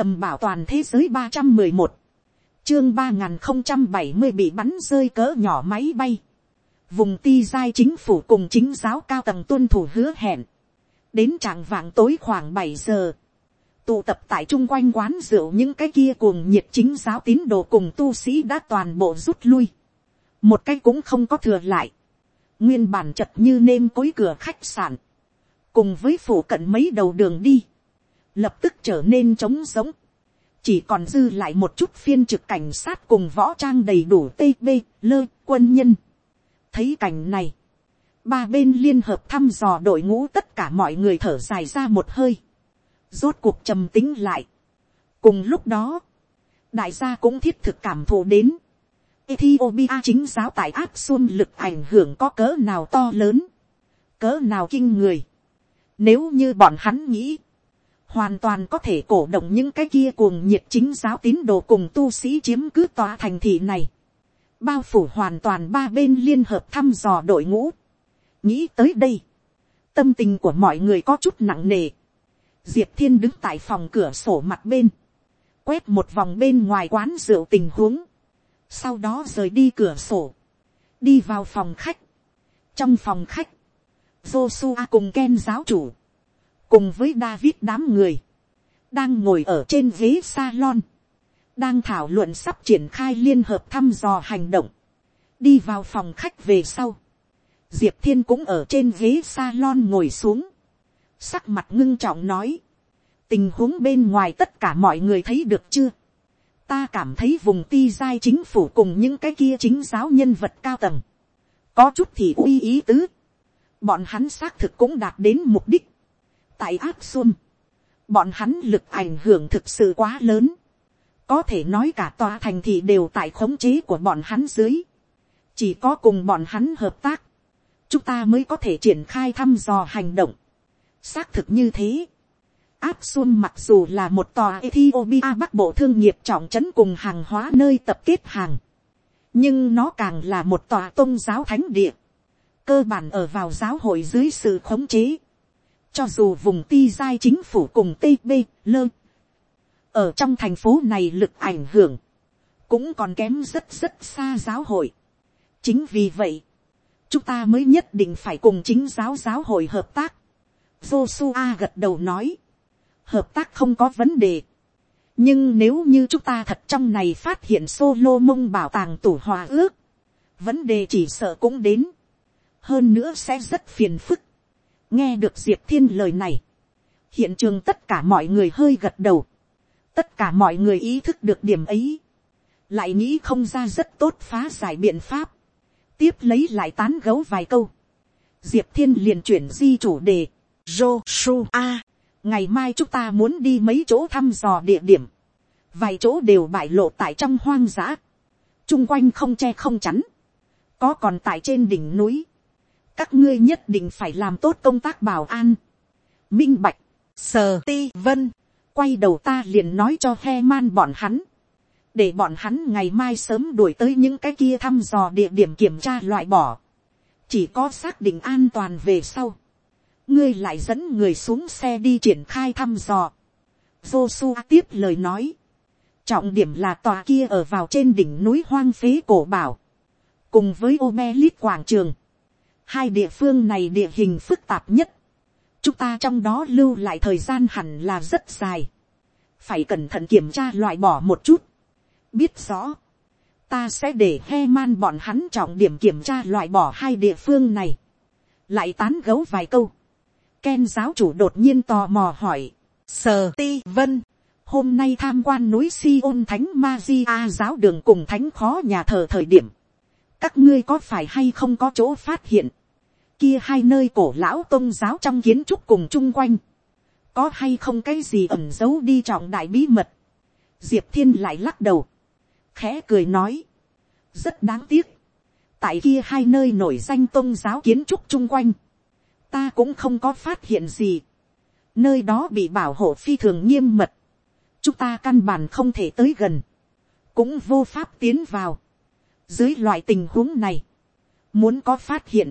tầm bảo toàn thế giới ba trăm mười một, chương ba n không trăm bảy mươi bị bắn rơi cỡ nhỏ máy bay, vùng ti giai chính phủ cùng chính giáo cao tầng tuân thủ hứa hẹn, đến trạng vạng tối khoảng bảy giờ, tụ tập tại chung quanh quán rượu những cái kia cuồng nhiệt chính giáo tín đồ cùng tu sĩ đã toàn bộ rút lui, một cái cũng không có thừa lại, nguyên bản chật như nêm cối cửa khách sạn, cùng với phủ cận mấy đầu đường đi, lập tức trở nên trống giống, chỉ còn dư lại một chút phiên trực cảnh sát cùng võ trang đầy đủ tb lơ quân nhân. thấy cảnh này, ba bên liên hợp thăm dò đội ngũ tất cả mọi người thở dài ra một hơi, rốt cuộc trầm tính lại. cùng lúc đó, đại gia cũng thiết thực cảm thụ đến, Ethiopia chính giáo tại áp xuân lực ảnh hưởng có cỡ nào to lớn, cỡ nào kinh người. Nếu như bọn hắn nghĩ, hoàn toàn có thể cổ động những cái kia cuồng nhiệt chính giáo tín đồ cùng tu sĩ chiếm cứ tòa thành thị này. Bao phủ hoàn toàn ba bên liên hợp thăm dò đội ngũ. Nghĩ tới đây, tâm tình của mọi người có chút nặng nề. Diệp Thiên đứng tại phòng cửa sổ mặt bên, quét một vòng bên ngoài quán rượu tình huống sau đó rời đi cửa sổ, đi vào phòng khách. trong phòng khách, Joshua cùng Ken giáo chủ, cùng với David đám người, đang ngồi ở trên ghế salon, đang thảo luận sắp triển khai liên hợp thăm dò hành động, đi vào phòng khách về sau, diệp thiên cũng ở trên ghế salon ngồi xuống, sắc mặt ngưng trọng nói, tình huống bên ngoài tất cả mọi người thấy được chưa, ta cảm thấy vùng ti giai chính phủ cùng những cái kia chính giáo nhân vật cao tầng, có chút thì uy ý tứ, bọn hắn xác thực cũng đạt đến mục đích, tại áp xuân, bọn hắn lực ảnh hưởng thực sự quá lớn, có thể nói cả tòa thành thị đều tại khống chế của bọn hắn dưới, chỉ có cùng bọn hắn hợp tác, chúng ta mới có thể triển khai thăm dò hành động, xác thực như thế, áp xuân mặc dù là một tòa Ethiopia bắc bộ thương nghiệp trọng trấn cùng hàng hóa nơi tập kết hàng. Nhưng nó càng là một tòa tôn giáo thánh địa. Cơ bản ở vào giáo hội dưới sự khống chế. Cho dù vùng ti giai chính phủ cùng TB, lơ. Ở trong thành phố này lực ảnh hưởng. Cũng còn kém rất rất xa giáo hội. Chính vì vậy. Chúng ta mới nhất định phải cùng chính giáo giáo hội hợp tác. Joshua gật đầu nói hợp tác không có vấn đề. nhưng nếu như chúng ta thật trong này phát hiện solo mông bảo tàng tủ hòa ước, vấn đề chỉ sợ cũng đến, hơn nữa sẽ rất phiền phức nghe được diệp thiên lời này, hiện trường tất cả mọi người hơi gật đầu, tất cả mọi người ý thức được điểm ấy, lại nghĩ không ra rất tốt phá giải biện pháp, tiếp lấy lại tán gấu vài câu, diệp thiên liền chuyển di chủ đề, Joshua ngày mai chúng ta muốn đi mấy chỗ thăm dò địa điểm, vài chỗ đều bại lộ tại trong hoang dã, chung quanh không che không chắn, có còn tại trên đỉnh núi, các ngươi nhất định phải làm tốt công tác bảo an, minh bạch, sờ ti vân, quay đầu ta liền nói cho he man bọn hắn, để bọn hắn ngày mai sớm đuổi tới những cái kia thăm dò địa điểm kiểm tra loại bỏ, chỉ có xác định an toàn về sau, ngươi lại dẫn người xuống xe đi triển khai thăm dò. Joshua tiếp lời nói. Trọng điểm là tòa kia ở vào trên đỉnh núi hoang phế cổ bảo. Cùng với Omelit quảng trường. Hai địa phương này địa hình phức tạp nhất. Chúng ta trong đó lưu lại thời gian hẳn là rất dài. Phải cẩn thận kiểm tra loại bỏ một chút. Biết rõ. Ta sẽ để he man bọn hắn trọng điểm kiểm tra loại bỏ hai địa phương này. Lại tán gấu vài câu Ken giáo chủ đột nhiên tò mò hỏi. Sờ ti vân. Hôm nay tham quan núi Sion Thánh Magia giáo đường cùng thánh khó nhà thờ thời điểm. Các ngươi có phải hay không có chỗ phát hiện. Kia hai nơi cổ lão tôn giáo trong kiến trúc cùng chung quanh. Có hay không cái gì ẩn giấu đi trọng đại bí mật. Diệp Thiên lại lắc đầu. Khẽ cười nói. Rất đáng tiếc. Tại kia hai nơi nổi danh tôn giáo kiến trúc chung quanh ta cũng không có phát hiện gì. nơi đó bị bảo hộ phi thường nghiêm mật. chúng ta căn bản không thể tới gần. cũng vô pháp tiến vào. dưới loại tình huống này, muốn có phát hiện,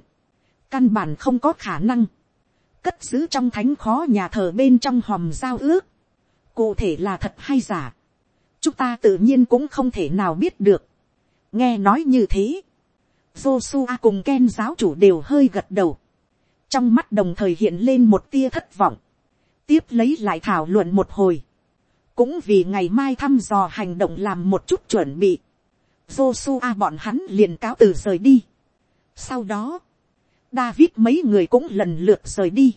căn bản không có khả năng. cất giữ trong thánh khó nhà thờ bên trong hòm giao ước. cụ thể là thật hay giả, chúng ta tự nhiên cũng không thể nào biết được. nghe nói như thế, Joshua cùng Ken giáo chủ đều hơi gật đầu, trong mắt đồng thời hiện lên một tia thất vọng, tiếp lấy lại thảo luận một hồi, cũng vì ngày mai thăm dò hành động làm một chút chuẩn bị, Joshua bọn hắn liền cáo từ rời đi. Sau đó, David mấy người cũng lần lượt rời đi.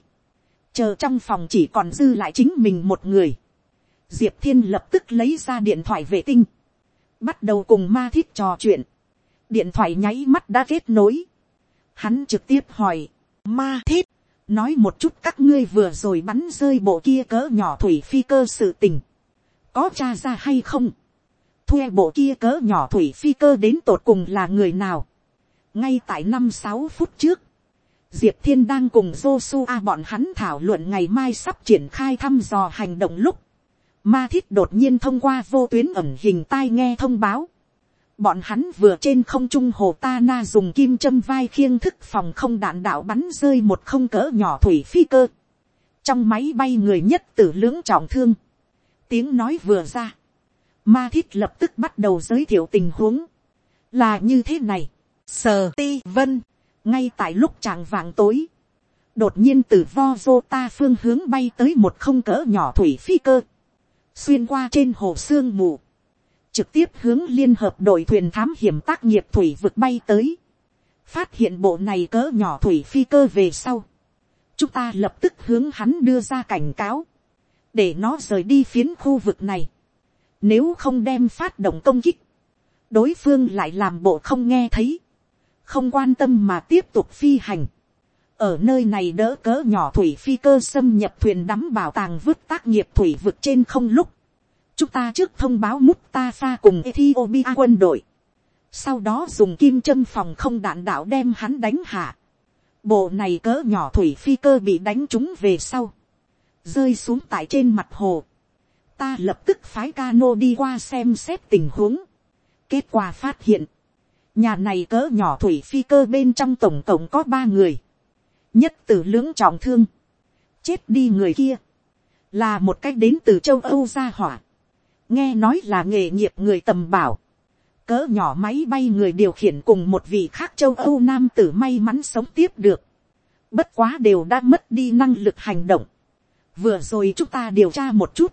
Chờ trong phòng chỉ còn dư lại chính mình một người. Diệp Thiên lập tức lấy ra điện thoại vệ tinh. Bắt đầu cùng ma thiết trò chuyện. Điện thoại nháy mắt đã kết nối. Hắn trực tiếp hỏi. Ma thiết. Nói một chút các ngươi vừa rồi bắn rơi bộ kia cỡ nhỏ thủy phi cơ sự tình. Có tra ra hay không? Thuê bộ kia cỡ nhỏ thủy phi cơ đến tột cùng là người nào? Ngay tại năm sáu phút trước Diệp Thiên đang cùng Joshua bọn hắn thảo luận ngày mai sắp triển khai thăm dò hành động lúc. Ma thiết đột nhiên thông qua vô tuyến ẩn hình tai nghe thông báo. Bọn hắn vừa trên không trung hồ ta na dùng kim châm vai khiêng thức phòng không đạn đạo bắn rơi một không cỡ nhỏ thủy phi cơ. Trong máy bay người nhất tử lưỡng trọng thương. Tiếng nói vừa ra. Ma thiết lập tức bắt đầu giới thiệu tình huống. Là như thế này. Sờ ti vân ngay tại lúc tràng vàng tối, đột nhiên từ vo vô ta phương hướng bay tới một không cỡ nhỏ thủy phi cơ, xuyên qua trên hồ sương mù, trực tiếp hướng liên hợp đội thuyền thám hiểm tác nghiệp thủy vực bay tới, phát hiện bộ này cỡ nhỏ thủy phi cơ về sau, chúng ta lập tức hướng hắn đưa ra cảnh cáo, để nó rời đi phiến khu vực này, nếu không đem phát động công kích, đối phương lại làm bộ không nghe thấy, không quan tâm mà tiếp tục phi hành. ở nơi này đỡ cỡ nhỏ thủy phi cơ xâm nhập thuyền đắm bảo tàng vứt tác nghiệp thủy vực trên không lúc. chúng ta trước thông báo Mustafa cùng Ethiopia quân đội. sau đó dùng kim châm phòng không đạn đạo đem hắn đánh hạ. bộ này cỡ nhỏ thủy phi cơ bị đánh trúng về sau. rơi xuống tại trên mặt hồ. ta lập tức phái cano đi qua xem xét tình huống. kết quả phát hiện nhà này cỡ nhỏ thủy phi cơ bên trong tổng cộng có ba người, nhất từ lưỡng trọng thương, chết đi người kia, là một cách đến từ châu âu ra hỏa, nghe nói là nghề nghiệp người tầm bảo, cỡ nhỏ máy bay người điều khiển cùng một vị khác châu âu nam tử may mắn sống tiếp được, bất quá đều đã mất đi năng lực hành động, vừa rồi chúng ta điều tra một chút,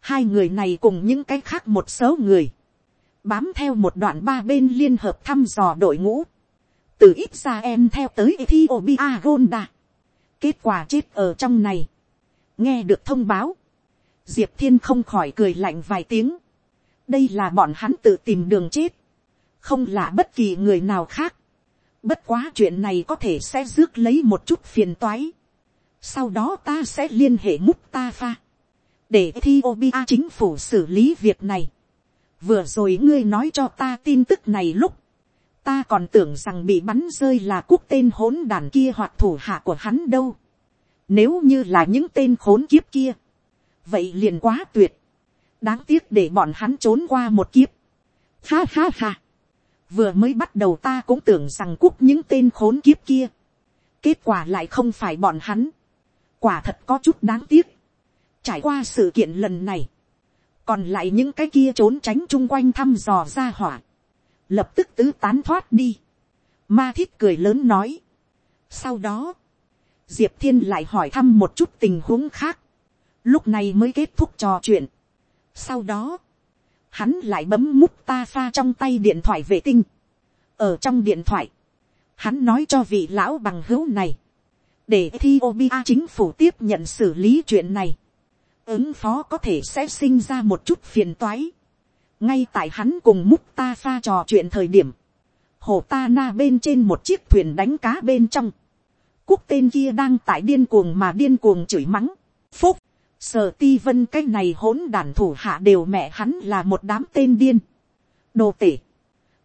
hai người này cùng những cái khác một số người, bám theo một đoạn ba bên liên hợp thăm dò đội ngũ, từ ít ra em theo tới Ethiopia Gonda. Kết quả chết ở trong này. Nghe được thông báo. Diệp Thiên không khỏi cười lạnh vài tiếng. Đây là bọn hắn tự tìm đường chết. Không là bất kỳ người nào khác. Bất quá chuyện này có thể sẽ rước lấy một chút phiền toái. Sau đó ta sẽ liên hệ mút ta pha. Để Ethiopia chính phủ xử lý việc này vừa rồi ngươi nói cho ta tin tức này lúc, ta còn tưởng rằng bị bắn rơi là quốc tên hỗn đàn kia hoặc thủ hạ của hắn đâu. Nếu như là những tên khốn kiếp kia, vậy liền quá tuyệt. đáng tiếc để bọn hắn trốn qua một kiếp. Ha ha ha. vừa mới bắt đầu ta cũng tưởng rằng quốc những tên khốn kiếp kia. kết quả lại không phải bọn hắn. quả thật có chút đáng tiếc. trải qua sự kiện lần này, còn lại những cái kia trốn tránh chung quanh thăm dò ra hỏa, lập tức tứ tán thoát đi. Ma thiết cười lớn nói. Sau đó, diệp thiên lại hỏi thăm một chút tình huống khác, lúc này mới kết thúc trò chuyện. Sau đó, hắn lại bấm mút ta pha trong tay điện thoại vệ tinh. ở trong điện thoại, hắn nói cho vị lão bằng hữu này, để Ethiopia chính phủ tiếp nhận xử lý chuyện này ứng phó có thể sẽ sinh ra một chút phiền toái. ngay tại hắn cùng mút ta pha trò chuyện thời điểm, hồ ta na bên trên một chiếc thuyền đánh cá bên trong, quốc tên kia đang tại điên cuồng mà điên cuồng chửi mắng, phúc, sở ti vân cái này hỗn đàn thủ hạ đều mẹ hắn là một đám tên điên, đồ tể,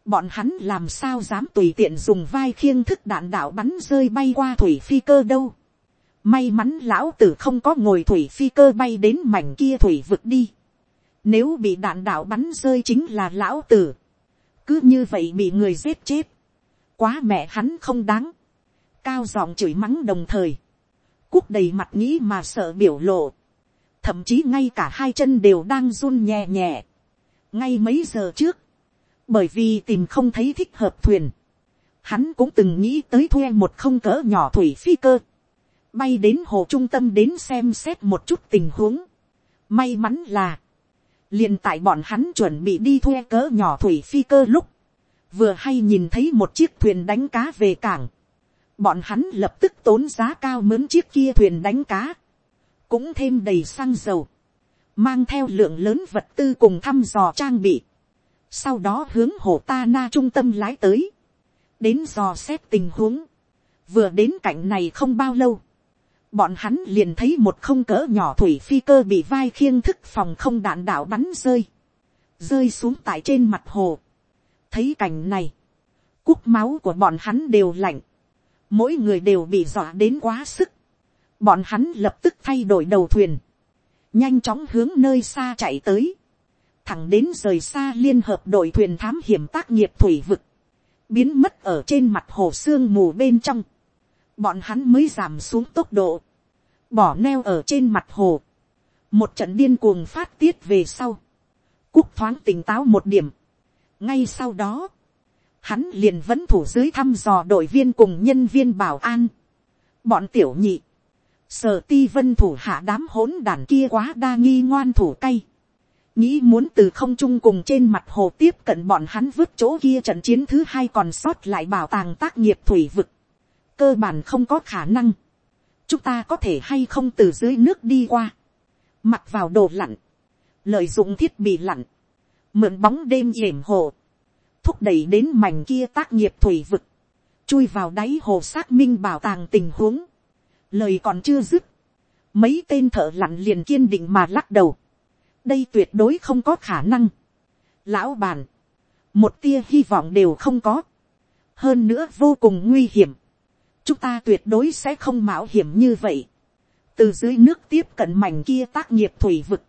bọn hắn làm sao dám tùy tiện dùng vai khiêng thức đạn đạo bắn rơi bay qua thủy phi cơ đâu, May mắn lão tử không có ngồi thủy phi cơ bay đến mảnh kia thủy vực đi. Nếu bị đạn đạo bắn rơi chính là lão tử. Cứ như vậy bị người giết chết. Quá mẹ hắn không đáng. Cao giọng chửi mắng đồng thời. Cúc đầy mặt nghĩ mà sợ biểu lộ. thậm chí ngay cả hai chân đều đang run nhẹ nhẹ. ngay mấy giờ trước, bởi vì tìm không thấy thích hợp thuyền, hắn cũng từng nghĩ tới thuê một không cỡ nhỏ thủy phi cơ, bay đến hồ trung tâm đến xem xét một chút tình huống. may mắn là, liền tại bọn hắn chuẩn bị đi thuê cỡ nhỏ thủy phi cơ lúc, vừa hay nhìn thấy một chiếc thuyền đánh cá về cảng, bọn hắn lập tức tốn giá cao mướn chiếc kia thuyền đánh cá, cũng thêm đầy xăng dầu, mang theo lượng lớn vật tư cùng thăm dò trang bị, sau đó hướng hồ ta na trung tâm lái tới, đến dò xét tình huống, vừa đến cảnh này không bao lâu, bọn hắn liền thấy một không cỡ nhỏ thủy phi cơ bị vai khiêng thức phòng không đạn đạo bắn rơi, rơi xuống tại trên mặt hồ. thấy cảnh này, cúc máu của bọn hắn đều lạnh, mỗi người đều bị dọa đến quá sức, bọn hắn lập tức thay đổi đầu thuyền, nhanh chóng hướng nơi xa chạy tới, thẳng đến rời xa liên hợp đội thuyền thám hiểm tác nghiệp thủy vực, biến mất ở trên mặt hồ sương mù bên trong, bọn hắn mới giảm xuống tốc độ, bỏ neo ở trên mặt hồ, một trận điên cuồng phát tiết về sau, cúc thoáng tỉnh táo một điểm, ngay sau đó, hắn liền vẫn thủ dưới thăm dò đội viên cùng nhân viên bảo an, bọn tiểu nhị, sở ti vân thủ hạ đám hỗn đàn kia quá đa nghi ngoan thủ cay, nghĩ muốn từ không trung cùng trên mặt hồ tiếp cận bọn hắn vứt chỗ kia trận chiến thứ hai còn sót lại bảo tàng tác nghiệp thủy vực, cơ bản không có khả năng, chúng ta có thể hay không từ dưới nước đi qua, mặc vào đồ lặn, lợi dụng thiết bị lặn, mượn bóng đêm yểm hồ, thúc đẩy đến mảnh kia tác nghiệp thủy vực, chui vào đáy hồ xác minh bảo tàng tình huống, lời còn chưa dứt, mấy tên thợ lặn liền kiên định mà lắc đầu, đây tuyệt đối không có khả năng, lão bàn, một tia hy vọng đều không có, hơn nữa vô cùng nguy hiểm, chúng ta tuyệt đối sẽ không mạo hiểm như vậy. từ dưới nước tiếp cận mảnh kia tác nghiệp thủy vực,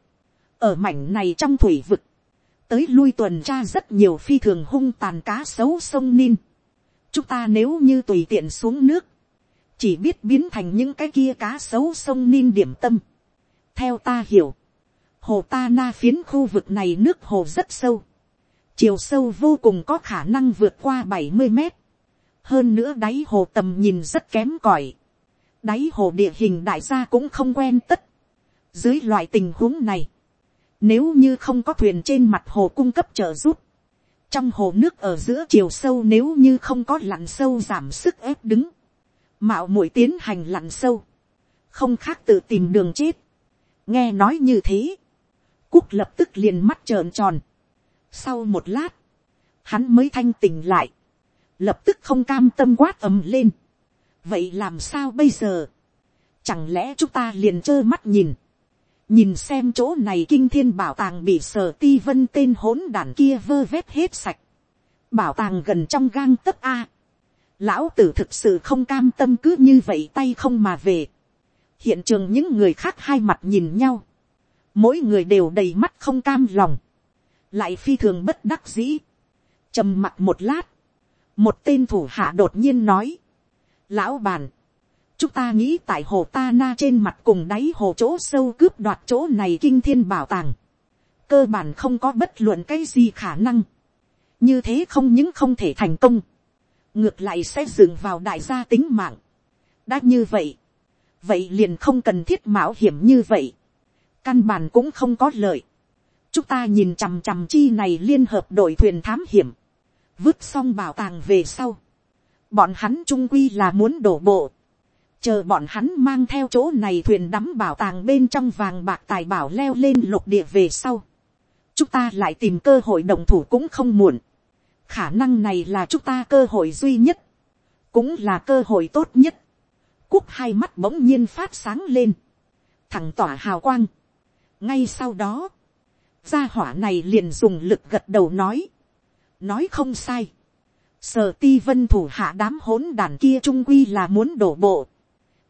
ở mảnh này trong thủy vực, tới lui tuần tra rất nhiều phi thường hung tàn cá sấu sông nin. chúng ta nếu như tùy tiện xuống nước, chỉ biết biến thành những cái kia cá sấu sông nin điểm tâm. theo ta hiểu, hồ ta na phiến khu vực này nước hồ rất sâu, chiều sâu vô cùng có khả năng vượt qua bảy mươi mét hơn nữa đáy hồ tầm nhìn rất kém cỏi, đáy hồ địa hình đại gia cũng không quen tất. dưới loại tình huống này, nếu như không có thuyền trên mặt hồ cung cấp trợ giúp, trong hồ nước ở giữa chiều sâu nếu như không có lặn sâu giảm sức ép đứng, mạo muội tiến hành lặn sâu, không khác tự tìm đường chết. nghe nói như thế, cúc lập tức liền mắt trợn tròn. sau một lát, hắn mới thanh tỉnh lại, lập tức không cam tâm quát ầm lên. vậy làm sao bây giờ, chẳng lẽ chúng ta liền trơ mắt nhìn, nhìn xem chỗ này kinh thiên bảo tàng bị sở ti vân tên hỗn đàn kia vơ vét hết sạch, bảo tàng gần trong gang tấc a, lão tử thực sự không cam tâm cứ như vậy tay không mà về, hiện trường những người khác hai mặt nhìn nhau, mỗi người đều đầy mắt không cam lòng, lại phi thường bất đắc dĩ, trầm mặt một lát, một tên thủ hạ đột nhiên nói, lão bàn, chúng ta nghĩ tại hồ ta na trên mặt cùng đáy hồ chỗ sâu cướp đoạt chỗ này kinh thiên bảo tàng, cơ bản không có bất luận cái gì khả năng, như thế không những không thể thành công, ngược lại sẽ dừng vào đại gia tính mạng. đã như vậy, vậy liền không cần thiết mạo hiểm như vậy, căn bản cũng không có lợi. chúng ta nhìn chằm chằm chi này liên hợp đội thuyền thám hiểm, vứt xong bảo tàng về sau, bọn hắn trung quy là muốn đổ bộ, chờ bọn hắn mang theo chỗ này thuyền đắm bảo tàng bên trong vàng bạc tài bảo leo lên lục địa về sau, chúng ta lại tìm cơ hội đồng thủ cũng không muộn, khả năng này là chúng ta cơ hội duy nhất, cũng là cơ hội tốt nhất, cúc hai mắt bỗng nhiên phát sáng lên, thằng tỏa hào quang, ngay sau đó, gia hỏa này liền dùng lực gật đầu nói, nói không sai. sở ti vân thủ hạ đám hỗn đàn kia trung quy là muốn đổ bộ.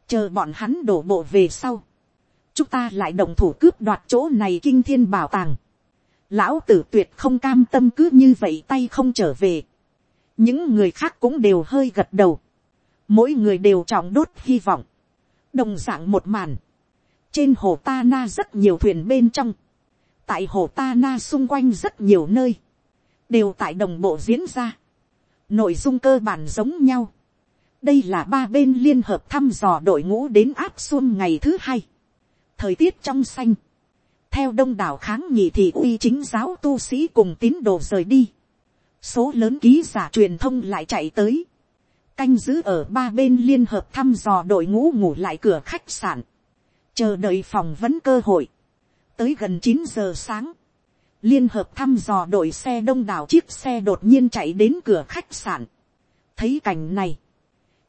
chờ bọn hắn đổ bộ về sau. chúng ta lại đồng thủ cướp đoạt chỗ này kinh thiên bảo tàng. lão tử tuyệt không cam tâm cứ như vậy tay không trở về. những người khác cũng đều hơi gật đầu. mỗi người đều trọng đốt hy vọng. đồng d ạ n g một màn. trên hồ ta na rất nhiều thuyền bên trong, tại hồ ta na xung quanh rất nhiều nơi, đều tại đồng bộ diễn ra, nội dung cơ bản giống nhau, đây là ba bên liên hợp thăm dò đội ngũ đến áp xuân ngày thứ hai, thời tiết trong xanh, theo đông đảo kháng nghị thì uy chính giáo tu sĩ cùng tín đồ rời đi, số lớn ký giả truyền thông lại chạy tới, canh giữ ở ba bên liên hợp thăm dò đội ngũ ngủ lại cửa khách sạn, chờ đợi phòng vấn cơ hội, tới gần chín giờ sáng, liên hợp thăm dò đội xe đông đảo chiếc xe đột nhiên chạy đến cửa khách sạn, thấy cảnh này,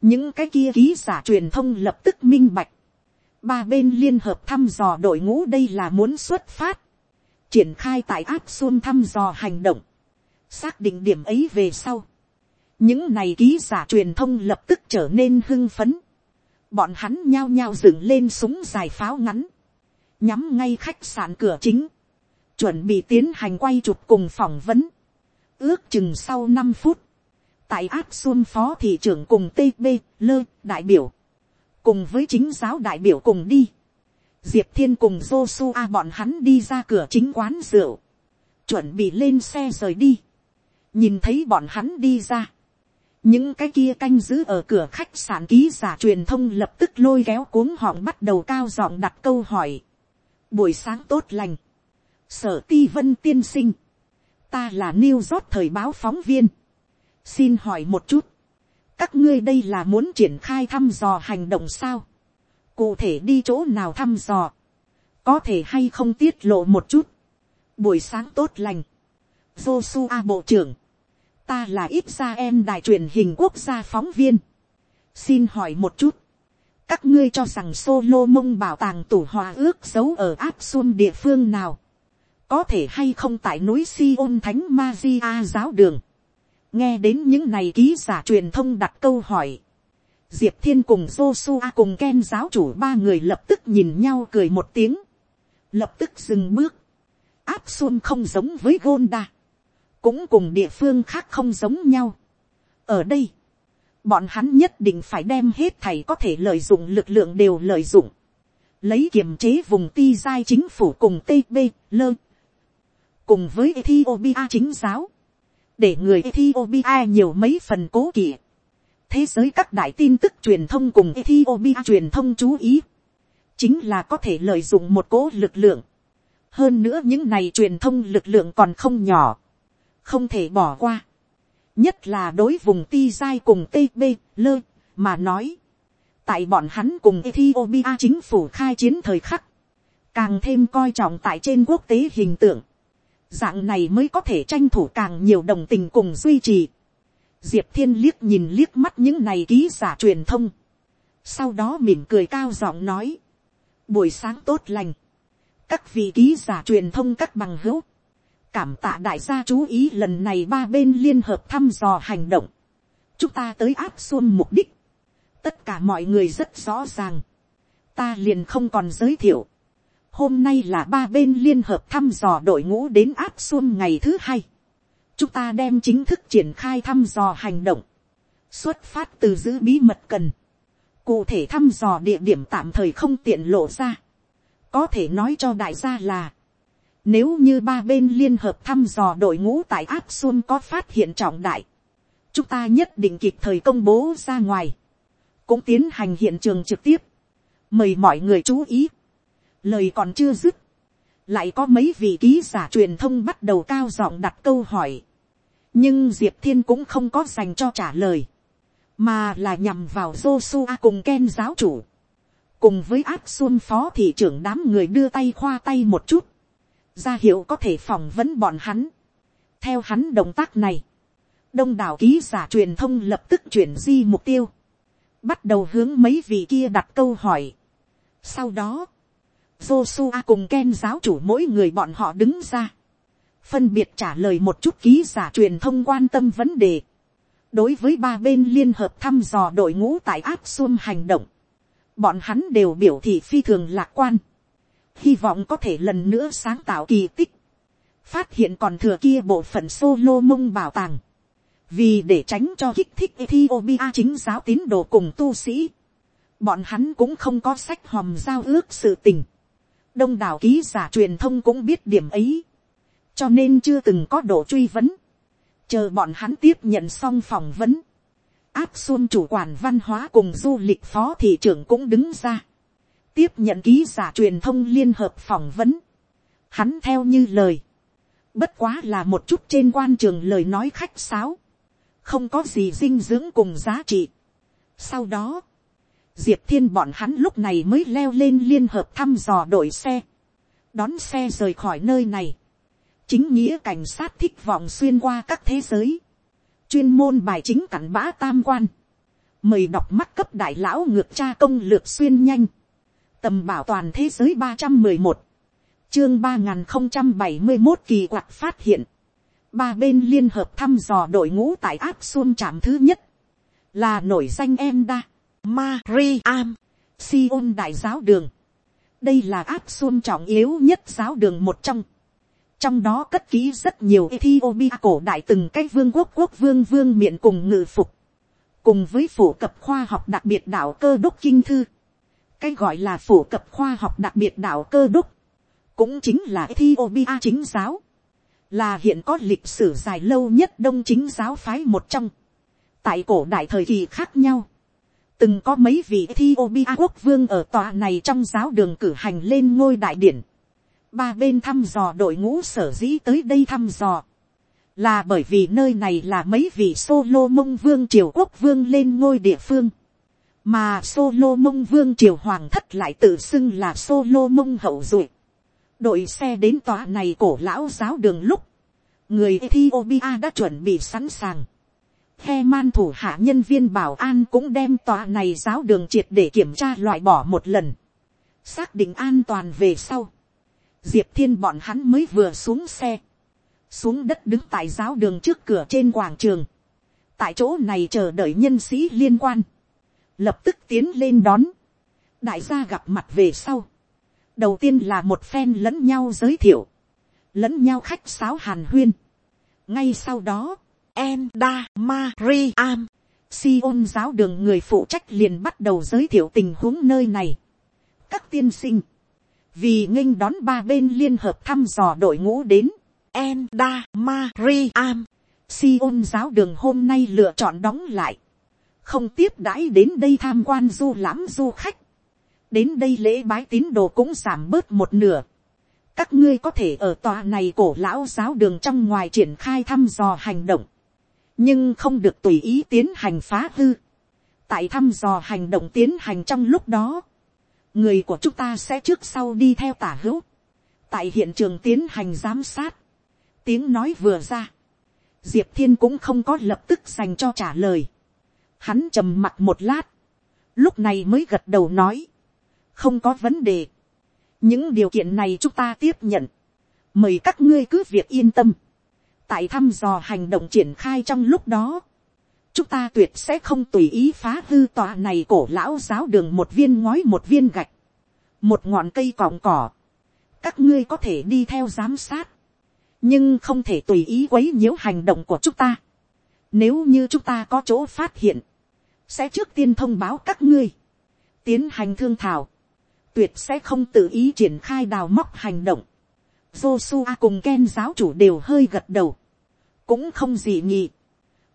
những cái kia ký giả truyền thông lập tức minh bạch, ba bên liên hợp thăm dò đội ngũ đây là muốn xuất phát, triển khai tại áp xuân thăm dò hành động, xác định điểm ấy về sau, những này ký giả truyền thông lập tức trở nên hưng phấn, bọn hắn nhao nhao dựng lên súng dài pháo ngắn, nhắm ngay khách sạn cửa chính, chuẩn bị tiến hành quay chụp cùng phỏng vấn, ước chừng sau năm phút, tại áp xuân phó thị trưởng cùng tb lơ đại biểu, cùng với chính giáo đại biểu cùng đi, diệp thiên cùng Joshua bọn hắn đi ra cửa chính quán rượu, chuẩn bị lên xe rời đi, nhìn thấy bọn hắn đi ra, những cái kia canh giữ ở cửa khách sạn ký giả truyền thông lập tức lôi kéo cuống họng bắt đầu cao giọng đặt câu hỏi. buổi sáng tốt lành, sở ti vân tiên sinh, ta là new york thời báo phóng viên, xin hỏi một chút, các ngươi đây là muốn triển khai thăm dò hành động sao, cụ thể đi chỗ nào thăm dò, có thể hay không tiết lộ một chút, buổi sáng tốt lành, Joshua bộ trưởng, ta là ít ra em đài truyền hình quốc gia phóng viên. xin hỏi một chút, các ngươi cho rằng solo mông bảo tàng tủ hòa ước giấu ở áp xuân địa phương nào, có thể hay không tại núi Sion thánh Maria giáo đường. nghe đến những này ký giả truyền thông đặt câu hỏi. diệp thiên cùng Joshua cùng ken giáo chủ ba người lập tức nhìn nhau cười một tiếng, lập tức dừng bước. áp xuân không giống với Gonda cũng cùng địa phương khác không giống nhau. ở đây, bọn hắn nhất định phải đem hết thầy có thể lợi dụng lực lượng đều lợi dụng, lấy kiềm chế vùng ti giai chính phủ cùng tb lơ, cùng với ethiopia chính giáo, để người ethiopia nhiều mấy phần cố kỵ. thế giới các đại tin tức truyền thông cùng ethiopia truyền thông chú ý, chính là có thể lợi dụng một cố lực lượng. hơn nữa những này truyền thông lực lượng còn không nhỏ không thể bỏ qua. nhất là đối vùng ti giai cùng tb lơ mà nói. tại bọn hắn cùng ethiopia chính phủ khai chiến thời khắc, càng thêm coi trọng tại trên quốc tế hình tượng dạng này mới có thể tranh thủ càng nhiều đồng tình cùng duy trì. diệp thiên liếc nhìn liếc mắt những này ký giả truyền thông. sau đó mỉm cười cao giọng nói. buổi sáng tốt lành. các vị ký giả truyền thông các bằng hữu cảm tạ đại gia chú ý lần này ba bên liên hợp thăm dò hành động. chúng ta tới áp xuân mục đích. tất cả mọi người rất rõ ràng. ta liền không còn giới thiệu hôm nay là ba bên liên hợp thăm dò đội ngũ đến áp xuân ngày thứ hai. chúng ta đem chính thức triển khai thăm dò hành động. xuất phát từ giữ bí mật cần. cụ thể thăm dò địa điểm tạm thời không tiện lộ ra. có thể nói cho đại gia là nếu như ba bên liên hợp thăm dò đội ngũ tại áp xuân có phát hiện trọng đại, chúng ta nhất định kịp thời công bố ra ngoài, cũng tiến hành hiện trường trực tiếp, mời mọi người chú ý. Lời còn chưa dứt, lại có mấy vị ký giả truyền thông bắt đầu cao giọng đặt câu hỏi, nhưng diệp thiên cũng không có dành cho trả lời, mà là nhằm vào Joshua cùng Ken giáo chủ, cùng với áp xuân phó thị trưởng đám người đưa tay khoa tay một chút, ra hiệu có thể phỏng vấn bọn hắn. theo hắn động tác này, đông đảo ký giả truyền thông lập tức chuyển di mục tiêu, bắt đầu hướng mấy vị kia đặt câu hỏi. sau đó, Joshua cùng Ken giáo chủ mỗi người bọn họ đứng ra, phân biệt trả lời một chút ký giả truyền thông quan tâm vấn đề. đối với ba bên liên hợp thăm dò đội ngũ tại áp xuân hành động, bọn hắn đều biểu thị phi thường lạc quan. Hy vọng có thể lần nữa sáng tạo kỳ tích, phát hiện còn thừa kia bộ phận solo mông bảo tàng, vì để tránh cho kích thích Ethiopia chính giáo tín đồ cùng tu sĩ, bọn hắn cũng không có sách hòm giao ước sự tình, đông đảo ký giả truyền thông cũng biết điểm ấy, cho nên chưa từng có độ truy vấn, chờ bọn hắn tiếp nhận xong phỏng vấn, áp xuân chủ quản văn hóa cùng du lịch phó thị trưởng cũng đứng ra, tiếp nhận ký giả truyền thông liên hợp phỏng vấn, hắn theo như lời, bất quá là một chút trên quan trường lời nói khách sáo, không có gì dinh dưỡng cùng giá trị. Sau đó, diệp thiên bọn hắn lúc này mới leo lên liên hợp thăm dò đội xe, đón xe rời khỏi nơi này, chính nghĩa cảnh sát thích vọng xuyên qua các thế giới, chuyên môn bài chính cảnh bã tam quan, mời đọc mắt cấp đại lão ngược cha công lược xuyên nhanh, tầm bảo toàn thế giới ba trăm mười một, chương ba nghìn không trăm bảy mươi một kỳ quặc phát hiện, ba bên liên hợp thăm dò đội ngũ tại áp xuân trạm thứ nhất, là nổi danh em đa. Mariam, Sion đại giáo đường. đây là áp xuân trọng yếu nhất giáo đường một trong. trong đó cất ký rất nhiều Ethiopia cổ đại từng cái vương quốc quốc vương vương miện cùng ngự phục, cùng với phổ cập khoa học đặc biệt đạo cơ đốc kinh thư. cái gọi là phổ cập khoa học đặc biệt đạo cơ đốc, cũng chính là Ethiopia chính giáo là hiện có lịch sử dài lâu nhất đông chính giáo phái một trong. tại cổ đại thời kỳ khác nhau, từng có mấy vị Ethiopia quốc vương ở tòa này trong giáo đường cử hành lên ngôi đại điển. ba bên thăm dò đội ngũ sở dĩ tới đây thăm dò, là bởi vì nơi này là mấy vị solo mông vương triều quốc vương lên ngôi địa phương, mà solo mông vương triều hoàng thất lại tự xưng là solo mông hậu duệ đội xe đến tòa này cổ lão giáo đường lúc, người Ethiopia đã chuẩn bị sẵn sàng. He man thủ hạ nhân viên bảo an cũng đem tòa này giáo đường triệt để kiểm tra loại bỏ một lần. Xác định an toàn về sau. Diệp thiên bọn hắn mới vừa xuống xe. Xuống đất đứng tại giáo đường trước cửa trên quảng trường. Tại chỗ này chờ đợi nhân sĩ liên quan. Lập tức tiến lên đón. Đại gia gặp mặt về sau đầu tiên là một phen lẫn nhau giới thiệu, lẫn nhau khách sáo hàn huyên. ngay sau đó, Enda Mariam, Sion giáo đường người phụ trách liền bắt đầu giới thiệu tình huống nơi này. các tiên sinh, vì nghênh đón ba bên liên hợp thăm dò đội ngũ đến, Enda Mariam, Sion giáo đường hôm nay lựa chọn đóng lại, không tiếp đãi đến đây tham quan du lãm du khách, đến đây lễ bái tín đồ cũng giảm bớt một nửa. các ngươi có thể ở tòa này cổ lão giáo đường trong ngoài triển khai thăm dò hành động, nhưng không được tùy ý tiến hành phá hư. tại thăm dò hành động tiến hành trong lúc đó, người của chúng ta sẽ trước sau đi theo tả hữu, tại hiện trường tiến hành giám sát, tiếng nói vừa ra, diệp thiên cũng không có lập tức dành cho trả lời, hắn trầm mặt một lát, lúc này mới gật đầu nói, không có vấn đề. những điều kiện này chúng ta tiếp nhận. mời các ngươi cứ việc yên tâm tại thăm dò hành động triển khai trong lúc đó, chúng ta tuyệt sẽ không tùy ý phá hư tòa này cổ lão giáo đường một viên ngói một viên gạch, một ngọn cây cọng cỏ. các ngươi có thể đi theo giám sát, nhưng không thể tùy ý quấy nhiễu hành động của chúng ta. Nếu như chúng ta có chỗ phát hiện, sẽ trước tiên thông báo các ngươi, tiến hành thương thảo, tuyệt sẽ không tự ý triển khai đào móc hành động. Joshua cùng Ken giáo chủ đều hơi gật đầu. Cũng không gì nhị.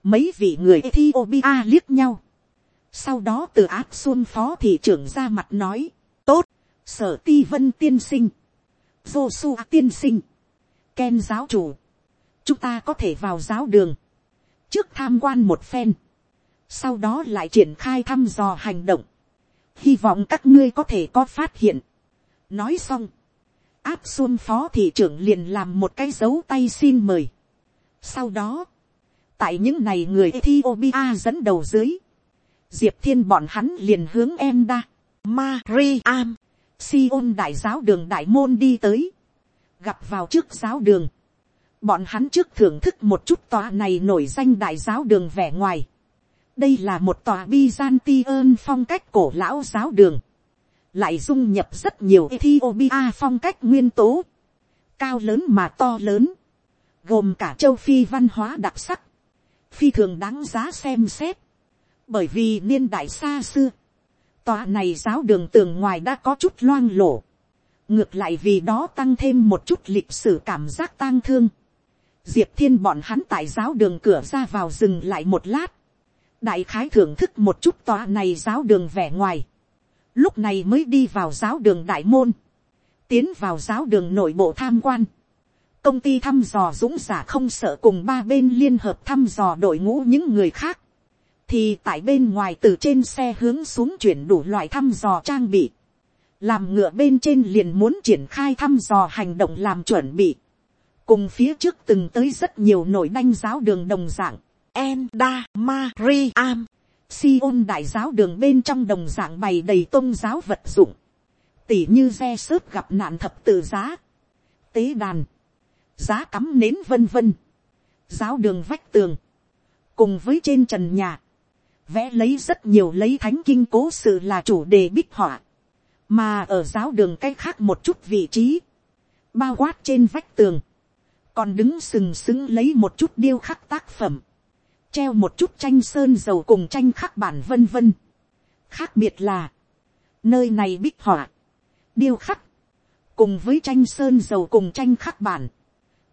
Mấy vị người Ethiopia liếc nhau. Sau đó từ áp xuân phó thị trưởng ra mặt nói. Tốt, sở ti vân tiên sinh. Joshua tiên sinh. Ken giáo chủ. Chúng ta có thể vào giáo đường. Trước tham quan một phen. Sau đó lại triển khai thăm dò hành động hy vọng các ngươi có thể có phát hiện. nói xong, áp xuân phó thị trưởng liền làm một cái dấu tay xin mời. sau đó, tại những này người Ethiopia dẫn đầu dưới, diệp thiên bọn hắn liền hướng em đa, Mariam, Sion đại giáo đường đại môn đi tới, gặp vào trước giáo đường, bọn hắn trước thưởng thức một chút tòa này nổi danh đại giáo đường vẻ ngoài, đây là một tòa Byzantium phong cách cổ lão giáo đường, lại dung nhập rất nhiều Ethiopia phong cách nguyên tố, cao lớn mà to lớn, gồm cả châu phi văn hóa đặc sắc, phi thường đáng giá xem xét, bởi vì niên đại xa xưa, tòa này giáo đường tường ngoài đã có chút loang lổ, ngược lại vì đó tăng thêm một chút lịch sử cảm giác tang thương. diệp thiên bọn hắn tại giáo đường cửa ra vào dừng lại một lát, đại khái thưởng thức một chút tòa này giáo đường vẻ ngoài, lúc này mới đi vào giáo đường đại môn, tiến vào giáo đường nội bộ tham quan, công ty thăm dò dũng giả không sợ cùng ba bên liên hợp thăm dò đội ngũ những người khác, thì tại bên ngoài từ trên xe hướng xuống chuyển đủ loại thăm dò trang bị, làm ngựa bên trên liền muốn triển khai thăm dò hành động làm chuẩn bị, cùng phía trước từng tới rất nhiều nổi đanh giáo đường đồng dạng, Enda si ôn đại giáo đường bên trong đồng dạng bày đầy tôn giáo vật dụng, tỉ như xe sớt gặp nạn thập tự giá, tế đàn, giá cắm nến vân vân, giáo đường vách tường, cùng với trên trần nhà, vẽ lấy rất nhiều lấy thánh kinh cố sự là chủ đề bích họa, mà ở giáo đường cách khác một chút vị trí, bao quát trên vách tường, còn đứng sừng sững lấy một chút điêu khắc tác phẩm, treo một chút tranh sơn dầu cùng tranh khắc bản vân vân. khác biệt là, nơi này bích họa, điêu khắc, cùng với tranh sơn dầu cùng tranh khắc bản,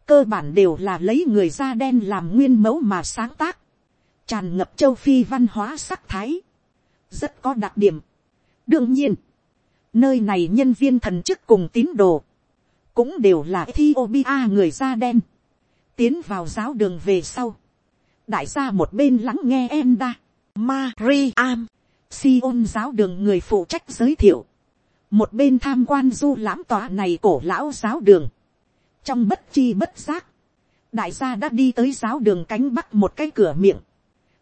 cơ bản đều là lấy người da đen làm nguyên mẫu mà sáng tác, tràn ngập châu phi văn hóa sắc thái, rất có đặc điểm. đương nhiên, nơi này nhân viên thần chức cùng tín đồ, cũng đều là Ethiopia người da đen, tiến vào giáo đường về sau, đại gia một bên lắng nghe em đa. Mariam, Sion giáo đường người phụ trách giới thiệu, một bên tham quan du lãm tòa này cổ lão giáo đường, trong bất chi bất giác, đại gia đã đi tới giáo đường cánh bắc một cái cửa miệng,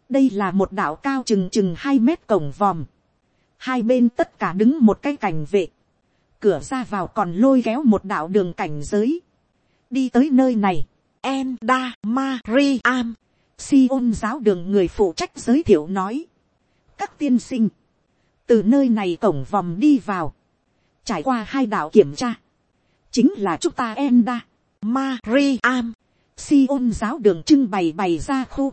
đây là một đảo cao chừng chừng hai mét cổng vòm, hai bên tất cả đứng một cái cảnh vệ, cửa ra vào còn lôi kéo một đạo đường cảnh giới, đi tới nơi này, Enda si ôn giáo đường người phụ trách giới thiệu nói, các tiên sinh, từ nơi này cổng vòng đi vào, trải qua hai đạo kiểm tra, chính là chúng ta Enda, Mariam, ôn giáo đường trưng bày bày ra khu,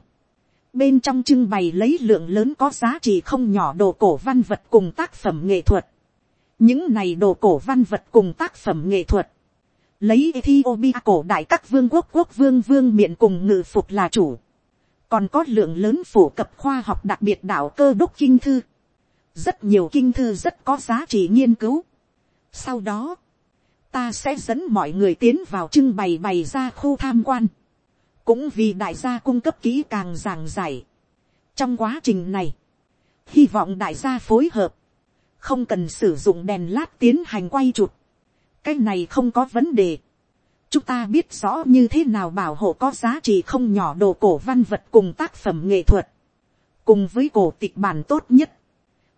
bên trong trưng bày lấy lượng lớn có giá trị không nhỏ đồ cổ văn vật cùng tác phẩm nghệ thuật. những này đồ cổ văn vật cùng tác phẩm nghệ thuật, lấy Ethiopia cổ đại các vương quốc quốc vương vương miện cùng ngự phục là chủ, còn có lượng lớn phổ cập khoa học đặc biệt đạo cơ đốc kinh thư, rất nhiều kinh thư rất có giá trị nghiên cứu. sau đó, ta sẽ dẫn mọi người tiến vào trưng bày bày ra khu tham quan cũng vì đại gia cung cấp kỹ càng giảng giải. trong quá trình này, hy vọng đại gia phối hợp, không cần sử dụng đèn lát tiến hành quay chụp, cái này không có vấn đề chúng ta biết rõ như thế nào bảo hộ có giá trị không nhỏ đồ cổ văn vật cùng tác phẩm nghệ thuật, cùng với cổ tịch bản tốt nhất,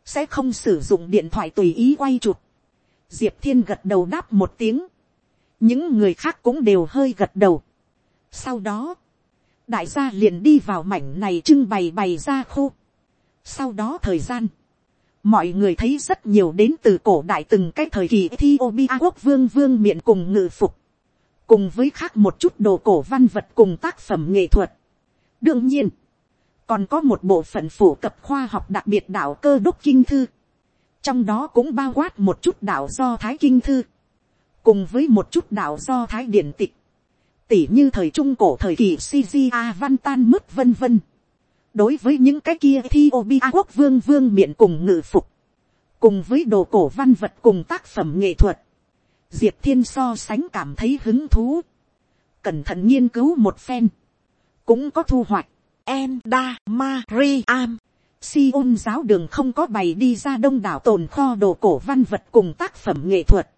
sẽ không sử dụng điện thoại tùy ý quay chụp. diệp thiên gật đầu đáp một tiếng, những người khác cũng đều hơi gật đầu. Sau đó, đại gia liền đi vào mảnh này trưng bày bày ra khu. Sau đó thời gian, mọi người thấy rất nhiều đến từ cổ đại từng cái thời kỳ Ethiopia quốc vương vương miện cùng ngự phục. Cùng với khác một chút đồ cổ văn vật cùng tác phẩm nghệ thuật. Đương nhiên, còn có một bộ phận phổ cập khoa học đặc biệt đạo cơ đốc kinh thư. Trong đó cũng bao quát một chút đạo do thái kinh thư. Cùng với một chút đạo do thái điển tịch tỉ như thời trung cổ thời kỳ Sisi A Văn Tan mất vân vân. Đối với những cái kia Ethiopia quốc vương vương miện cùng ngự phục. Cùng với đồ cổ văn vật cùng tác phẩm nghệ thuật. Diệp Thiên so sánh cảm thấy hứng thú. Cẩn thận nghiên cứu một phen. Cũng có thu hoạch. Enda si Sion giáo đường không có bày đi ra đông đảo tồn kho đồ cổ văn vật cùng tác phẩm nghệ thuật.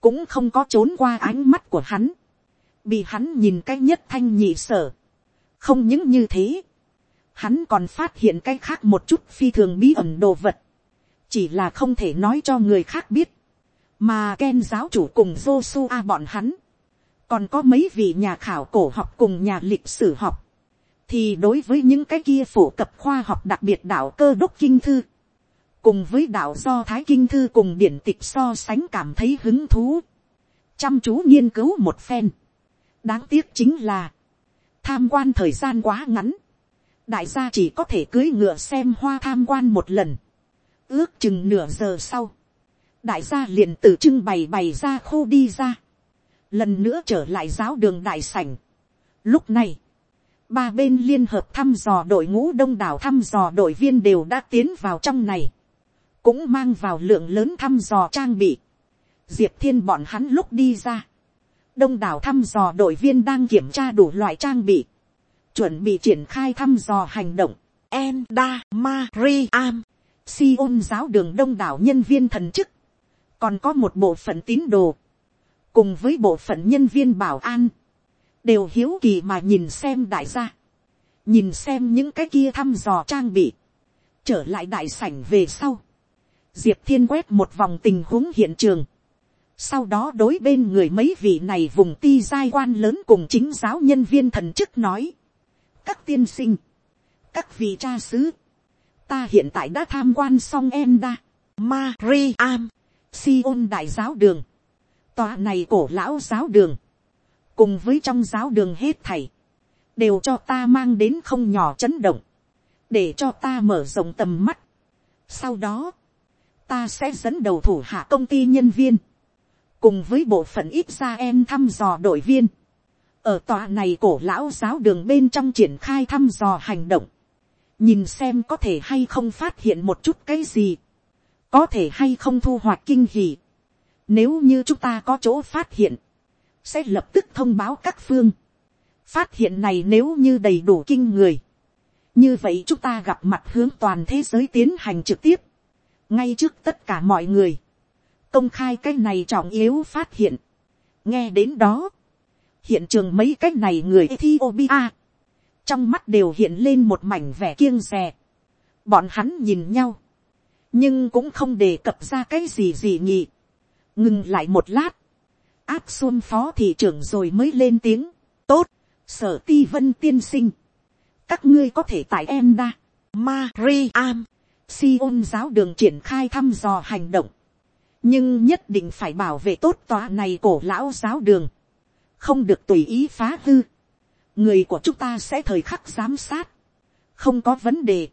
Cũng không có trốn qua ánh mắt của hắn bị hắn nhìn cái nhất thanh nhị sở. không những như thế, hắn còn phát hiện cái khác một chút phi thường bí ẩn đồ vật, chỉ là không thể nói cho người khác biết, mà Ken giáo chủ cùng Joshua bọn hắn, còn có mấy vị nhà khảo cổ học cùng nhà lịch sử học, thì đối với những cái kia phổ cập khoa học đặc biệt đạo cơ đốc kinh thư, cùng với đạo do thái kinh thư cùng điển tịch so sánh cảm thấy hứng thú, chăm chú nghiên cứu một phen, đáng tiếc chính là, tham quan thời gian quá ngắn, đại gia chỉ có thể cưới ngựa xem hoa tham quan một lần, ước chừng nửa giờ sau, đại gia liền từ trưng bày bày ra khu đi ra, lần nữa trở lại giáo đường đại sảnh. Lúc này, ba bên liên hợp thăm dò đội ngũ đông đảo thăm dò đội viên đều đã tiến vào trong này, cũng mang vào lượng lớn thăm dò trang bị. Diệp thiên bọn hắn lúc đi ra, đông đảo thăm dò đội viên đang kiểm tra đủ loại trang bị, chuẩn bị triển khai thăm dò hành động. Enda Mariam, Sion giáo đường đông đảo nhân viên thần chức, còn có một bộ phận tín đồ, cùng với bộ phận nhân viên bảo an, đều hiếu kỳ mà nhìn xem đại gia, nhìn xem những cái kia thăm dò trang bị, trở lại đại sảnh về sau, diệp thiên quét một vòng tình huống hiện trường, sau đó đối bên người mấy vị này vùng ti giai quan lớn cùng chính giáo nhân viên thần chức nói, các tiên sinh, các vị cha xứ, ta hiện tại đã tham quan xong em đa, Mariam, Sion đại giáo đường, tòa này cổ lão giáo đường, cùng với trong giáo đường hết thầy đều cho ta mang đến không nhỏ chấn động, để cho ta mở rộng tầm mắt. Sau đó, ta sẽ dẫn đầu thủ hạ công ty nhân viên, cùng với bộ phận ít ra em thăm dò đội viên, ở tòa này cổ lão giáo đường bên trong triển khai thăm dò hành động, nhìn xem có thể hay không phát hiện một chút cái gì, có thể hay không thu hoạch kinh hỉ. Nếu như chúng ta có chỗ phát hiện, sẽ lập tức thông báo các phương. Phát hiện này nếu như đầy đủ kinh người. Như vậy chúng ta gặp mặt hướng toàn thế giới tiến hành trực tiếp. Ngay trước tất cả mọi người. Công khai cái này trọng yếu phát hiện. Nghe đến đó. Hiện trường mấy cái này người Ethiopia. Trong mắt đều hiện lên một mảnh vẻ kiêng rè. Bọn hắn nhìn nhau. Nhưng cũng không đề cập ra cái gì gì nhỉ. Ngừng lại một lát áp xuân phó thị trưởng rồi mới lên tiếng. Tốt, sở ti vân tiên sinh. Các ngươi có thể tại em đa, Mariam, Sion giáo đường triển khai thăm dò hành động. Nhưng nhất định phải bảo vệ tốt tòa này cổ lão giáo đường. Không được tùy ý phá hư. Người của chúng ta sẽ thời khắc giám sát. Không có vấn đề.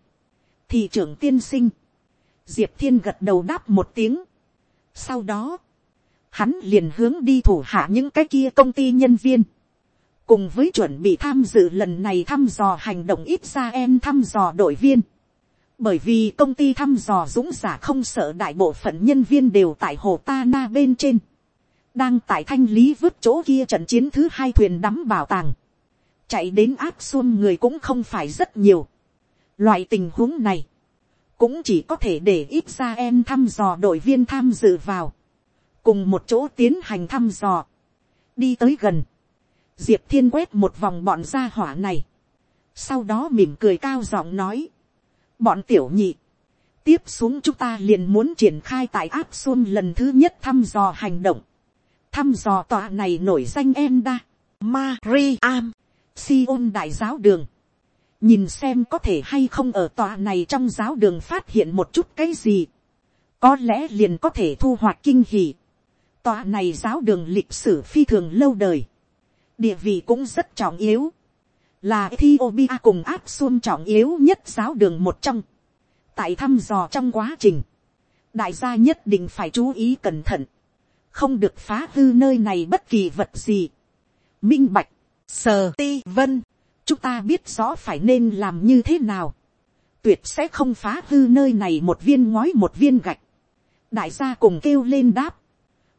Thị trưởng tiên sinh. Diệp Thiên gật đầu đáp một tiếng. Sau đó, hắn liền hướng đi thủ hạ những cái kia công ty nhân viên, cùng với chuẩn bị tham dự lần này thăm dò hành động ít ra em thăm dò đội viên, bởi vì công ty thăm dò dũng giả không sợ đại bộ phận nhân viên đều tại hồ ta na bên trên, đang tại thanh lý vứt chỗ kia trận chiến thứ hai thuyền đắm bảo tàng, chạy đến áp xuân người cũng không phải rất nhiều. Loại tình huống này, cũng chỉ có thể để ít ra em thăm dò đội viên tham dự vào. Cùng một chỗ tiến hành thăm dò, đi tới gần, diệp thiên quét một vòng bọn gia hỏa này, sau đó mỉm cười cao giọng nói, bọn tiểu nhị, tiếp xuống chúng ta liền muốn triển khai tại áp xuân lần thứ nhất thăm dò hành động, thăm dò tòa này nổi danh em đa. Mariam, Sion đại giáo đường, nhìn xem có thể hay không ở tòa này trong giáo đường phát hiện một chút cái gì, có lẽ liền có thể thu hoạch kinh hỉ. Tòa này giáo đường lịch sử phi thường lâu đời. Địa vị cũng rất trọng yếu. Là Ethiopia cùng áp xuân trọng yếu nhất giáo đường một trong. Tại thăm dò trong quá trình. Đại gia nhất định phải chú ý cẩn thận. Không được phá hư nơi này bất kỳ vật gì. Minh Bạch, Sờ Ti Vân. Chúng ta biết rõ phải nên làm như thế nào. Tuyệt sẽ không phá hư nơi này một viên ngói một viên gạch. Đại gia cùng kêu lên đáp.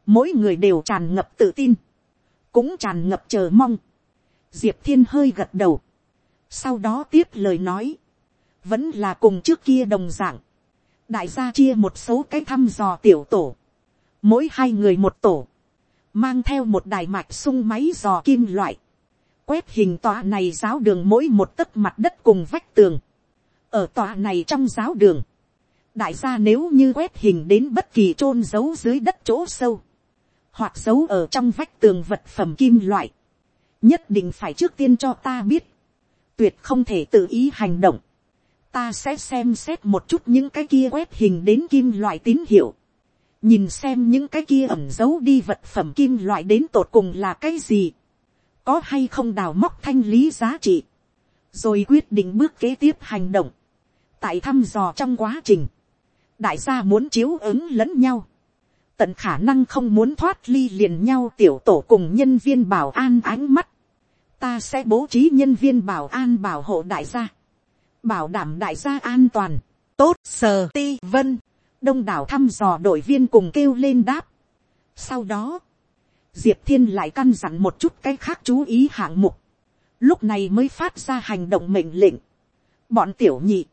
Mỗi người đều tràn ngập tự tin, cũng tràn ngập chờ mong. diệp thiên hơi gật đầu, sau đó tiếp lời nói, vẫn là cùng trước kia đồng d ạ n g đại gia chia một số cái thăm dò tiểu tổ, mỗi hai người một tổ, mang theo một đài mạch sung máy dò kim loại, quét hình tòa này giáo đường mỗi một tấc mặt đất cùng vách tường, ở tòa này trong giáo đường, đại gia nếu như quét hình đến bất kỳ chôn giấu dưới đất chỗ sâu, hoặc giấu ở trong vách tường vật phẩm kim loại, nhất định phải trước tiên cho ta biết, tuyệt không thể tự ý hành động, ta sẽ xem xét một chút những cái kia quét hình đến kim loại tín hiệu, nhìn xem những cái kia ẩm giấu đi vật phẩm kim loại đến tột cùng là cái gì, có hay không đào móc thanh lý giá trị, rồi quyết định bước kế tiếp hành động, tại thăm dò trong quá trình, đại gia muốn chiếu ứng lẫn nhau, tận khả năng không muốn thoát ly liền nhau tiểu tổ cùng nhân viên bảo an ánh mắt, ta sẽ bố trí nhân viên bảo an bảo hộ đại gia, bảo đảm đại gia an toàn, tốt sờ ti vân, đông đảo thăm dò đội viên cùng kêu lên đáp. sau đó, diệp thiên lại căn dặn một chút cái khác chú ý hạng mục, lúc này mới phát ra hành động mệnh lệnh. bọn tiểu nhị,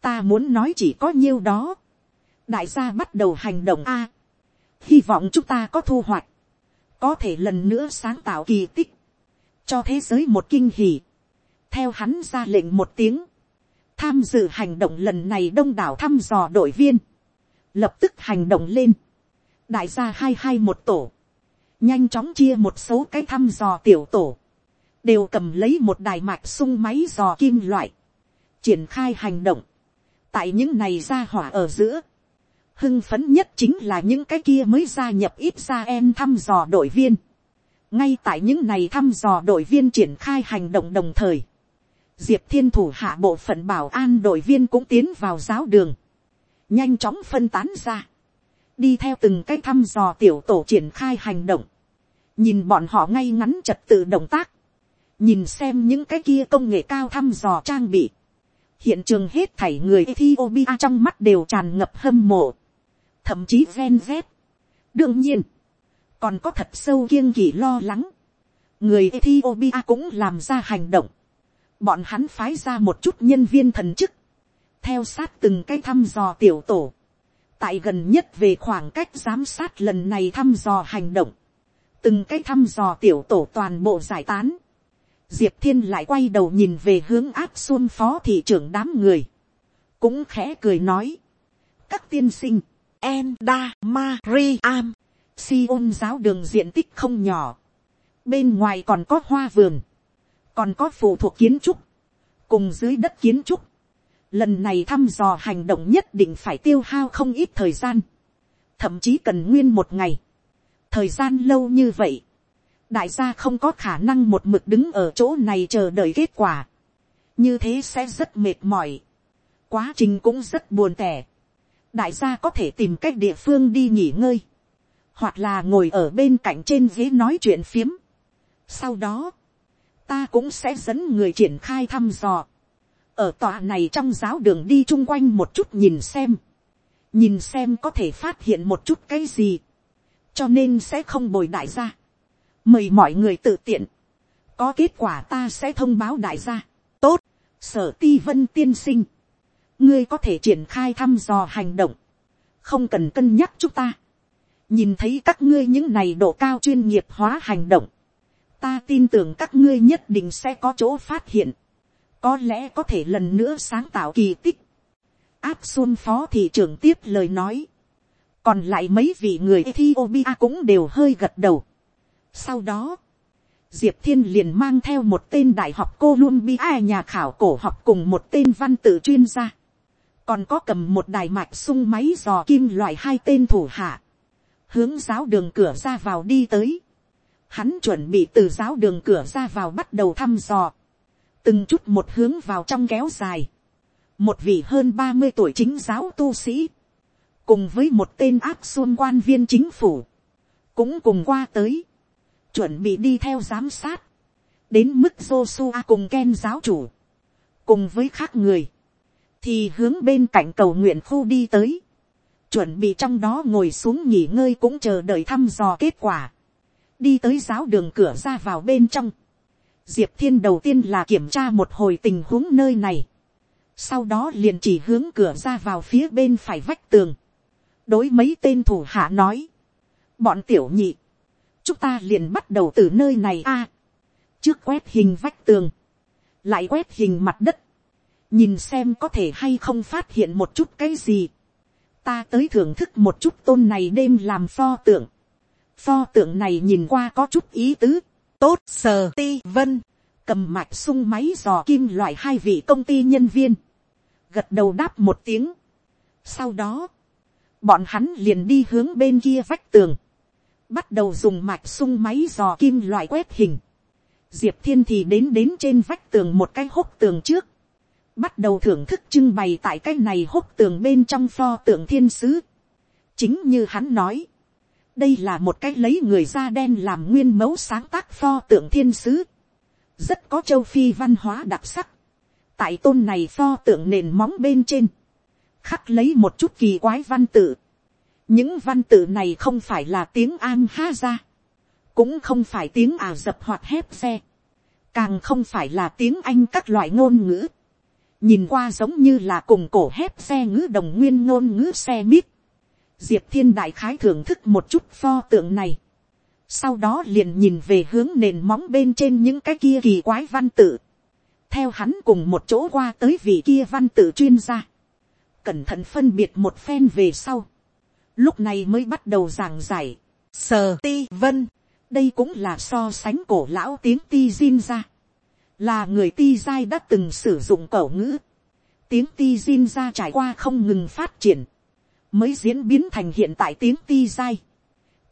ta muốn nói chỉ có nhiêu đó, đại gia bắt đầu hành động a, hy vọng chúng ta có thu hoạch, có thể lần nữa sáng tạo kỳ tích, cho thế giới một kinh hỉ. theo hắn ra lệnh một tiếng, tham dự hành động lần này đông đảo thăm dò đội viên, lập tức hành động lên, đại gia hai hai một tổ, nhanh chóng chia một số cái thăm dò tiểu tổ, đều cầm lấy một đài mạch sung máy dò kim loại, triển khai hành động, tại những này ra hỏa ở giữa, hưng phấn nhất chính là những cái kia mới gia nhập ít ra em thăm dò đội viên. ngay tại những này thăm dò đội viên triển khai hành động đồng thời, diệp thiên thủ hạ bộ phận bảo an đội viên cũng tiến vào giáo đường, nhanh chóng phân tán ra, đi theo từng cái thăm dò tiểu tổ triển khai hành động, nhìn bọn họ ngay ngắn trật tự động tác, nhìn xem những cái kia công nghệ cao thăm dò trang bị, hiện trường hết thảy người Ethiopia trong mắt đều tràn ngập hâm mộ, thậm chí ven z. đương nhiên, còn có thật sâu kiêng kỳ lo lắng, người Ethiopia cũng làm ra hành động, bọn hắn phái ra một chút nhân viên thần chức, theo sát từng cái thăm dò tiểu tổ, tại gần nhất về khoảng cách giám sát lần này thăm dò hành động, từng cái thăm dò tiểu tổ toàn bộ giải tán, diệp thiên lại quay đầu nhìn về hướng áp xuân phó thị trưởng đám người, cũng khẽ cười nói, các tiên sinh, en da mari am, si ôn giáo đường diện tích không nhỏ, bên ngoài còn có hoa vườn, còn có phụ thuộc kiến trúc, cùng dưới đất kiến trúc, lần này thăm dò hành động nhất định phải tiêu hao không ít thời gian, thậm chí cần nguyên một ngày, thời gian lâu như vậy, đại gia không có khả năng một mực đứng ở chỗ này chờ đợi kết quả, như thế sẽ rất mệt mỏi, quá trình cũng rất buồn tẻ, đại gia có thể tìm cách địa phương đi nghỉ ngơi, hoặc là ngồi ở bên cạnh trên ghế nói chuyện phiếm. Sau đó, ta cũng sẽ dẫn người triển khai thăm dò, ở tòa này trong giáo đường đi chung quanh một chút nhìn xem, nhìn xem có thể phát hiện một chút cái gì, cho nên sẽ không bồi đại gia, mời mọi người tự tiện, có kết quả ta sẽ thông báo đại gia, tốt, sở ti vân tiên sinh, ngươi có thể triển khai thăm dò hành động, không cần cân nhắc chúng ta, nhìn thấy các ngươi những này độ cao chuyên nghiệp hóa hành động, ta tin tưởng các ngươi nhất định sẽ có chỗ phát hiện, có lẽ có thể lần nữa sáng tạo kỳ tích. áp xuân phó thị trưởng tiếp lời nói, còn lại mấy vị người Ethiopia cũng đều hơi gật đầu. Sau đó, Diệp Thiên liền mang theo một tên đại học Columbia nhà khảo cổ học cùng một tên văn tự chuyên gia. Còn có cầm một đài mạch sung máy dò kim loại hai tên thủ hạ. Hướng giáo đường cửa ra vào đi tới. Hắn chuẩn bị từ giáo đường cửa ra vào bắt đầu thăm dò từng chút một hướng vào trong kéo dài, một vị hơn ba mươi tuổi chính giáo tu sĩ, cùng với một tên áp xuân quan viên chính phủ, cũng cùng qua tới, chuẩn bị đi theo giám sát, đến mức Joshua cùng Ken giáo chủ, cùng với khác người, thì hướng bên cạnh cầu nguyện khu đi tới, chuẩn bị trong đó ngồi xuống nghỉ ngơi cũng chờ đợi thăm dò kết quả, đi tới giáo đường cửa ra vào bên trong, diệp thiên đầu tiên là kiểm tra một hồi tình huống nơi này, sau đó liền chỉ hướng cửa ra vào phía bên phải vách tường, đối mấy tên thủ hạ nói, bọn tiểu nhị, chúng ta liền bắt đầu từ nơi này a, trước quét hình vách tường, lại quét hình mặt đất, nhìn xem có thể hay không phát hiện một chút cái gì, ta tới thưởng thức một chút tôn này đêm làm pho tượng, pho tượng này nhìn qua có chút ý tứ, tốt sờ ti vân, cầm mạch sung máy dò kim loại hai vị công ty nhân viên, gật đầu đáp một tiếng. Sau đó, bọn hắn liền đi hướng bên kia vách tường, bắt đầu dùng mạch sung máy dò kim loại quét hình. Diệp thiên thì đến đến trên vách tường một cái hốc tường trước, bắt đầu thưởng thức trưng bày tại cái này hốc tường bên trong pho tượng thiên sứ. chính như hắn nói, đây là một cái lấy người da đen làm nguyên mẫu sáng tác pho tượng thiên sứ, rất có châu phi văn hóa đặc sắc, tại tôn này pho tượng nền móng bên trên, khắc lấy một chút kỳ quái văn tự, những văn tự này không phải là tiếng an ha ra, cũng không phải tiếng ả dập hoặc hép xe, càng không phải là tiếng anh các loại ngôn ngữ, nhìn qua giống như là cùng cổ hép xe ngữ đồng nguyên ngôn ngữ xe mít, diệp thiên đại khái thưởng thức một chút pho tượng này, sau đó liền nhìn về hướng nền móng bên trên những cái kia kỳ quái văn tự, theo hắn cùng một chỗ qua tới vị kia văn tự chuyên gia, cẩn thận phân biệt một phen về sau, lúc này mới bắt đầu giảng giải, sờ ti vân, đây cũng là so sánh cổ lão tiếng ti zin ra, là người ti giai đã từng sử dụng cổ ngữ, tiếng ti zin ra trải qua không ngừng phát triển, mới diễn biến thành hiện tại tiếng ti giai,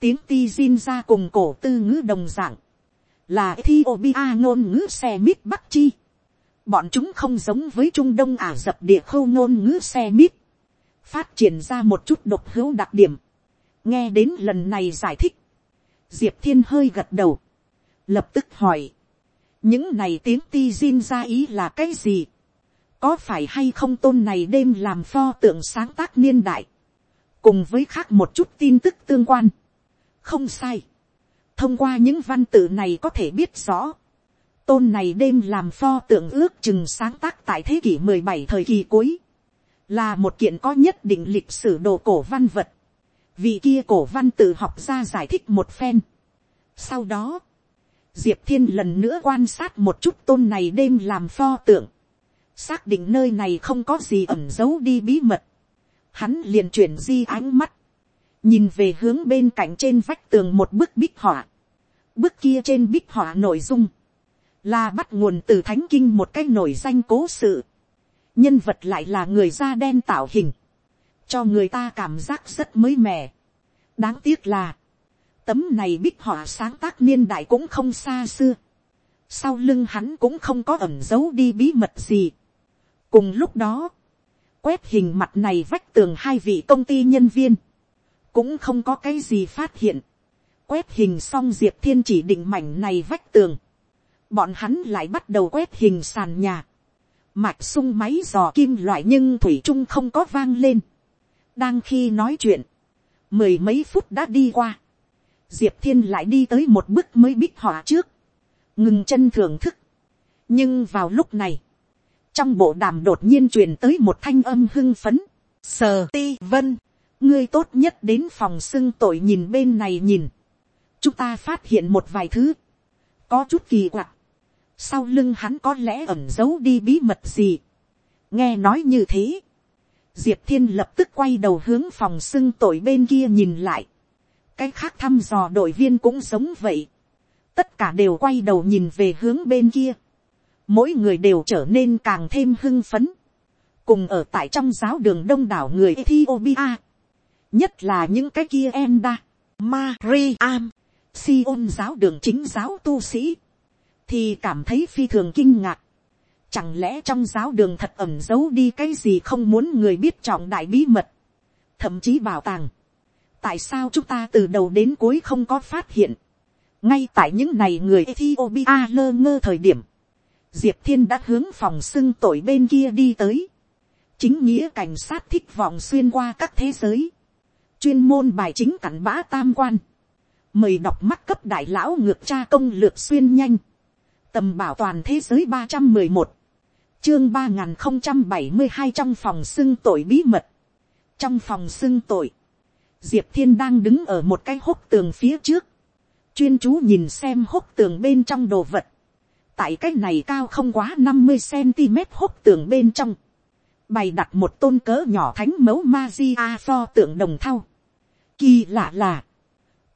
tiếng ti zin ra cùng cổ tư ngữ đồng dạng, là Ethiopia ngôn ngữ xe mít bắc chi, bọn chúng không giống với trung đông ả rập địa khâu ngôn ngữ xe mít, phát triển ra một chút độc hữu đặc điểm, nghe đến lần này giải thích, diệp thiên hơi gật đầu, lập tức hỏi, những này tiếng ti zin ra ý là cái gì, có phải hay không tôn này đêm làm pho tượng sáng tác niên đại, cùng với khác một chút tin tức tương quan, không sai, thông qua những văn tự này có thể biết rõ, tôn này đêm làm pho tượng ước chừng sáng tác tại thế kỷ mười bảy thời kỳ cuối, là một kiện có nhất định lịch sử đồ cổ văn vật, vị kia cổ văn tự học ra giải thích một phen. Sau đó, diệp thiên lần nữa quan sát một chút tôn này đêm làm pho tượng, xác định nơi này không có gì ẩn giấu đi bí mật, hắn liền chuyển di ánh mắt, nhìn về hướng bên cạnh trên vách tường một bức bích họa, bức kia trên bích họa nội dung, là bắt nguồn từ thánh kinh một cái nổi danh cố sự, nhân vật lại là người da đen tạo hình, cho người ta cảm giác rất mới mẻ. đáng tiếc là, tấm này bích họa sáng tác niên đại cũng không xa xưa, sau lưng hắn cũng không có ẩn giấu đi bí mật gì. cùng lúc đó, quét hình mặt này vách tường hai vị công ty nhân viên, cũng không có cái gì phát hiện. quét hình xong diệp thiên chỉ định mảnh này vách tường, bọn hắn lại bắt đầu quét hình sàn nhà, mạch sung máy dò kim loại nhưng thủy trung không có vang lên. đang khi nói chuyện, mười mấy phút đã đi qua, diệp thiên lại đi tới một bước mới bích họa trước, ngừng chân thưởng thức. nhưng vào lúc này, trong bộ đàm đột nhiên truyền tới một thanh âm hưng phấn, sờ ti vân, ngươi tốt nhất đến phòng xưng tội nhìn bên này nhìn, chúng ta phát hiện một vài thứ, có chút kỳ quặc, sau lưng hắn có lẽ ẩn giấu đi bí mật gì. nghe nói như thế, diệp thiên lập tức quay đầu hướng phòng xưng tội bên kia nhìn lại. cái khác thăm dò đội viên cũng giống vậy. tất cả đều quay đầu nhìn về hướng bên kia. mỗi người đều trở nên càng thêm hưng phấn. cùng ở tại trong giáo đường đông đảo người ethiopia. nhất là những cái kia enda, mariam, Sion giáo đường chính giáo tu sĩ thì cảm thấy phi thường kinh ngạc. Chẳng lẽ trong giáo đường thật ẩm giấu đi cái gì không muốn người biết trọng đại bí mật. Thậm chí bảo tàng. Tại sao chúng ta từ đầu đến cuối không có phát hiện. Ngay tại những này người Ethiopia lơ ngơ thời điểm. Diệp Thiên đã hướng phòng xưng tội bên kia đi tới. Chính nghĩa cảnh sát thích vọng xuyên qua các thế giới. Chuyên môn bài chính cảnh bã tam quan. Mời đọc mắt cấp đại lão ngược tra công lược xuyên nhanh tầm bảo toàn thế giới ba trăm mười một, chương ba nghìn không trăm bảy mươi hai trong phòng xưng tội bí mật. trong phòng xưng tội, diệp thiên đang đứng ở một cái hốc tường phía trước, chuyên chú nhìn xem hốc tường bên trong đồ vật. tại cái này cao không quá năm mươi cm hốc tường bên trong, bày đặt một tôn cỡ nhỏ thánh mẫu ma di a pho tượng đồng thau. kỳ lạ là,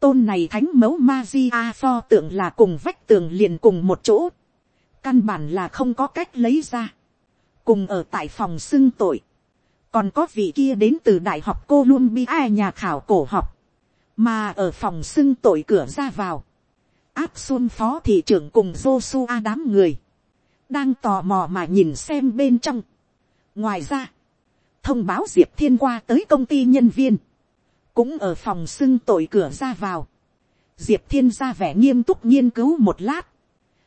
tôn này thánh mẫu ma di a pho tượng là cùng vách tường liền cùng một chỗ, căn bản là không có cách lấy ra, cùng ở tại phòng xưng tội, còn có vị kia đến từ đại học Columbia nhà khảo cổ học, mà ở phòng xưng tội cửa ra vào, áp xuân phó thị trưởng cùng Joshua đám người, đang tò mò mà nhìn xem bên trong. ngoài ra, thông báo diệp thiên qua tới công ty nhân viên, cũng ở phòng xưng tội cửa ra vào, diệp thiên ra vẻ nghiêm túc nghiên cứu một lát,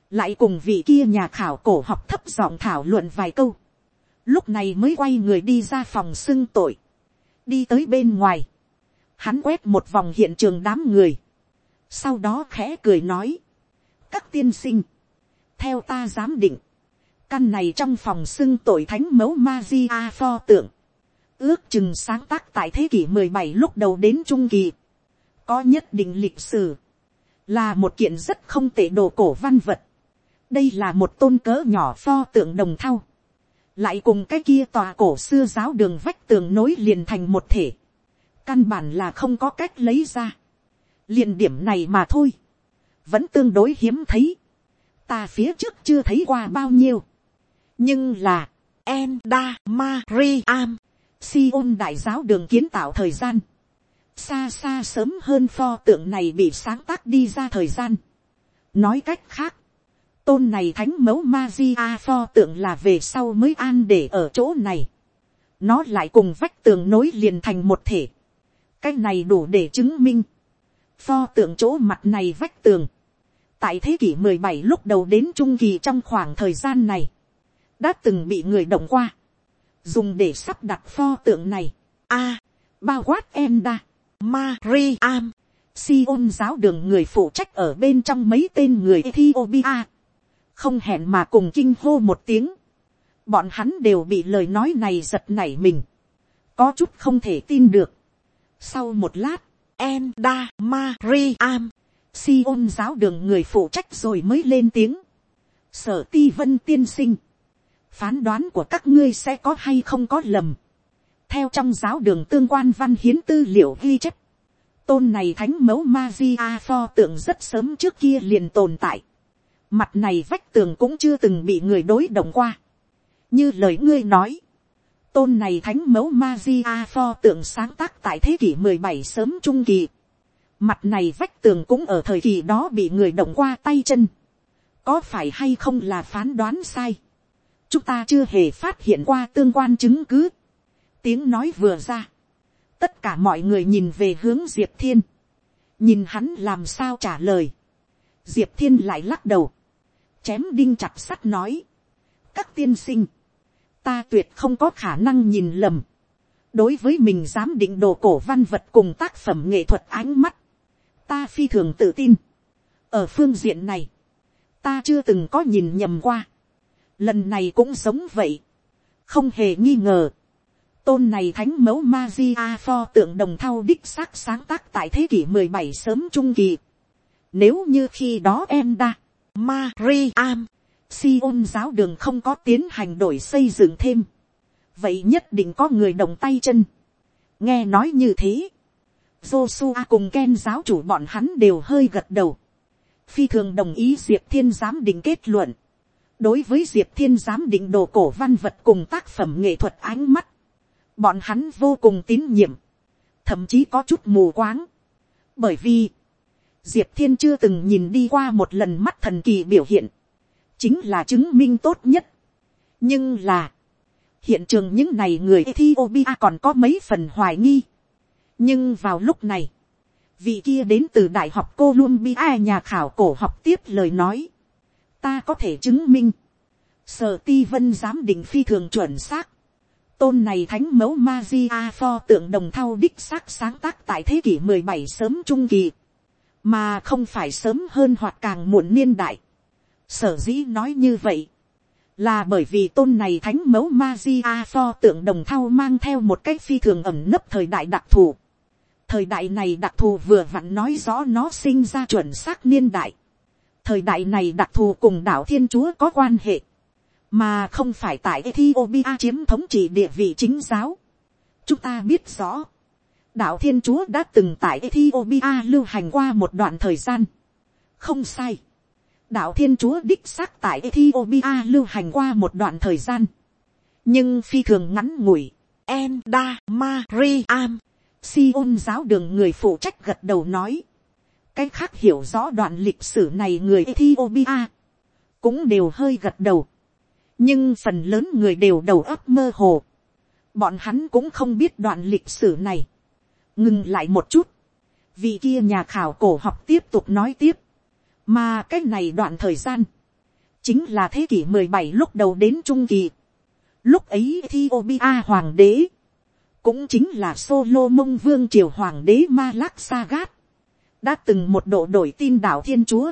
lại cùng vị kia nhà khảo cổ học thấp giọng thảo luận vài câu, lúc này mới quay người đi ra phòng xưng tội, đi tới bên ngoài, hắn quét một vòng hiện trường đám người, sau đó khẽ cười nói, các tiên sinh, theo ta giám định, căn này trong phòng xưng tội thánh mẫu ma di a pho tượng, ước chừng sáng tác tại thế kỷ mười bảy lúc đầu đến trung kỳ, có nhất định lịch sử, là một kiện rất không tệ đồ cổ văn vật. đây là một tôn cỡ nhỏ pho tượng đồng thau, lại cùng cái kia tòa cổ xưa giáo đường vách tường nối liền thành một thể, căn bản là không có cách lấy ra, liền điểm này mà thôi, vẫn tương đối hiếm thấy, ta phía trước chưa thấy qua bao nhiêu, nhưng là, Enda si ôn đại giáo đường kiến tạo thời gian, xa xa sớm hơn pho tượng này bị sáng tác đi ra thời gian. nói cách khác, tôn này thánh mẫu ma di a pho tượng là về sau mới an để ở chỗ này. nó lại cùng vách tường nối liền thành một thể. cái này đủ để chứng minh. pho tượng chỗ mặt này vách tường. tại thế kỷ mười bảy lúc đầu đến trung kỳ trong khoảng thời gian này, đã từng bị người động qua, dùng để sắp đặt pho tượng này. a, bao quát em đa Mariam, Sion giáo đường người phụ trách ở bên trong mấy tên người Ethiopia. Không hẹn mà cùng kinh hô một tiếng. Bọn hắn đều bị lời nói này giật nảy mình. Có chút không thể tin được. Sau một lát, Enda Mariam, Sion giáo đường người phụ trách rồi mới lên tiếng. Sở ti vân tiên sinh. Phán đoán của các ngươi sẽ có hay không có lầm theo trong giáo đường tương quan văn hiến tư liệu ghi chép, tôn này thánh mẫu ma di a pho tượng rất sớm trước kia liền tồn tại. mặt này vách tường cũng chưa từng bị người đối động qua. như lời ngươi nói, tôn này thánh mẫu ma di a pho tượng sáng tác tại thế kỷ mười bảy sớm trung kỳ. mặt này vách tường cũng ở thời kỳ đó bị người động qua tay chân. có phải hay không là phán đoán sai chúng ta chưa hề phát hiện qua tương quan chứng cứ. Tiếng nói vừa ra, tất cả mọi người nhìn về hướng diệp thiên, nhìn hắn làm sao trả lời, diệp thiên lại lắc đầu, chém đinh chặt sắt nói, các tiên sinh, ta tuyệt không có khả năng nhìn lầm, đối với mình dám định đồ cổ văn vật cùng tác phẩm nghệ thuật ánh mắt, ta phi thường tự tin, ở phương diện này, ta chưa từng có nhìn nhầm qua, lần này cũng giống vậy, không hề nghi ngờ, tôn này thánh mẫu ma di a pho tượng đồng thau đích xác sáng tác tại thế kỷ mười bảy sớm trung kỳ. Nếu như khi đó em đa, Mariam, Sion giáo đường không có tiến hành đổi xây dựng thêm. Vậy nhất định có người đồng tay chân. Nghe nói như thế. Joshua cùng Ken giáo chủ bọn hắn đều hơi gật đầu. Phi thường đồng ý Diệp Thiên giám định kết luận. Đối với Diệp Thiên giám định đồ cổ văn vật cùng tác phẩm nghệ thuật ánh mắt bọn hắn vô cùng tín nhiệm, thậm chí có chút mù quáng, bởi vì, diệp thiên chưa từng nhìn đi qua một lần mắt thần kỳ biểu hiện, chính là chứng minh tốt nhất. nhưng là, hiện trường những này người Ethiopia còn có mấy phần hoài nghi. nhưng vào lúc này, vị kia đến từ đại học Columbia nhà khảo cổ học tiếp lời nói, ta có thể chứng minh, sở ti vân giám định phi thường chuẩn xác, tôn này thánh mẫu ma di a pho tượng đồng thau đích xác sáng tác tại thế kỷ mười bảy sớm trung kỳ, mà không phải sớm hơn hoặc càng muộn niên đại. sở dĩ nói như vậy, là bởi vì tôn này thánh mẫu ma di a pho tượng đồng thau mang theo một cách phi thường ẩm nấp thời đại đặc thù. thời đại này đặc thù vừa vặn nói rõ nó sinh ra chuẩn xác niên đại thời đại này đặc thù cùng đạo thiên chúa có quan hệ mà không phải tại Ethiopia chiếm thống trị địa vị chính giáo. chúng ta biết rõ, đạo thiên chúa đã từng tại Ethiopia lưu hành qua một đoạn thời gian. không sai, đạo thiên chúa đích xác tại Ethiopia lưu hành qua một đoạn thời gian. nhưng phi thường ngắn ngủi, Enda Mariam, Sion giáo đường người phụ trách gật đầu nói cái khác hiểu rõ đoạn lịch sử này người Ethiopia, cũng đều hơi gật đầu. Nhưng phần lớn người đều đầu óc mơ hồ. bọn hắn cũng không biết đoạn lịch sử này. ngừng lại một chút, vì kia nhà khảo cổ học tiếp tục nói tiếp, mà cái này đoạn thời gian, chính là thế kỷ mười bảy lúc đầu đến trung kỳ, lúc ấy Ethiopia hoàng đế, cũng chính là Solo mông vương triều hoàng đế Malak Sagat, đã từng một độ đổi tin đạo thiên chúa,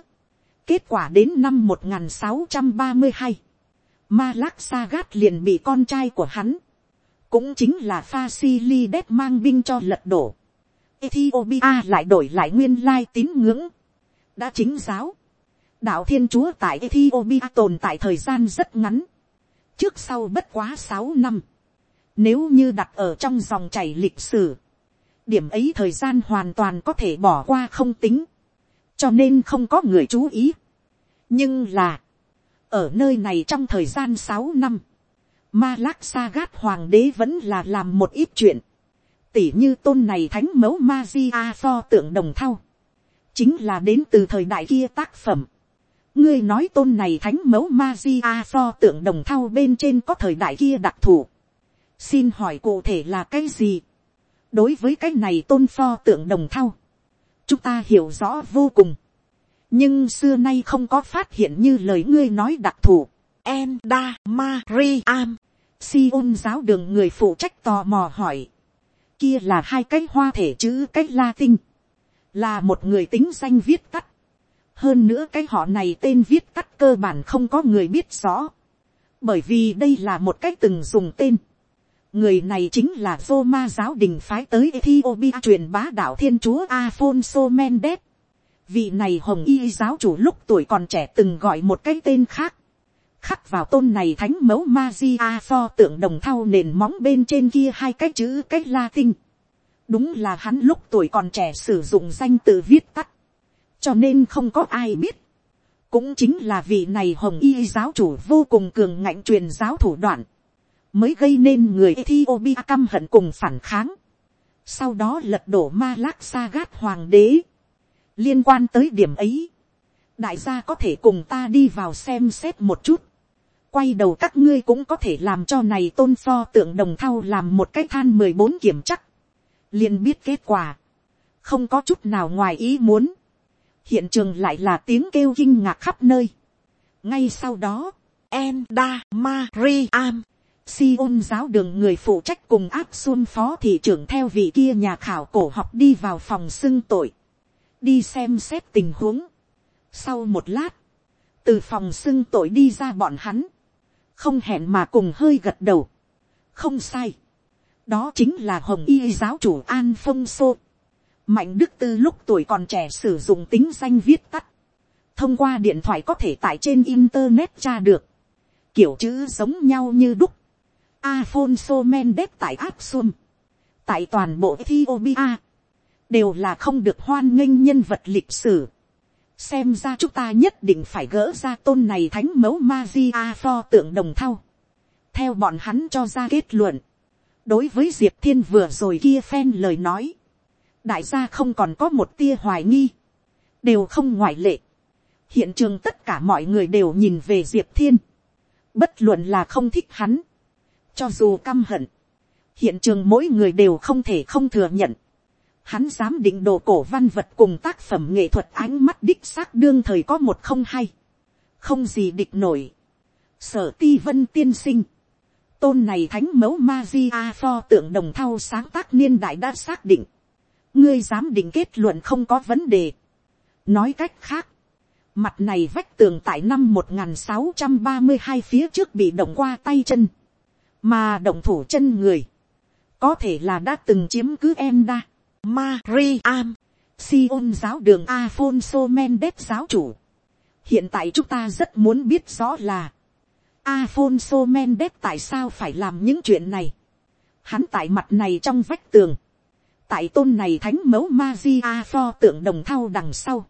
kết quả đến năm một nghìn sáu trăm ba mươi hai, Ma Lắc Sagat liền bị con trai của hắn, cũng chính là Fasilides mang binh cho lật đổ. Ethiopia lại đổi lại nguyên lai tín ngưỡng, đã chính giáo. đạo thiên chúa tại Ethiopia tồn tại thời gian rất ngắn, trước sau bất quá sáu năm. Nếu như đặt ở trong dòng chảy lịch sử, điểm ấy thời gian hoàn toàn có thể bỏ qua không tính, cho nên không có người chú ý. nhưng là, ở nơi này trong thời gian sáu năm, ma lác sa gát hoàng đế vẫn là làm một ít chuyện, tỉ như tôn này thánh mẫu ma di a pho tượng đồng thau, chính là đến từ thời đại kia tác phẩm. ngươi nói tôn này thánh mẫu ma di a pho tượng đồng thau bên trên có thời đại kia đặc thù. xin hỏi cụ thể là cái gì đối với cái này tôn pho tượng đồng thau, chúng ta hiểu rõ vô cùng. nhưng xưa nay không có phát hiện như lời ngươi nói đặc thù. Enda Mariam, ôn giáo đường người phụ trách tò mò hỏi. Kia là hai cái hoa thể chữ cách Latin là một người tính danh viết tắt. hơn nữa cái họ này tên viết tắt cơ bản không có người biết rõ. bởi vì đây là một cái từng dùng tên người này chính là Roma giáo đình phái tới Ethiopia truyền bá đạo thiên chúa Afonso Mendes. vị này hồng y giáo chủ lúc tuổi còn trẻ từng gọi một cái tên khác. khắc vào tôn này thánh mẫu Magia pho tượng đồng thau nền móng bên trên kia hai cái chữ cái Latin đúng là hắn lúc tuổi còn trẻ sử dụng danh từ viết tắt, cho nên không có ai biết. cũng chính là vị này hồng y giáo chủ vô cùng cường ngạnh truyền giáo thủ đoạn, mới gây nên người Ethiopia căm hận cùng phản kháng. sau đó lật đổ ma lác sa gát hoàng đế. liên quan tới điểm ấy, đại gia có thể cùng ta đi vào xem xét một chút. quay đầu các ngươi cũng có thể làm cho này tôn pho tượng đồng thau làm một cái than mười bốn kiểm chắc liền biết kết quả, không có chút nào ngoài ý muốn, hiện trường lại là tiếng kêu kinh ngạc khắp nơi. ngay sau đó, Enda Mariam, Sion giáo đường người phụ trách cùng áp xuân phó thị trưởng theo vị kia nhà khảo cổ học đi vào phòng xưng tội, đi xem xét tình huống. sau một lát, từ phòng xưng tội đi ra bọn hắn, không hẹn mà cùng hơi gật đầu, không sai, đó chính là hồng y giáo chủ an phong sô. mạnh đức tư lúc tuổi còn trẻ sử dụng tính danh viết tắt. thông qua điện thoại có thể tải trên internet tra được. kiểu chữ giống nhau như đúc. Afonso Mendes tại áp tại toàn bộ Ethiopia. đều là không được hoan nghênh nhân vật lịch sử. xem ra chúng ta nhất định phải gỡ ra tôn này thánh mẫu Mazia pho tượng đồng thau. theo bọn hắn cho ra kết luận đối với diệp thiên vừa rồi kia phen lời nói, đại gia không còn có một tia hoài nghi, đều không ngoại lệ. hiện trường tất cả mọi người đều nhìn về diệp thiên, bất luận là không thích hắn, cho dù căm hận, hiện trường mỗi người đều không thể không thừa nhận, hắn dám định đồ cổ văn vật cùng tác phẩm nghệ thuật ánh mắt đích xác đương thời có một không hay, không gì địch nổi, sở ti vân tiên sinh, tôn này thánh mẫu ma di a pho tượng đồng thau sáng tác niên đại đã xác định, ngươi dám định kết luận không có vấn đề. nói cách khác, mặt này vách tường tại năm một nghìn sáu trăm ba mươi hai phía trước bị động qua tay chân, mà động thủ chân người, có thể là đã từng chiếm cứ em đa, Mariam, Sion giáo đường Afonso Mendes giáo chủ. hiện tại chúng ta rất muốn biết rõ là, Afonso Mendes tại sao phải làm những chuyện này. Hắn tại mặt này trong vách tường. Tại tôn này thánh mẫu Maria pho tượng đồng thau đằng sau.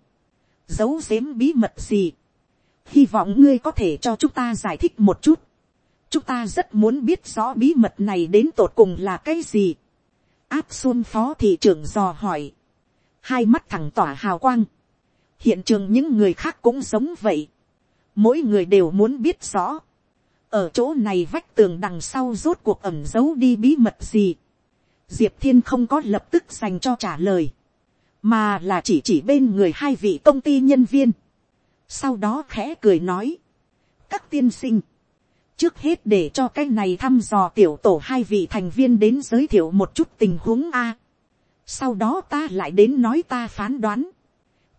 Giấu giếm bí mật gì. Hy vọng ngươi có thể cho chúng ta giải thích một chút. Chúng ta rất muốn biết rõ bí mật này đến tột cùng là cái gì. Áp xuân phó thị trưởng dò hỏi. Hai mắt thẳng tỏa hào quang. Hiện trường những người khác cũng giống vậy. Mỗi người đều muốn biết rõ ở chỗ này vách tường đằng sau rốt cuộc ẩm giấu đi bí mật gì. diệp thiên không có lập tức dành cho trả lời, mà là chỉ chỉ bên người hai vị công ty nhân viên, sau đó khẽ cười nói, các tiên sinh, trước hết để cho cái này thăm dò tiểu tổ hai vị thành viên đến giới thiệu một chút tình huống a. sau đó ta lại đến nói ta phán đoán,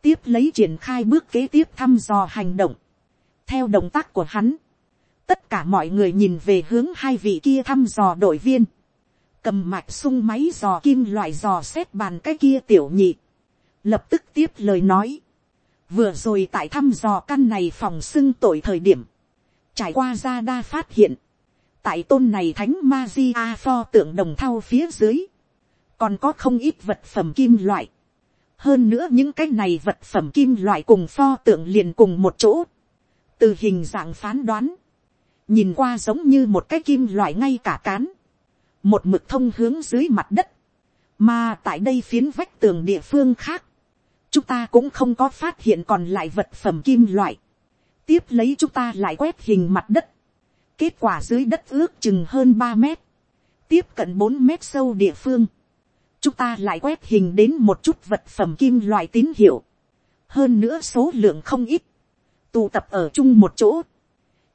tiếp lấy triển khai bước kế tiếp thăm dò hành động. theo động tác của hắn, tất cả mọi người nhìn về hướng hai vị kia thăm dò đội viên, cầm mạch sung máy dò kim loại dò xét bàn cái kia tiểu nhị, lập tức tiếp lời nói, vừa rồi tại thăm dò căn này phòng xưng tội thời điểm, trải qua ra đa phát hiện, tại tôn này thánh ma di a pho tượng đồng thau phía dưới, còn có không ít vật phẩm kim loại, hơn nữa những cái này vật phẩm kim loại cùng pho tượng liền cùng một chỗ, từ hình dạng phán đoán, nhìn qua giống như một cái kim loại ngay cả cán, một mực thông hướng dưới mặt đất, mà tại đây phiến vách tường địa phương khác, chúng ta cũng không có phát hiện còn lại vật phẩm kim loại, tiếp lấy chúng ta lại quét hình mặt đất, kết quả dưới đất ước chừng hơn ba mét, tiếp cận bốn mét sâu địa phương, chúng ta lại quét hình đến một chút vật phẩm kim loại tín hiệu, hơn nữa số lượng không ít, tụ tập ở chung một chỗ,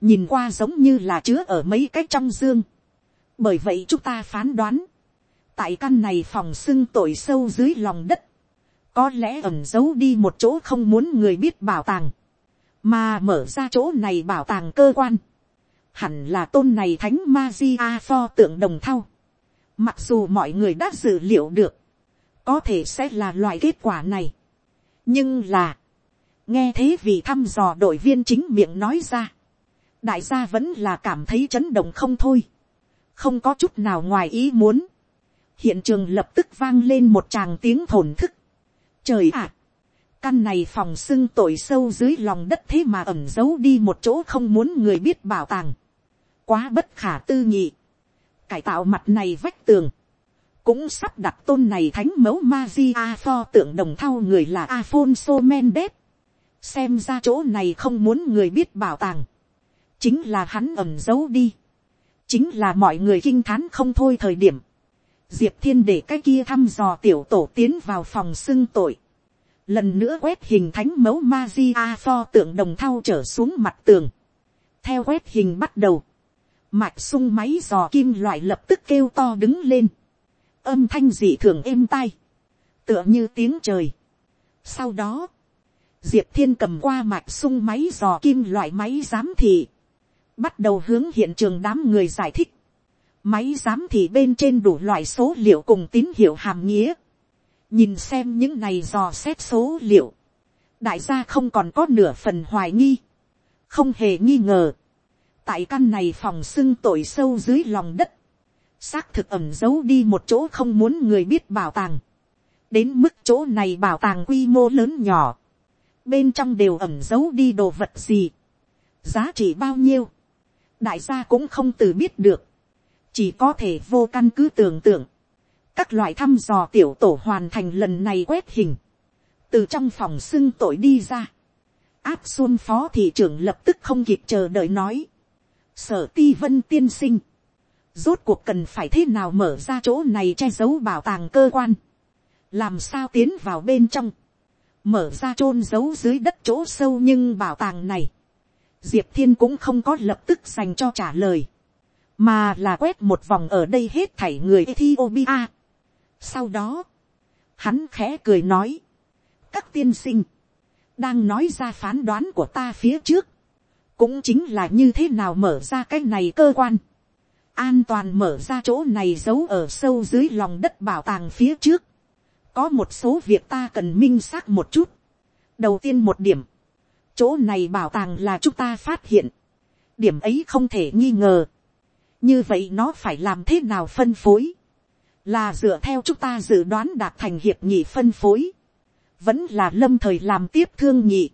nhìn qua giống như là chứa ở mấy cái trong dương. bởi vậy chúng ta phán đoán, tại căn này phòng xưng tội sâu dưới lòng đất, có lẽ ẩn giấu đi một chỗ không muốn người biết bảo tàng, mà mở ra chỗ này bảo tàng cơ quan, hẳn là tôn này thánh ma di a pho tượng đồng thau, mặc dù mọi người đã dự liệu được, có thể sẽ là loại kết quả này, nhưng là, nghe thế vì thăm dò đội viên chính miệng nói ra, đại gia vẫn là cảm thấy chấn động không thôi, không có chút nào ngoài ý muốn, hiện trường lập tức vang lên một tràng tiếng thổn thức, trời ạ, căn này phòng xưng tội sâu dưới lòng đất thế mà ẩm giấu đi một chỗ không muốn người biết bảo tàng, quá bất khả tư nghị, cải tạo mặt này vách tường, cũng sắp đặt tôn này thánh mẫu ma di a pho tượng đồng thau người là Afonso Mendes. xem ra chỗ này không muốn người biết bảo tàng, chính là hắn ẩm giấu đi, chính là mọi người kinh thán không thôi thời điểm, diệp thiên để cái kia thăm dò tiểu tổ tiến vào phòng xưng tội, lần nữa quét hình thánh mẫu ma di a pho tượng đồng thau trở xuống mặt tường, theo quét hình bắt đầu, mạch sung máy dò kim loại lập tức kêu to đứng lên, âm thanh dị thường êm tai, tựa như tiếng trời. Sau đó, diệp thiên cầm qua mạch sung máy dò kim loại máy giám thị, bắt đầu hướng hiện trường đám người giải thích. Máy giám thị bên trên đủ loại số liệu cùng tín hiệu hàm nghĩa. Nhìn xem những này dò xét số liệu. Đại gia không còn có nửa phần hoài nghi. Không hề nghi ngờ. Tại căn này phòng xưng tội sâu dưới lòng đất. Xác thực ẩm giấu đi một chỗ không muốn người biết bảo tàng. Đến mức chỗ này bảo tàng quy mô lớn nhỏ. Bên trong đều ẩm giấu đi đồ vật gì. Giá trị bao nhiêu đại gia cũng không từ biết được, chỉ có thể vô căn cứ tưởng tượng, các loại thăm dò tiểu tổ hoàn thành lần này quét hình, từ trong phòng xưng tội đi ra, áp xuân phó thị trưởng lập tức không kịp chờ đợi nói, sở ti vân tiên sinh, rốt cuộc cần phải thế nào mở ra chỗ này che giấu bảo tàng cơ quan, làm sao tiến vào bên trong, mở ra chôn giấu dưới đất chỗ sâu nhưng bảo tàng này, diệp thiên cũng không có lập tức dành cho trả lời, mà là quét một vòng ở đây hết thảy người Ethiopia. Sau đó, hắn khẽ cười nói, các tiên sinh, đang nói ra phán đoán của ta phía trước, cũng chính là như thế nào mở ra cái này cơ quan, an toàn mở ra chỗ này giấu ở sâu dưới lòng đất bảo tàng phía trước, có một số việc ta cần minh xác một chút. đầu tiên một điểm, chỗ này bảo tàng là chúng ta phát hiện, điểm ấy không thể nghi ngờ, như vậy nó phải làm thế nào phân phối, là dựa theo chúng ta dự đoán đạt thành hiệp nhị phân phối, vẫn là lâm thời làm tiếp thương nhị,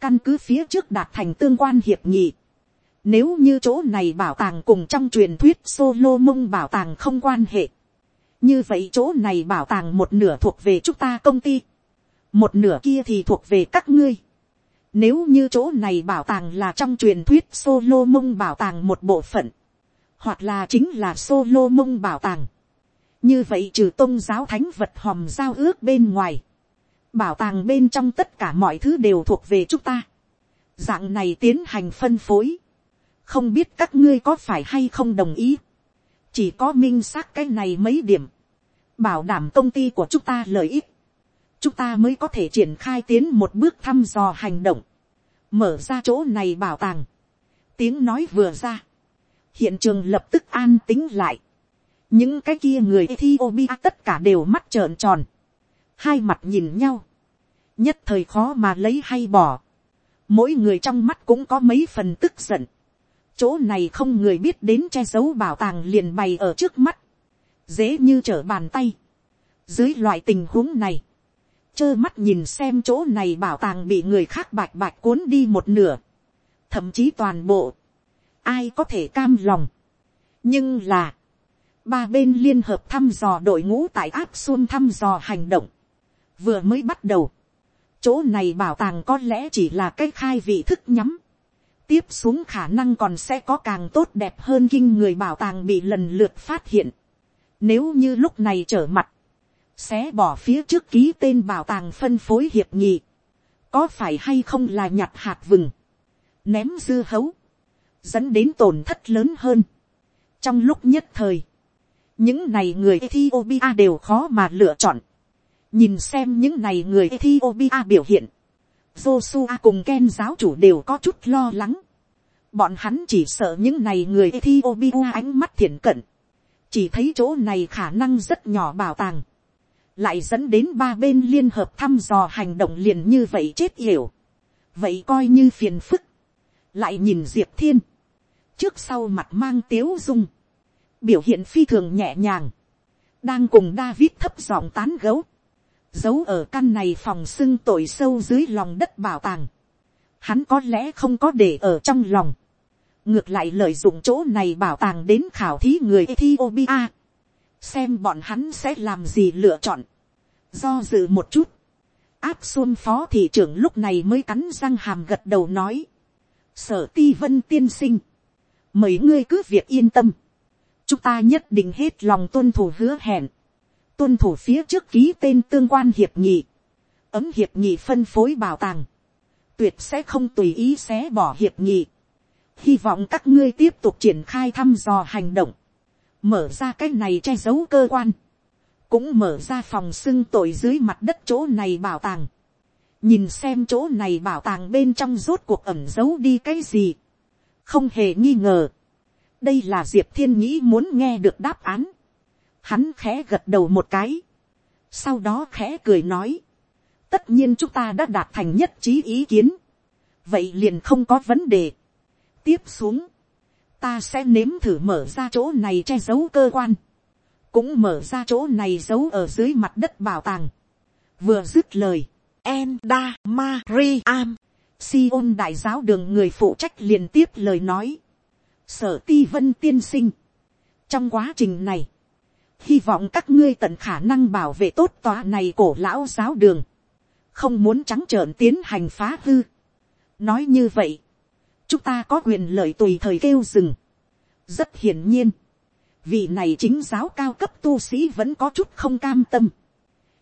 căn cứ phía trước đạt thành tương quan hiệp nhị nếu như chỗ này bảo tàng cùng trong truyền thuyết solo mông bảo tàng không quan hệ, như vậy chỗ này bảo tàng một nửa thuộc về chúng ta công ty, một nửa kia thì thuộc về các ngươi. Nếu như chỗ này bảo tàng là trong truyền thuyết solo mông bảo tàng một bộ phận. Hoặc là chính là solo mông bảo tàng như vậy trừ tôn giáo thánh vật hòm giao ước bên ngoài, bảo tàng bên trong tất cả mọi thứ đều thuộc về chúng ta. dạng này tiến hành phân phối, không biết các ngươi có phải hay không đồng ý, chỉ có minh xác cái này mấy điểm, bảo đảm công ty của chúng ta lợi ích, chúng ta mới có thể triển khai tiến một bước thăm dò hành động, mở ra chỗ này bảo tàng, tiếng nói vừa ra, hiện trường lập tức an tính lại, những cái kia người Ethiopia tất cả đều mắt trợn tròn, hai mặt nhìn nhau, nhất thời khó mà lấy hay bỏ, mỗi người trong mắt cũng có mấy phần tức giận, chỗ này không người biết đến che giấu bảo tàng liền bày ở trước mắt, dễ như trở bàn tay. dưới loại tình huống này, trơ mắt nhìn xem chỗ này bảo tàng bị người khác bạch bạch cuốn đi một nửa, thậm chí toàn bộ, ai có thể cam lòng. nhưng là, ba bên liên hợp thăm dò đội ngũ tại áp xuân thăm dò hành động, vừa mới bắt đầu, chỗ này bảo tàng có lẽ chỉ là cái khai vị thức nhắm, tiếp xuống khả năng còn sẽ có càng tốt đẹp hơn kinh người bảo tàng bị lần lượt phát hiện. Nếu như lúc này trở mặt, sẽ bỏ phía trước ký tên bảo tàng phân phối hiệp nghị, có phải hay không là nhặt hạt vừng, ném dư hấu, dẫn đến tổn thất lớn hơn. trong lúc nhất thời, những này người Ethiopia đều khó mà lựa chọn. nhìn xem những này người Ethiopia biểu hiện, Joshua cùng Ken giáo chủ đều có chút lo lắng. Bọn hắn chỉ sợ những này người Ethiopia ánh mắt thiện cận. Chỉ thấy chỗ này khả năng rất nhỏ bảo tàng. Lại dẫn đến ba bên liên hợp thăm dò hành động liền như vậy chết hiểu. Vậy coi như phiền phức. Lại nhìn Diệp Thiên. Trước sau mặt mang tiếu dung. Biểu hiện phi thường nhẹ nhàng. Đang cùng David thấp giọng tán gấu giấu ở căn này phòng xưng tội sâu dưới lòng đất bảo tàng. Hắn có lẽ không có để ở trong lòng. Ngược lại lợi dụng chỗ này bảo tàng đến khảo thí người Ethiopia. Xem bọn hắn sẽ làm gì lựa chọn. Do dự một chút. Áp xuân phó thị trưởng lúc này mới cắn răng hàm gật đầu nói. Sở ti vân tiên sinh. Mấy ngươi cứ việc yên tâm. Chúng ta nhất định hết lòng tuân thủ hứa hẹn. Tuân thủ phía trước ký tên tương quan hiệp nghị, ấm hiệp nghị phân phối bảo tàng, tuyệt sẽ không tùy ý xé bỏ hiệp nghị, hy vọng các ngươi tiếp tục triển khai thăm dò hành động, mở ra cái này che giấu cơ quan, cũng mở ra phòng xưng tội dưới mặt đất chỗ này bảo tàng, nhìn xem chỗ này bảo tàng bên trong rốt cuộc ẩm giấu đi cái gì, không hề nghi ngờ, đây là diệp thiên nghĩ muốn nghe được đáp án, Hắn khẽ gật đầu một cái. Sau đó khẽ cười nói. Tất nhiên chúng ta đã đạt thành nhất trí ý kiến. Vậy liền không có vấn đề. Tiếp xuống. Ta sẽ nếm thử mở ra chỗ này che giấu cơ quan. Cũng mở ra chỗ này giấu ở dưới mặt đất bảo tàng. Vừa dứt lời. Enda Mariam. Sion đại giáo đường người phụ trách liền tiếp lời nói. Sở ti vân tiên sinh. Trong quá trình này hy vọng các ngươi tận khả năng bảo vệ tốt tòa này cổ lão giáo đường, không muốn trắng trợn tiến hành phá hư. nói như vậy, chúng ta có quyền lợi tùy thời kêu dừng. rất hiển nhiên, vị này chính giáo cao cấp tu sĩ vẫn có chút không cam tâm,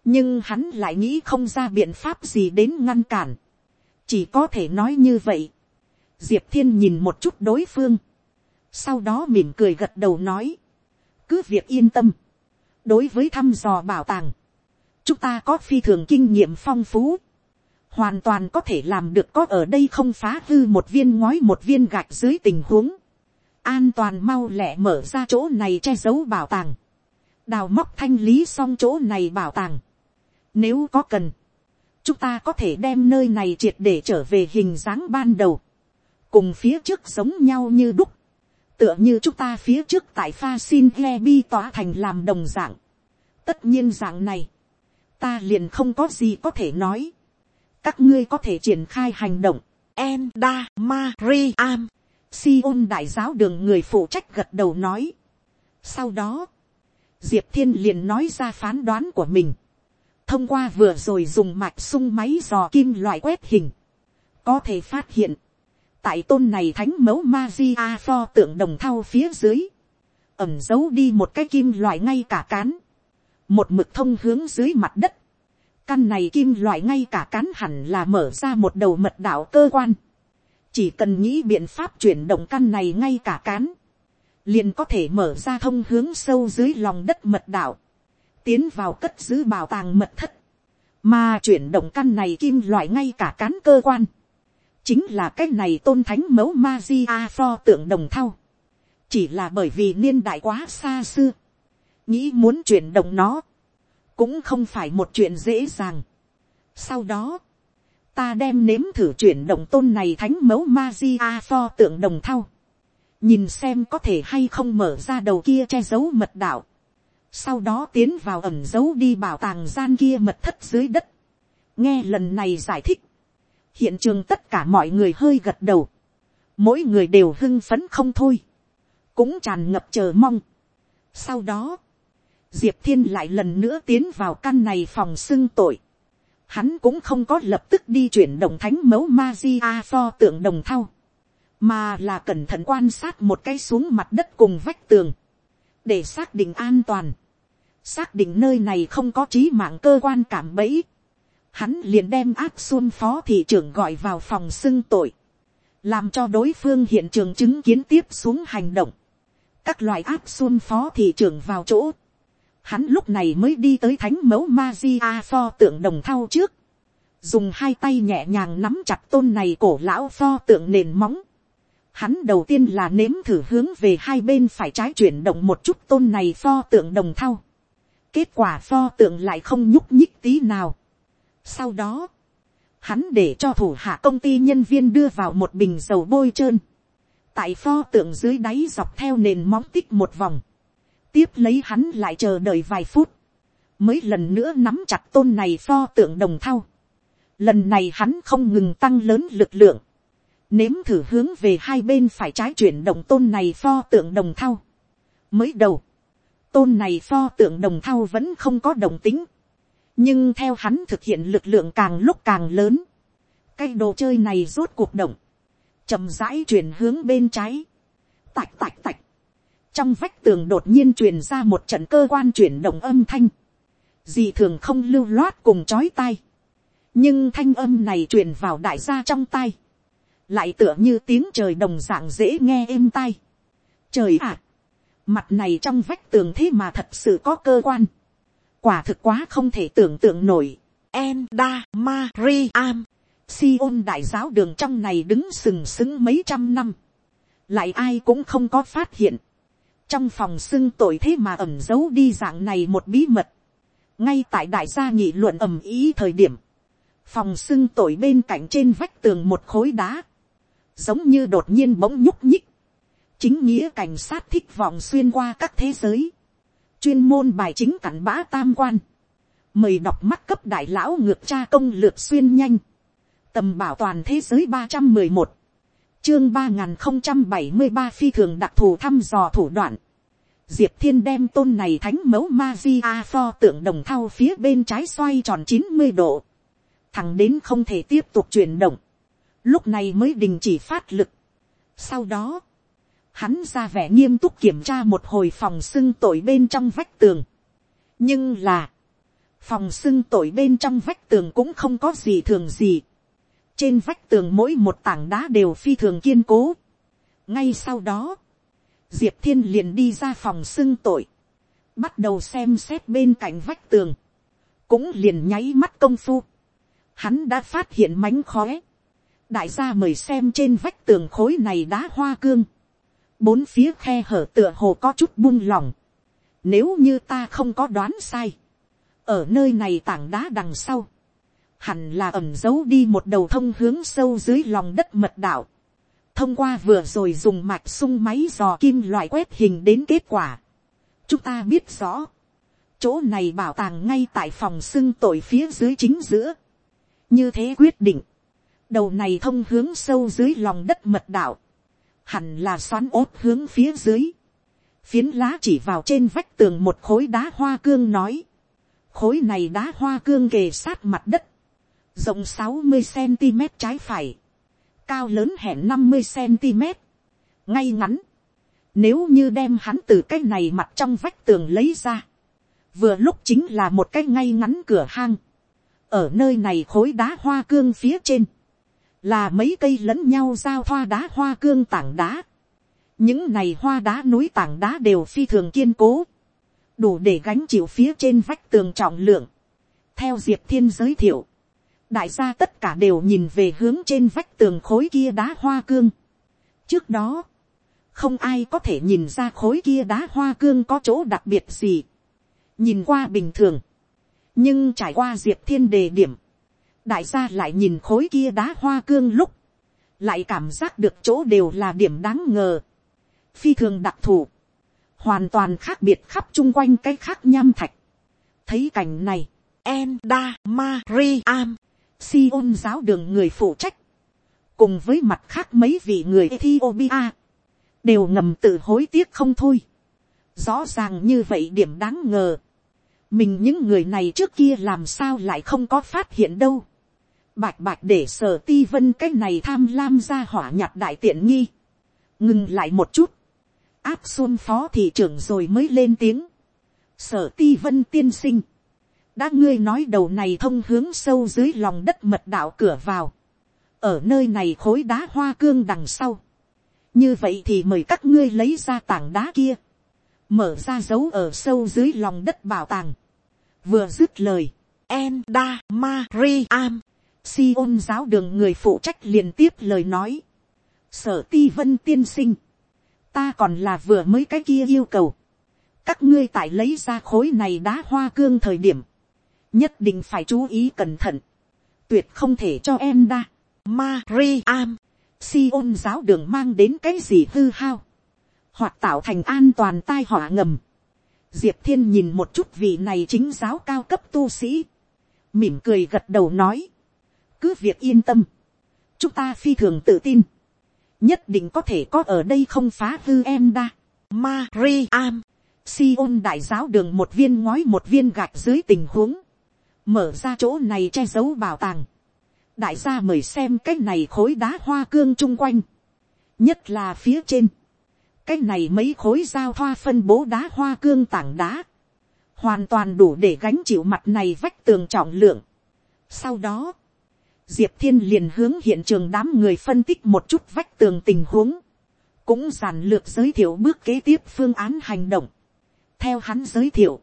nhưng hắn lại nghĩ không ra biện pháp gì đến ngăn cản, chỉ có thể nói như vậy. diệp thiên nhìn một chút đối phương, sau đó mỉm cười gật đầu nói, cứ việc yên tâm, đối với thăm dò bảo tàng, chúng ta có phi thường kinh nghiệm phong phú, hoàn toàn có thể làm được có ở đây không phá hư một viên ngói một viên gạch dưới tình huống, an toàn mau lẹ mở ra chỗ này che giấu bảo tàng, đào móc thanh lý xong chỗ này bảo tàng. Nếu có cần, chúng ta có thể đem nơi này triệt để trở về hình dáng ban đầu, cùng phía trước giống nhau như đúc tựa như chúng ta phía trước tại pha xin le bi tỏa thành làm đồng dạng. tất nhiên dạng này, ta liền không có gì có thể nói. các ngươi có thể triển khai hành động. Enda si ôn đại giáo đường người phụ trách gật đầu nói. sau đó, diệp thiên liền nói ra phán đoán của mình. thông qua vừa rồi dùng mạch sung máy dò kim loại quét hình, có thể phát hiện, tại tôn này thánh mẫu ma di a pho tượng đồng thau phía dưới, ẩm giấu đi một cái kim loại ngay cả cán, một mực thông hướng dưới mặt đất, căn này kim loại ngay cả cán hẳn là mở ra một đầu mật đạo cơ quan, chỉ cần nghĩ biện pháp chuyển động căn này ngay cả cán, liền có thể mở ra thông hướng sâu dưới lòng đất mật đạo, tiến vào cất giữ bảo tàng mật thất, mà chuyển động căn này kim loại ngay cả cán cơ quan, chính là cái này tôn thánh mẫu ma di a pho tượng đồng thau, chỉ là bởi vì niên đại quá xa xưa, nghĩ muốn chuyển động nó, cũng không phải một chuyện dễ dàng. Sau đó, ta đem nếm thử chuyển động tôn này thánh mẫu ma di a pho tượng đồng thau, nhìn xem có thể hay không mở ra đầu kia che giấu mật đạo, sau đó tiến vào ẩm giấu đi bảo tàng gian kia mật thất dưới đất. nghe lần này giải thích, hiện trường tất cả mọi người hơi gật đầu, mỗi người đều hưng phấn không thôi, cũng tràn ngập chờ mong. sau đó, diệp thiên lại lần nữa tiến vào căn này phòng xưng tội. hắn cũng không có lập tức đi chuyển động thánh mẫu ma di a pho tượng đồng thau, mà là cẩn thận quan sát một cái xuống mặt đất cùng vách tường, để xác định an toàn, xác định nơi này không có trí mạng cơ quan cảm bẫy, hắn liền đem áp xuân phó thị trưởng gọi vào phòng xưng tội, làm cho đối phương hiện trường chứng kiến tiếp xuống hành động, các loại áp xuân phó thị trưởng vào chỗ, hắn lúc này mới đi tới thánh mẫu ma di a pho tượng đồng thau trước, dùng hai tay nhẹ nhàng nắm chặt tôn này cổ lão pho tượng nền móng, hắn đầu tiên là nếm thử hướng về hai bên phải trái chuyển động một chút tôn này pho tượng đồng thau, kết quả pho tượng lại không nhúc nhích tí nào, sau đó, hắn để cho thủ hạ công ty nhân viên đưa vào một bình dầu bôi trơn. Tại pho tượng dưới đáy dọc theo nền móng tích một vòng. Tiếp lấy hắn lại chờ đợi vài phút. Mới lần nữa nắm chặt tôn này pho tượng đồng thau. Lần này hắn không ngừng tăng lớn lực lượng. Nếm thử hướng về hai bên phải trái chuyển động tôn này pho tượng đồng thau. Mới đầu. Tôn này pho tượng đồng thau vẫn không có đồng tính nhưng theo hắn thực hiện lực lượng càng lúc càng lớn, cái đồ chơi này rốt cuộc động, chậm rãi chuyển hướng bên trái, tạch tạch tạch, trong vách tường đột nhiên truyền ra một trận cơ quan chuyển động âm thanh, gì thường không lưu loát cùng chói tai, nhưng thanh âm này truyền vào đại gia trong tai, lại tựa như tiếng trời đồng dạng dễ nghe êm tai. Trời ạ, mặt này trong vách tường thế mà thật sự có cơ quan, quả thực quá không thể tưởng tượng nổi. Enda Mariam, Sion đại giáo đường trong này đứng sừng sững mấy trăm năm. Lại ai cũng không có phát hiện. Trong phòng xưng tội thế mà ẩm giấu đi dạng này một bí mật. Ngay tại đại gia nghị luận ầm ý thời điểm. Phòng xưng tội bên cạnh trên vách tường một khối đá. Giống như đột nhiên bỗng nhúc nhích. Chính nghĩa cảnh sát thích vọng xuyên qua các thế giới chuyên môn bài chính cặn bã tam quan, mời đọc mắt cấp đại lão ngược tra công lược xuyên nhanh, tầm bảo toàn thế giới ba trăm mười một, chương ba nghìn không trăm bảy mươi ba phi thường đặc thù thăm dò thủ đoạn, diệp thiên đem tôn này thánh mẫu ma di a pho tượng đồng thau phía bên trái xoay tròn chín mươi độ, thẳng đến không thể tiếp tục chuyển động, lúc này mới đình chỉ phát lực. sau đó, hắn ra vẻ nghiêm túc kiểm tra một hồi phòng xưng tội bên trong vách tường. nhưng là, phòng xưng tội bên trong vách tường cũng không có gì thường gì. trên vách tường mỗi một tảng đá đều phi thường kiên cố. ngay sau đó, diệp thiên liền đi ra phòng xưng tội, bắt đầu xem xét bên cạnh vách tường, cũng liền nháy mắt công phu. hắn đã phát hiện mánh khóe. đại gia mời xem trên vách tường khối này đá hoa cương bốn phía khe hở tựa hồ có chút buông lỏng. Nếu như ta không có đoán sai, ở nơi này tảng đá đằng sau, hẳn là ẩm giấu đi một đầu thông hướng sâu dưới lòng đất mật đạo. Thông qua vừa rồi dùng mạch sung máy dò kim loại quét hình đến kết quả. Chúng ta biết rõ, chỗ này bảo tàng ngay tại phòng xưng tội phía dưới chính giữa. Như thế quyết định, đầu này thông hướng sâu dưới lòng đất mật đạo hẳn là xoắn ốt hướng phía dưới, phiến lá chỉ vào trên vách tường một khối đá hoa cương nói, khối này đá hoa cương kề sát mặt đất, rộng sáu mươi cm trái phải, cao lớn hẹn năm mươi cm, ngay ngắn, nếu như đem hắn từ cái này mặt trong vách tường lấy ra, vừa lúc chính là một cái ngay ngắn cửa hang, ở nơi này khối đá hoa cương phía trên, là mấy cây lẫn nhau giao thoa đá hoa cương tảng đá, những này hoa đá núi tảng đá đều phi thường kiên cố, đủ để gánh chịu phía trên vách tường trọng lượng. theo diệp thiên giới thiệu, đại gia tất cả đều nhìn về hướng trên vách tường khối kia đá hoa cương. trước đó, không ai có thể nhìn ra khối kia đá hoa cương có chỗ đặc biệt gì. nhìn qua bình thường, nhưng trải qua diệp thiên đề điểm, đại gia lại nhìn khối kia đá hoa cương lúc, lại cảm giác được chỗ đều là điểm đáng ngờ, phi thường đặc thù, hoàn toàn khác biệt khắp chung quanh cái khác nham thạch. thấy cảnh này, em da mari am, si Sion giáo đường người phụ trách, cùng với mặt khác mấy vị người Ethiopia, đều ngầm tự hối tiếc không thôi. rõ ràng như vậy điểm đáng ngờ. mình những người này trước kia làm sao lại không có phát hiện đâu bạch bạch để sở ti vân cái này tham lam ra hỏa nhặt đại tiện nghi. ngừng lại một chút. áp xuân phó thị trưởng rồi mới lên tiếng. sở ti vân tiên sinh. đã ngươi nói đầu này thông hướng sâu dưới lòng đất mật đạo cửa vào. ở nơi này khối đá hoa cương đằng sau như vậy thì mời các ngươi lấy ra tảng đá kia, mở ra dấu ở sâu dưới lòng đất bảo tàng, vừa dứt lời, en da ma ri am si ôn giáo đường người phụ trách liền tiếp lời nói, sở ti vân tiên sinh, ta còn là vừa mới cái kia yêu cầu, các ngươi tại lấy ra khối này đá hoa cương thời điểm, nhất định phải chú ý cẩn thận, tuyệt không thể cho em đa, Mariam, si ôn giáo đường mang đến cái gì hư hao, hoặc tạo thành an toàn tai họa ngầm. Diệp thiên nhìn một chút vị này chính giáo cao cấp tu sĩ, mỉm cười gật đầu nói, cứ việc yên tâm, chúng ta phi thường tự tin, nhất định có thể có ở đây không phá hư em đa. Mariam, si ôn đại giáo đường một viên ngói một viên gạch dưới tình huống, mở ra chỗ này che giấu bảo tàng, đại gia mời xem cái này khối đá hoa cương chung quanh, nhất là phía trên, cái này mấy khối giao hoa phân bố đá hoa cương tảng đá, hoàn toàn đủ để gánh chịu mặt này vách tường trọng lượng. Sau đó, diệp thiên liền hướng hiện trường đám người phân tích một chút vách tường tình huống, cũng giản lược giới thiệu bước kế tiếp phương án hành động. theo hắn giới thiệu,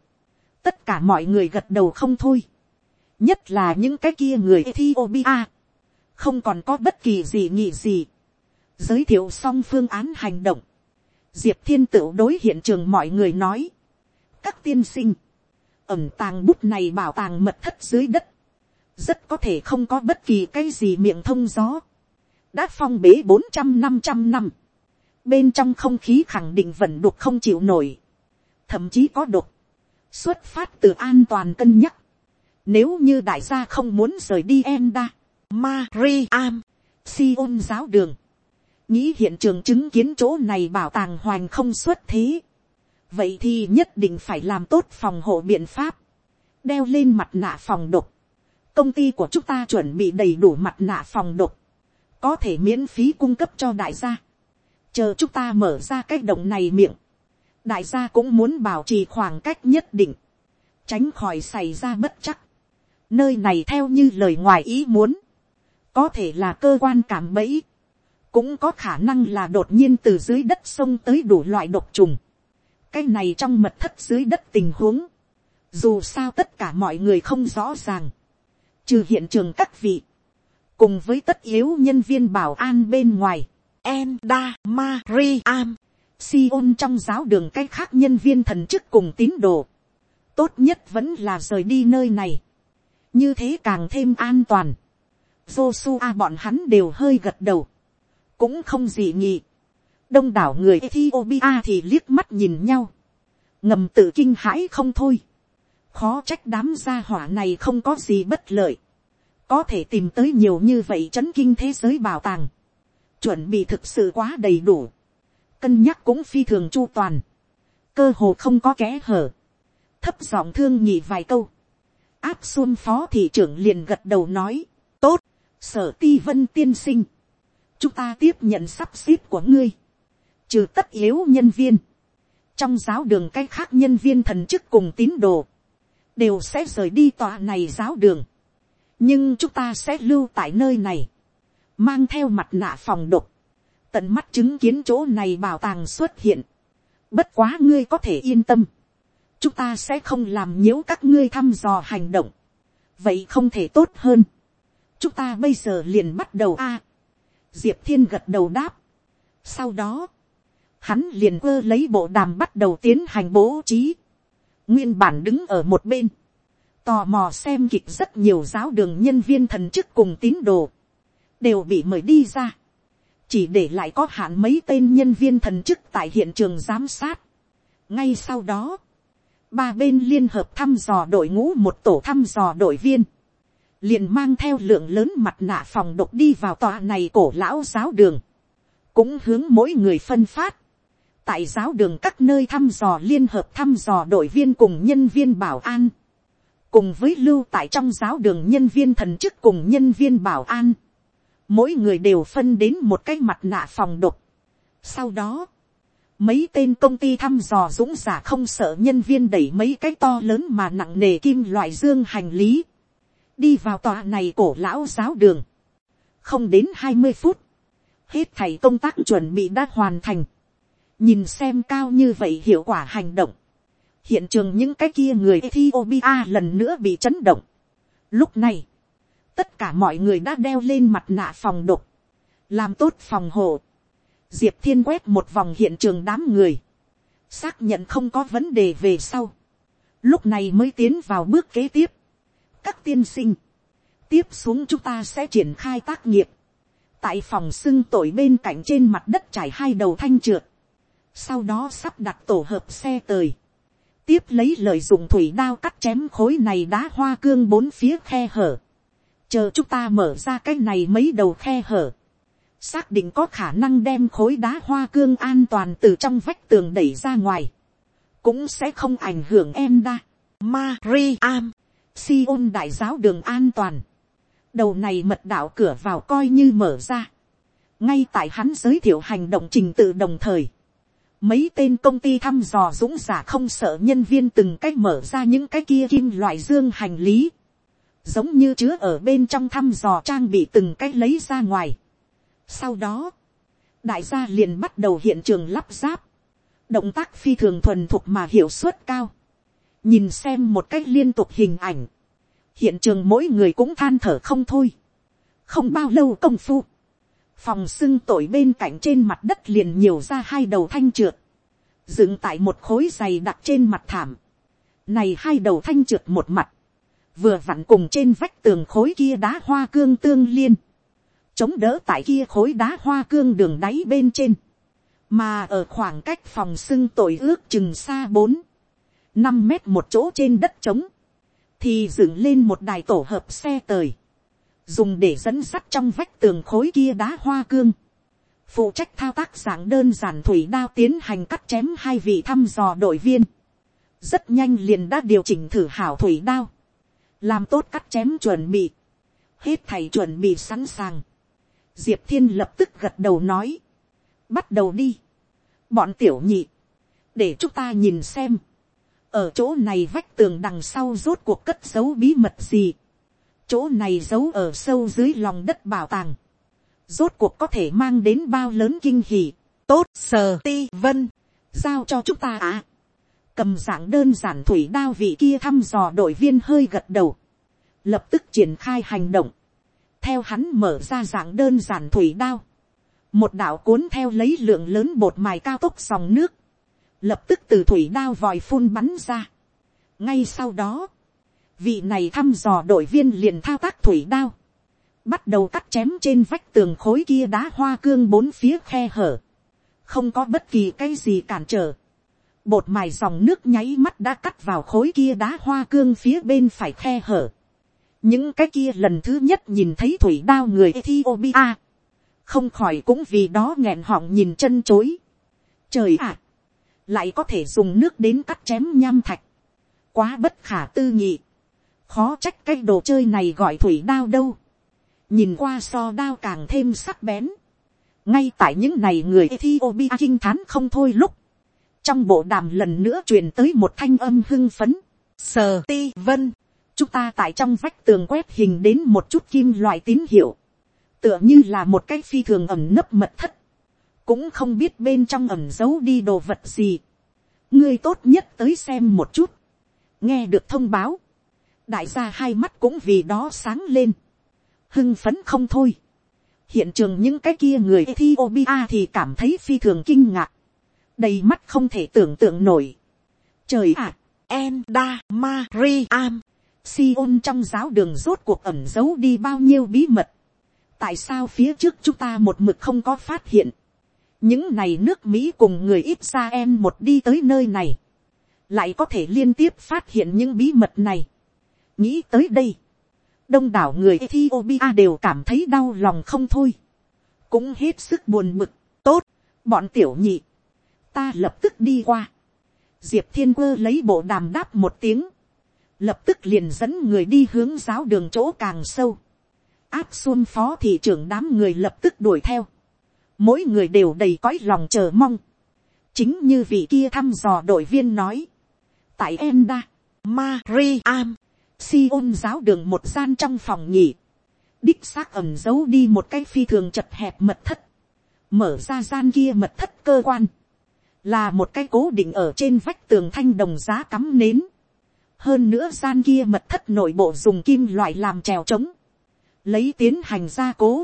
tất cả mọi người gật đầu không thôi nhất là những cái kia người Ethiopia, không còn có bất kỳ gì nghị gì, giới thiệu xong phương án hành động, diệp thiên tựu đối hiện trường mọi người nói, các tiên sinh, ẩm tàng bút này bảo tàng mật thất dưới đất, rất có thể không có bất kỳ cái gì miệng thông gió, đã phong bế bốn trăm năm trăm năm, bên trong không khí khẳng định vẫn đục không chịu nổi, thậm chí có đục, xuất phát từ an toàn cân nhắc, nếu như đại gia không muốn rời đi Enda, Mariam, Sion giáo đường, nghĩ hiện trường chứng kiến chỗ này bảo tàng hoành không xuất thế. Vậy thì nhất định phải làm tốt phòng hộ biện pháp, đeo lên mặt nạ phòng độc. Công ty của chúng ta chuẩn bị đầy đủ mặt nạ phòng độc, có thể miễn phí cung cấp cho đại gia. Chờ chúng ta mở ra cái động này miệng, đại gia cũng muốn bảo trì khoảng cách nhất định, tránh khỏi xảy ra bất chắc Nơi này theo như lời ngoài ý muốn. Có thể là cơ quan cảm bẫy. Cũng có khả năng là đột nhiên từ dưới đất sông tới đủ loại độc trùng. Cái này trong mật thất dưới đất tình huống. Dù sao tất cả mọi người không rõ ràng. Trừ hiện trường các vị. Cùng với tất yếu nhân viên bảo an bên ngoài. Enda Mariam. ôn trong giáo đường cách khác nhân viên thần chức cùng tín đồ. Tốt nhất vẫn là rời đi nơi này như thế càng thêm an toàn. Joshua bọn hắn đều hơi gật đầu, cũng không gì nhị. đông đảo người Ethiopia thì liếc mắt nhìn nhau, ngầm tự kinh hãi không thôi khó trách đám gia hỏa này không có gì bất lợi, có thể tìm tới nhiều như vậy chấn kinh thế giới bảo tàng, chuẩn bị thực sự quá đầy đủ, cân nhắc cũng phi thường chu toàn, cơ hồ không có kẽ hở, thấp giọng thương nhị vài câu, áp xuân phó thị trưởng liền gật đầu nói, tốt, sở ti vân tiên sinh, chúng ta tiếp nhận sắp xếp của ngươi, trừ tất yếu nhân viên, trong giáo đường cái khác nhân viên thần chức cùng tín đồ, đều sẽ rời đi tòa này giáo đường. nhưng chúng ta sẽ lưu tại nơi này, mang theo mặt nạ phòng độc, tận mắt chứng kiến chỗ này bảo tàng xuất hiện. bất quá ngươi có thể yên tâm, chúng ta sẽ không làm nhiễu các ngươi thăm dò hành động, vậy không thể tốt hơn. chúng ta bây giờ liền bắt đầu a. diệp thiên gật đầu đáp. sau đó, hắn liền quơ lấy bộ đàm bắt đầu tiến hành bố trí nguyên bản đứng ở một bên, tò mò xem kịch rất nhiều giáo đường nhân viên thần chức cùng tín đồ, đều bị mời đi ra, chỉ để lại có hạn mấy tên nhân viên thần chức tại hiện trường giám sát. ngay sau đó, ba bên liên hợp thăm dò đội ngũ một tổ thăm dò đội viên, liền mang theo lượng lớn mặt nạ phòng độc đi vào tòa này cổ lão giáo đường, cũng hướng mỗi người phân phát, tại giáo đường các nơi thăm dò liên hợp thăm dò đội viên cùng nhân viên bảo an, cùng với lưu tại trong giáo đường nhân viên thần chức cùng nhân viên bảo an, mỗi người đều phân đến một cái mặt nạ phòng độc. Sau đó, mấy tên công ty thăm dò dũng giả không sợ nhân viên đẩy mấy cái to lớn mà nặng nề kim loại dương hành lý, đi vào tòa này cổ lão giáo đường, không đến hai mươi phút, hết thầy công tác chuẩn bị đã hoàn thành, nhìn xem cao như vậy hiệu quả hành động, hiện trường những cái kia người Ethiopia lần nữa bị chấn động. Lúc này, tất cả mọi người đã đeo lên mặt nạ phòng độc, làm tốt phòng hộ. Diệp thiên quét một vòng hiện trường đám người, xác nhận không có vấn đề về sau, lúc này mới tiến vào bước kế tiếp. các tiên sinh, tiếp xuống chúng ta sẽ triển khai tác nghiệp, tại phòng xưng tội bên cạnh trên mặt đất trải hai đầu thanh trượt, sau đó sắp đặt tổ hợp xe tời, tiếp lấy lợi dụng thủy đao cắt chém khối này đá hoa cương bốn phía khe hở, chờ chúng ta mở ra cái này mấy đầu khe hở, xác định có khả năng đem khối đá hoa cương an toàn từ trong vách tường đẩy ra ngoài, cũng sẽ không ảnh hưởng em đa, Mariam, Sion đại giáo đường an toàn, đầu này mật đạo cửa vào coi như mở ra, ngay tại hắn giới thiệu hành động trình tự đồng thời, mấy tên công ty thăm dò dũng giả không sợ nhân viên từng cách mở ra những cái kia kim loại dương hành lý, giống như chứa ở bên trong thăm dò trang bị từng cách lấy ra ngoài. Sau đó, đại gia liền bắt đầu hiện trường lắp ráp, động tác phi thường thuần thục mà hiệu suất cao, nhìn xem một cách liên tục hình ảnh, hiện trường mỗi người cũng than thở không thôi, không bao lâu công phu, phòng xưng tội bên cạnh trên mặt đất liền nhiều ra hai đầu thanh trượt, dựng tại một khối dày đặt trên mặt thảm, này hai đầu thanh trượt một mặt, vừa vặn cùng trên vách tường khối kia đá hoa cương tương liên, chống đỡ tại kia khối đá hoa cương đường đáy bên trên, mà ở khoảng cách phòng xưng tội ước chừng xa bốn, năm mét một chỗ trên đất trống, thì dựng lên một đài tổ hợp xe tời, dùng để dẫn sắt trong vách tường khối kia đá hoa cương, phụ trách thao tác dạng đơn giản thủy đao tiến hành cắt chém hai vị thăm dò đội viên, rất nhanh liền đã điều chỉnh thử hảo thủy đao, làm tốt cắt chém chuẩn bị, hết thầy chuẩn bị sẵn sàng, diệp thiên lập tức gật đầu nói, bắt đầu đi, bọn tiểu nhị, để chúng ta nhìn xem, ở chỗ này vách tường đằng sau rốt cuộc cất giấu bí mật gì, chỗ này giấu ở sâu dưới lòng đất bảo tàng, rốt cuộc có thể mang đến bao lớn kinh hỉ, tốt sờ ti vân, giao cho chúng ta à. cầm dạng đơn giản thủy đao vị kia thăm dò đội viên hơi gật đầu, lập tức triển khai hành động, theo hắn mở ra dạng đơn giản thủy đao, một đạo cuốn theo lấy lượng lớn bột mài cao tốc dòng nước, lập tức từ thủy đao vòi phun bắn ra. ngay sau đó, vị này thăm dò đội viên liền thao tác thủy đao, bắt đầu cắt chém trên vách tường khối kia đá hoa cương bốn phía khe hở, không có bất kỳ cái gì cản trở. Bột mài dòng nước nháy mắt đã cắt vào khối kia đá hoa cương phía bên phải khe hở. Những cái kia lần thứ nhất nhìn thấy thủy đao người Ethiopia. Không khỏi cũng vì đó nghẹn họng nhìn chân chối. Trời ạ! lại có thể dùng nước đến cắt chém nham thạch. Quá bất khả tư nghị. Khó trách cái đồ chơi này gọi thủy đao đâu. Nhìn qua so đao càng thêm sắc bén. ngay tại những này người Ethiopia kinh thán không thôi lúc, trong bộ đàm lần nữa truyền tới một thanh âm hưng phấn. sờ ti vân, chúng ta tại trong vách tường quét hình đến một chút kim loại tín hiệu, tựa như là một cái phi thường ẩm nấp mật thất, cũng không biết bên trong ẩm giấu đi đồ vật gì. ngươi tốt nhất tới xem một chút, nghe được thông báo, đại gia hai mắt cũng vì đó sáng lên, hưng phấn không thôi. hiện trường những cái kia người Ethiopia thì cảm thấy phi thường kinh ngạc, đầy mắt không thể tưởng tượng nổi. trời ạ, à, Enda Mariam, Sion trong giáo đường rốt cuộc ẩm giấu đi bao nhiêu bí mật. tại sao phía trước chúng ta một mực không có phát hiện. những này nước mỹ cùng người ít ra em một đi tới nơi này, lại có thể liên tiếp phát hiện những bí mật này nghĩ tới đây, đông đảo người Ethiopia đều cảm thấy đau lòng không thôi, cũng hết sức buồn bực, tốt, bọn tiểu nhị, ta lập tức đi qua, diệp thiên quơ lấy bộ đàm đáp một tiếng, lập tức liền dẫn người đi hướng giáo đường chỗ càng sâu, áp xuân phó thị trưởng đám người lập tức đuổi theo, mỗi người đều đầy cõi lòng chờ mong, chính như vị kia thăm dò đội viên nói, tại Enda, Mariam, Sion giáo đường một gian trong phòng nhỉ. Đích xác ẩm giấu đi một cái phi thường chật hẹp mật thất. Mở ra gian kia mật thất cơ quan. Là một cái cố định ở trên vách tường thanh đồng giá cắm nến. Hơn nữa gian kia mật thất nội bộ dùng kim loại làm trèo trống. Lấy tiến hành gia cố.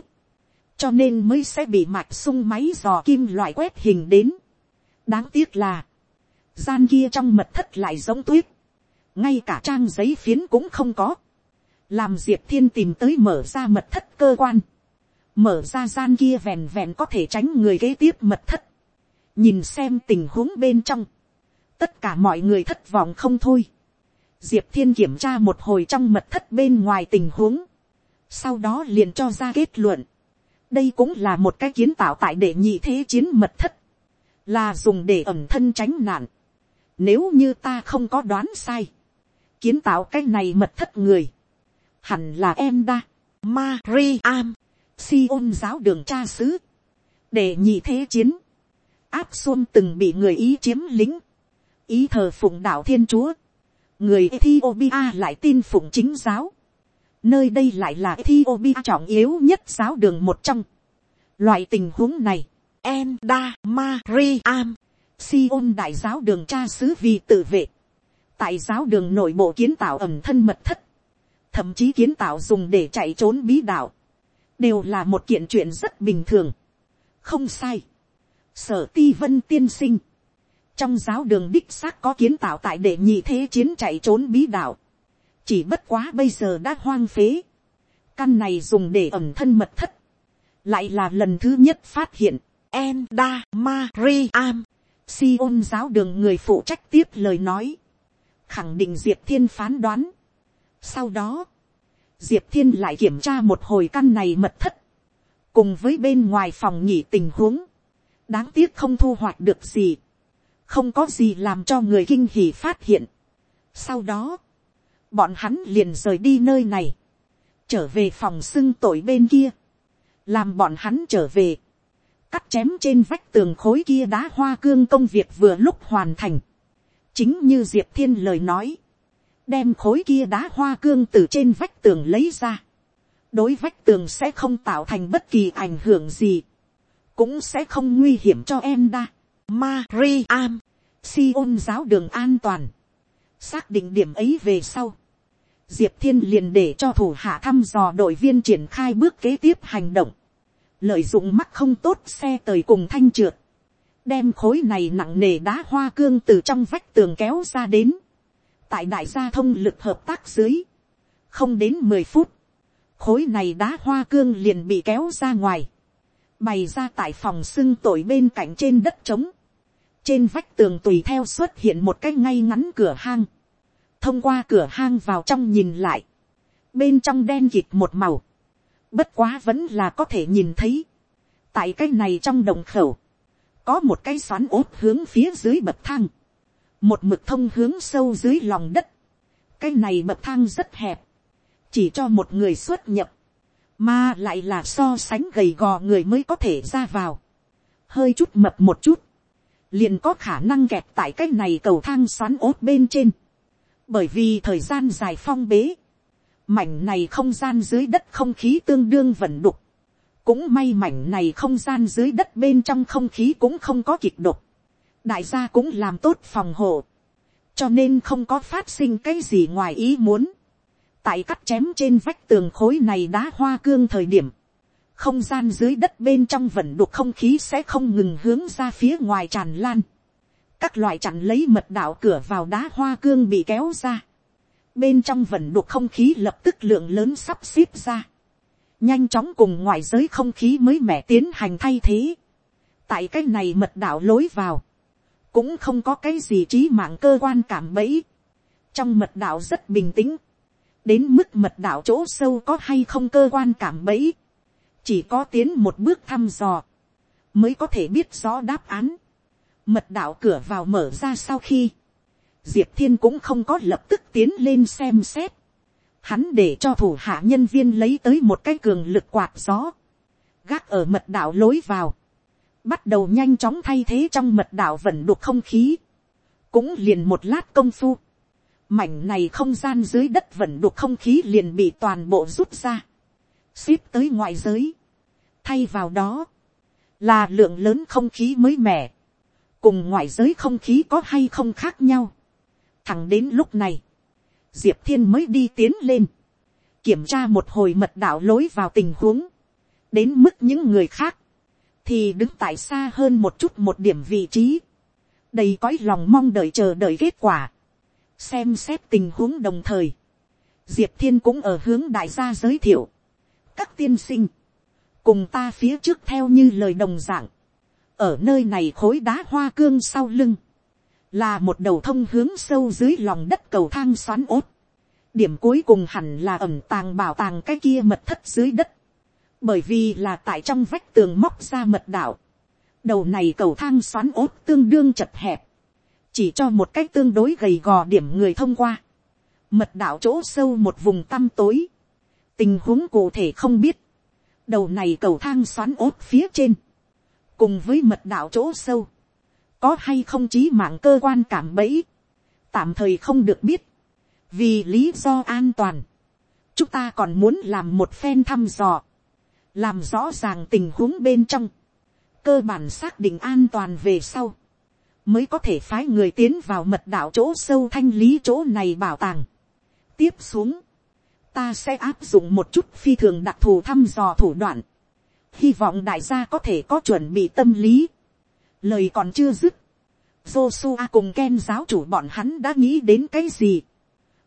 Cho nên mới sẽ bị mạch sung máy dò kim loại quét hình đến. Đáng tiếc là. Gian kia trong mật thất lại giống tuyết ngay cả trang giấy phiến cũng không có, làm diệp thiên tìm tới mở ra mật thất cơ quan, mở ra gian kia vẹn vẹn có thể tránh người kế tiếp mật thất, nhìn xem tình huống bên trong, tất cả mọi người thất vọng không thôi, diệp thiên kiểm tra một hồi trong mật thất bên ngoài tình huống, sau đó liền cho ra kết luận, đây cũng là một cái kiến tạo tại để nhị thế chiến mật thất, là dùng để ẩm thân tránh nạn. Nếu như ta không có đoán sai, kiến tạo cái này mật thất người, hẳn là em đa, Mariam, Sion giáo đường cha xứ, để nhị thế chiến, áp xuân từng bị người ý chiếm lính, ý thờ phụng đạo thiên chúa, người Ethiopia lại tin phụng chính giáo, nơi đây lại là Ethiopia trọng yếu nhất giáo đường một trong, loại tình huống này, Enda Mariam, Sion đại giáo đường cha xứ vì tự vệ, tại giáo đường nội bộ kiến tạo ẩm thân mật thất, thậm chí kiến tạo dùng để chạy trốn bí đạo, đều là một kiện chuyện rất bình thường. không sai. sở ti vân tiên sinh, trong giáo đường đích xác có kiến tạo tại để nhị thế chiến chạy trốn bí đạo, chỉ bất quá bây giờ đã hoang phế, căn này dùng để ẩm thân mật thất, lại là lần thứ nhất phát hiện, Enda Mariam, Sion giáo đường người phụ trách tiếp lời nói khẳng định diệp thiên phán đoán. sau đó, diệp thiên lại kiểm tra một hồi căn này mật thất, cùng với bên ngoài phòng nhỉ tình huống, đáng tiếc không thu hoạch được gì, không có gì làm cho người kinh hỉ phát hiện. sau đó, bọn hắn liền rời đi nơi này, trở về phòng xưng tội bên kia, làm bọn hắn trở về, cắt chém trên vách tường khối kia đá hoa cương công việc vừa lúc hoàn thành, chính như diệp thiên lời nói, đem khối kia đá hoa cương từ trên vách tường lấy ra, đối vách tường sẽ không tạo thành bất kỳ ảnh hưởng gì, cũng sẽ không nguy hiểm cho em đa. Mariam, Sion giáo đường an toàn, xác định điểm ấy về sau, diệp thiên liền để cho thủ hạ thăm dò đội viên triển khai bước kế tiếp hành động, lợi dụng mắt không tốt xe tời cùng thanh trượt, đem khối này nặng nề đá hoa cương từ trong vách tường kéo ra đến, tại đại gia thông lực hợp tác dưới, không đến mười phút, khối này đá hoa cương liền bị kéo ra ngoài, bày ra tại phòng xưng tội bên cạnh trên đất trống, trên vách tường tùy theo xuất hiện một cái ngay ngắn cửa hang, thông qua cửa hang vào trong nhìn lại, bên trong đen kịt một màu, bất quá vẫn là có thể nhìn thấy, tại cái này trong đồng khẩu, có một cái xoắn ốt hướng phía dưới bậc thang, một mực thông hướng sâu dưới lòng đất, cái này bậc thang rất hẹp, chỉ cho một người xuất nhập, mà lại là so sánh gầy gò người mới có thể ra vào, hơi chút mập một chút, liền có khả năng kẹt tại cái này cầu thang xoắn ốt bên trên, bởi vì thời gian dài phong bế, mảnh này không gian dưới đất không khí tương đương vẩn đục, cũng may mảnh này không gian dưới đất bên trong không khí cũng không có kịch độc, đại gia cũng làm tốt phòng hộ, cho nên không có phát sinh cái gì ngoài ý muốn. tại cắt chém trên vách tường khối này đá hoa cương thời điểm, không gian dưới đất bên trong vẩn đục không khí sẽ không ngừng hướng ra phía ngoài tràn lan. các loại chặn lấy mật đạo cửa vào đá hoa cương bị kéo ra. bên trong vẩn đục không khí lập tức lượng lớn sắp xếp ra nhanh chóng cùng ngoại giới không khí mới mẻ tiến hành thay thế. tại cái này mật đạo lối vào cũng không có cái gì trí mạng cơ quan cảm bẫy. trong mật đạo rất bình tĩnh, đến mức mật đạo chỗ sâu có hay không cơ quan cảm bẫy, chỉ có tiến một bước thăm dò, mới có thể biết rõ đáp án. mật đạo cửa vào mở ra sau khi, diệp thiên cũng không có lập tức tiến lên xem xét, hắn để cho thủ hạ nhân viên lấy tới một cái cường lực quạt gió, gác ở mật đạo lối vào, bắt đầu nhanh chóng thay thế trong mật đạo vẩn đục không khí, cũng liền một lát công phu, mảnh này không gian dưới đất vẩn đục không khí liền bị toàn bộ rút ra, ship tới ngoại giới, thay vào đó, là lượng lớn không khí mới mẻ, cùng ngoại giới không khí có hay không khác nhau. Thẳng đến lúc này, diệp thiên mới đi tiến lên, kiểm tra một hồi mật đạo lối vào tình huống, đến mức những người khác, thì đứng tại xa hơn một chút một điểm vị trí, đầy cõi lòng mong đợi chờ đợi kết quả, xem xét tình huống đồng thời, diệp thiên cũng ở hướng đại gia giới thiệu, các tiên sinh, cùng ta phía trước theo như lời đồng dạng, ở nơi này khối đá hoa cương sau lưng, là một đầu thông hướng sâu dưới lòng đất cầu thang xoắn ốt, điểm cuối cùng hẳn là ẩm tàng bảo tàng cái kia mật thất dưới đất, bởi vì là tại trong vách tường móc ra mật đảo. đầu này cầu thang xoắn ốt tương đương chật hẹp, chỉ cho một cách tương đối gầy gò điểm người thông qua, mật đảo chỗ sâu một vùng tăm tối, tình huống cụ thể không biết, đầu này cầu thang xoắn ốt phía trên, cùng với mật đảo chỗ sâu, có hay không chí mạng cơ quan cảm bẫy, tạm thời không được biết, vì lý do an toàn, chúng ta còn muốn làm một phen thăm dò, làm rõ ràng tình huống bên trong, cơ bản xác định an toàn về sau, mới có thể phái người tiến vào mật đạo chỗ sâu thanh lý chỗ này bảo tàng. tiếp xuống, ta sẽ áp dụng một chút phi thường đặc thù thăm dò thủ đoạn, hy vọng đại gia có thể có chuẩn bị tâm lý lời còn chưa dứt, Joshua cùng Ken giáo chủ bọn hắn đã nghĩ đến cái gì.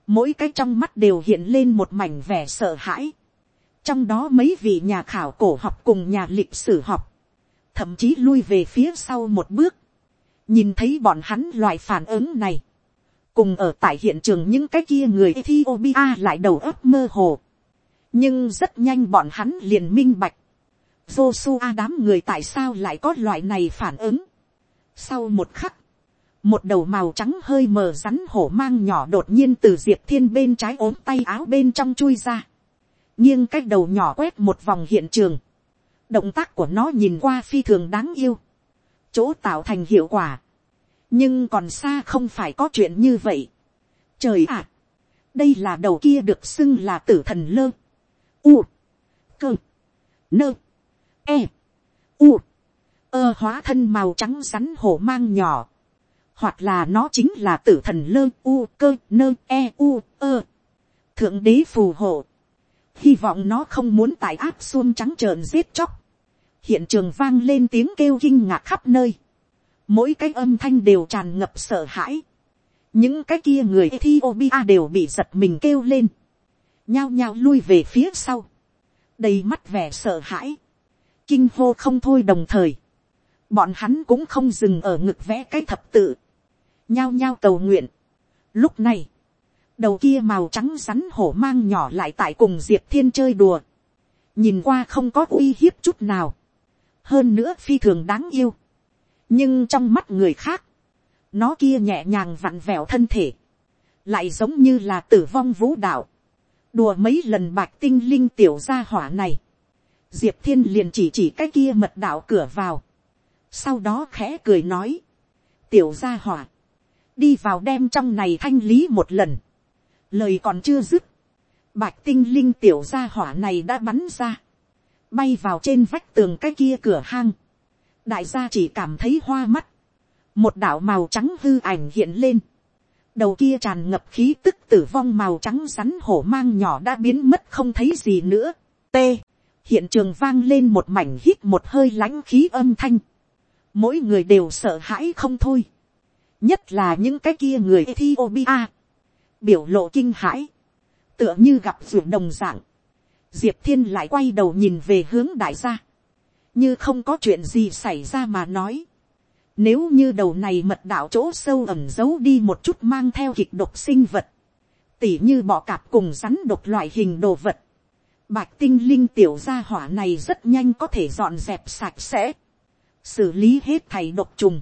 Mỗi cái trong mắt đều hiện lên một mảnh vẻ sợ hãi. Trong đó mấy vị nhà khảo cổ học cùng nhà lịch sử học, thậm chí lui về phía sau một bước, nhìn thấy bọn hắn loại phản ứng này, cùng ở tại hiện trường những cái kia người Ethiopia lại đầu óc mơ hồ, nhưng rất nhanh bọn hắn liền minh bạch, Joshua đám người tại sao lại có loại này phản ứng. Sau một khắc, một đầu màu trắng hơi mờ rắn hổ mang nhỏ đột nhiên từ diệp thiên bên trái ốm tay áo bên trong chui ra. Nghiêng cái đầu nhỏ quét một vòng hiện trường, động tác của nó nhìn qua phi thường đáng yêu, chỗ tạo thành hiệu quả, nhưng còn xa không phải có chuyện như vậy. Trời ạ, đây là đầu kia được xưng là tử thần lơ, u, cơ, nơ, e, u, ơ hóa thân màu trắng rắn hổ mang nhỏ, hoặc là nó chính là tử thần lơ u cơ nơ e u ơ. Thượng đế phù hộ hy vọng nó không muốn tại áp xuông trắng trợn giết chóc. hiện trường vang lên tiếng kêu kinh ngạc khắp nơi. mỗi cái âm thanh đều tràn ngập sợ hãi. những cái kia người Ethiopia đều bị giật mình kêu lên. nhao nhao lui về phía sau. đầy mắt vẻ sợ hãi kinh hô không thôi đồng thời. bọn hắn cũng không dừng ở ngực vẽ cái thập tự. nhao nhao cầu nguyện. lúc này, đầu kia màu trắng rắn hổ mang nhỏ lại tại cùng diệp thiên chơi đùa, nhìn qua không có uy hiếp chút nào, hơn nữa phi thường đáng yêu, nhưng trong mắt người khác, nó kia nhẹ nhàng vặn vẹo thân thể, lại giống như là tử vong vũ đạo, đùa mấy lần bạch tinh linh tiểu gia hỏa này, diệp thiên liền chỉ chỉ cái kia mật đạo cửa vào, sau đó khẽ cười nói, tiểu gia hỏa, đi vào đem trong này thanh lý một lần, lời còn chưa dứt, bạch tinh linh tiểu gia hỏa này đã bắn ra, bay vào trên vách tường cái kia cửa hang, đại gia chỉ cảm thấy hoa mắt, một đạo màu trắng hư ảnh hiện lên, đầu kia tràn ngập khí tức tử vong màu trắng rắn hổ mang nhỏ đã biến mất không thấy gì nữa. T hiện trường vang lên một mảnh hít một hơi lãnh khí âm thanh. mỗi người đều sợ hãi không thôi. nhất là những cái kia người Ethiopia. biểu lộ kinh hãi. tựa như gặp ruộng đồng dạng. diệp thiên lại quay đầu nhìn về hướng đại gia. như không có chuyện gì xảy ra mà nói nếu như đầu này mật đạo chỗ sâu ẩm giấu đi một chút mang theo kịch độc sinh vật. Tỉ như bọ cạp cùng rắn độc loại hình đồ vật. Bạch tinh linh tiểu gia hỏa này rất nhanh có thể dọn dẹp sạch sẽ. Xử lý hết thầy độc trùng.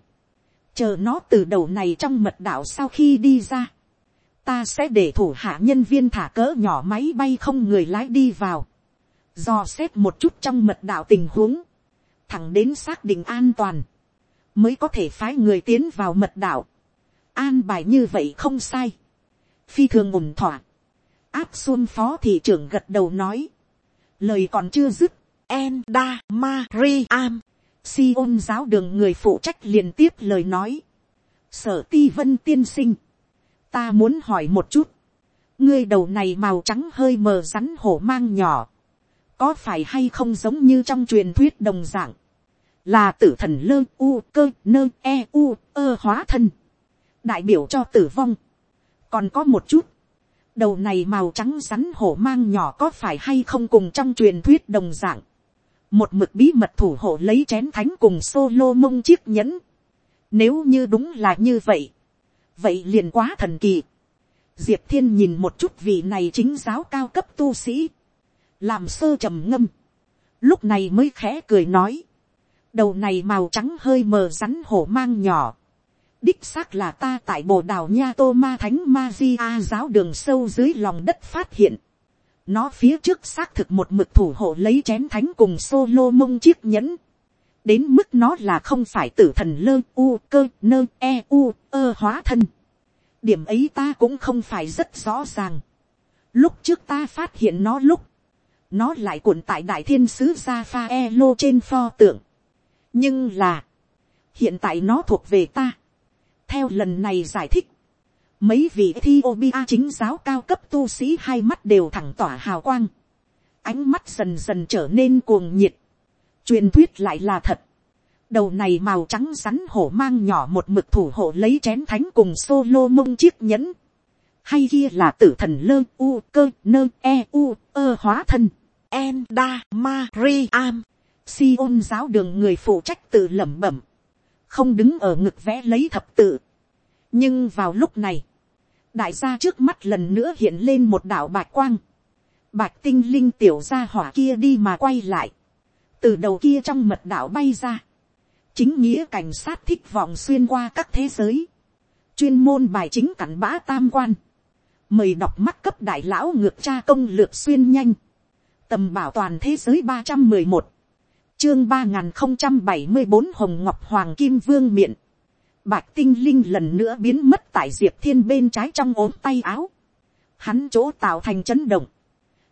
Chờ nó từ đầu này trong mật đảo sau khi đi ra. Ta sẽ để thủ hạ nhân viên thả cỡ nhỏ máy bay không người lái đi vào. Do xét một chút trong mật đảo tình huống. Thẳng đến xác định an toàn mới có thể phái người tiến vào mật đảo An bài như vậy không sai. Phi thường ủng thỏa. Áp xuân phó thị trưởng gật đầu nói. Lời còn chưa dứt. Enda Mariam. Si ôn giáo đường người phụ trách liền tiếp lời nói. Sở ti vân tiên sinh. Ta muốn hỏi một chút. Ngươi đầu này màu trắng hơi mờ rắn hổ mang nhỏ. Có phải hay không giống như trong truyền thuyết đồng dạng là tử thần lơ u cơ nơ e u ơ hóa thân, đại biểu cho tử vong. còn có một chút, đầu này màu trắng rắn hổ mang nhỏ có phải hay không cùng trong truyền thuyết đồng dạng một mực bí mật thủ hộ lấy chén thánh cùng solo mông chiếc nhẫn. nếu như đúng là như vậy, vậy liền quá thần kỳ. diệp thiên nhìn một chút vị này chính giáo cao cấp tu sĩ, làm sơ trầm ngâm, lúc này mới khẽ cười nói, đầu này màu trắng hơi mờ rắn hổ mang nhỏ đích xác là ta tại bồ đào nha tô ma thánh ma di a giáo đường sâu dưới lòng đất phát hiện. nó phía trước xác thực một mực thủ hộ lấy chén thánh cùng solo mông chiếc nhẫn. đến mức nó là không phải tử thần lơ u cơ nơ e u ơ hóa thân. điểm ấy ta cũng không phải rất rõ ràng. lúc trước ta phát hiện nó lúc, nó lại cuộn tại đại thiên sứ gia pha e lô trên pho tượng nhưng là, hiện tại nó thuộc về ta theo lần này giải thích, mấy vị Ethiopia chính giáo cao cấp tu sĩ hai mắt đều thẳng tỏa hào quang, ánh mắt dần dần trở nên cuồng nhiệt, truyền thuyết lại là thật, đầu này màu trắng rắn hổ mang nhỏ một mực thủ hộ lấy chén thánh cùng solo mông chiếc nhẫn, hay kia là tử thần lơ u cơ nơ e u ơ hóa thân, en da ma ri am. Si ôn giáo đường người phụ trách tự lẩm bẩm, không đứng ở ngực vẽ lấy thập tự. nhưng vào lúc này, đại gia trước mắt lần nữa hiện lên một đạo bạch quang, bạch tinh linh tiểu gia hỏa kia đi mà quay lại, từ đầu kia trong mật đạo bay ra, chính nghĩa cảnh sát thích vọng xuyên qua các thế giới, chuyên môn bài chính cảnh bã tam quan, mời đọc mắt cấp đại lão ngược tra công lược xuyên nhanh, tầm bảo toàn thế giới ba trăm mười một, chương ba nghìn không trăm bảy mươi bốn hồng ngọc hoàng kim vương miệng. Bạch tinh linh lần nữa biến mất tại diệp thiên bên trái trong ốm tay áo. Hắn chỗ tạo thành chấn động.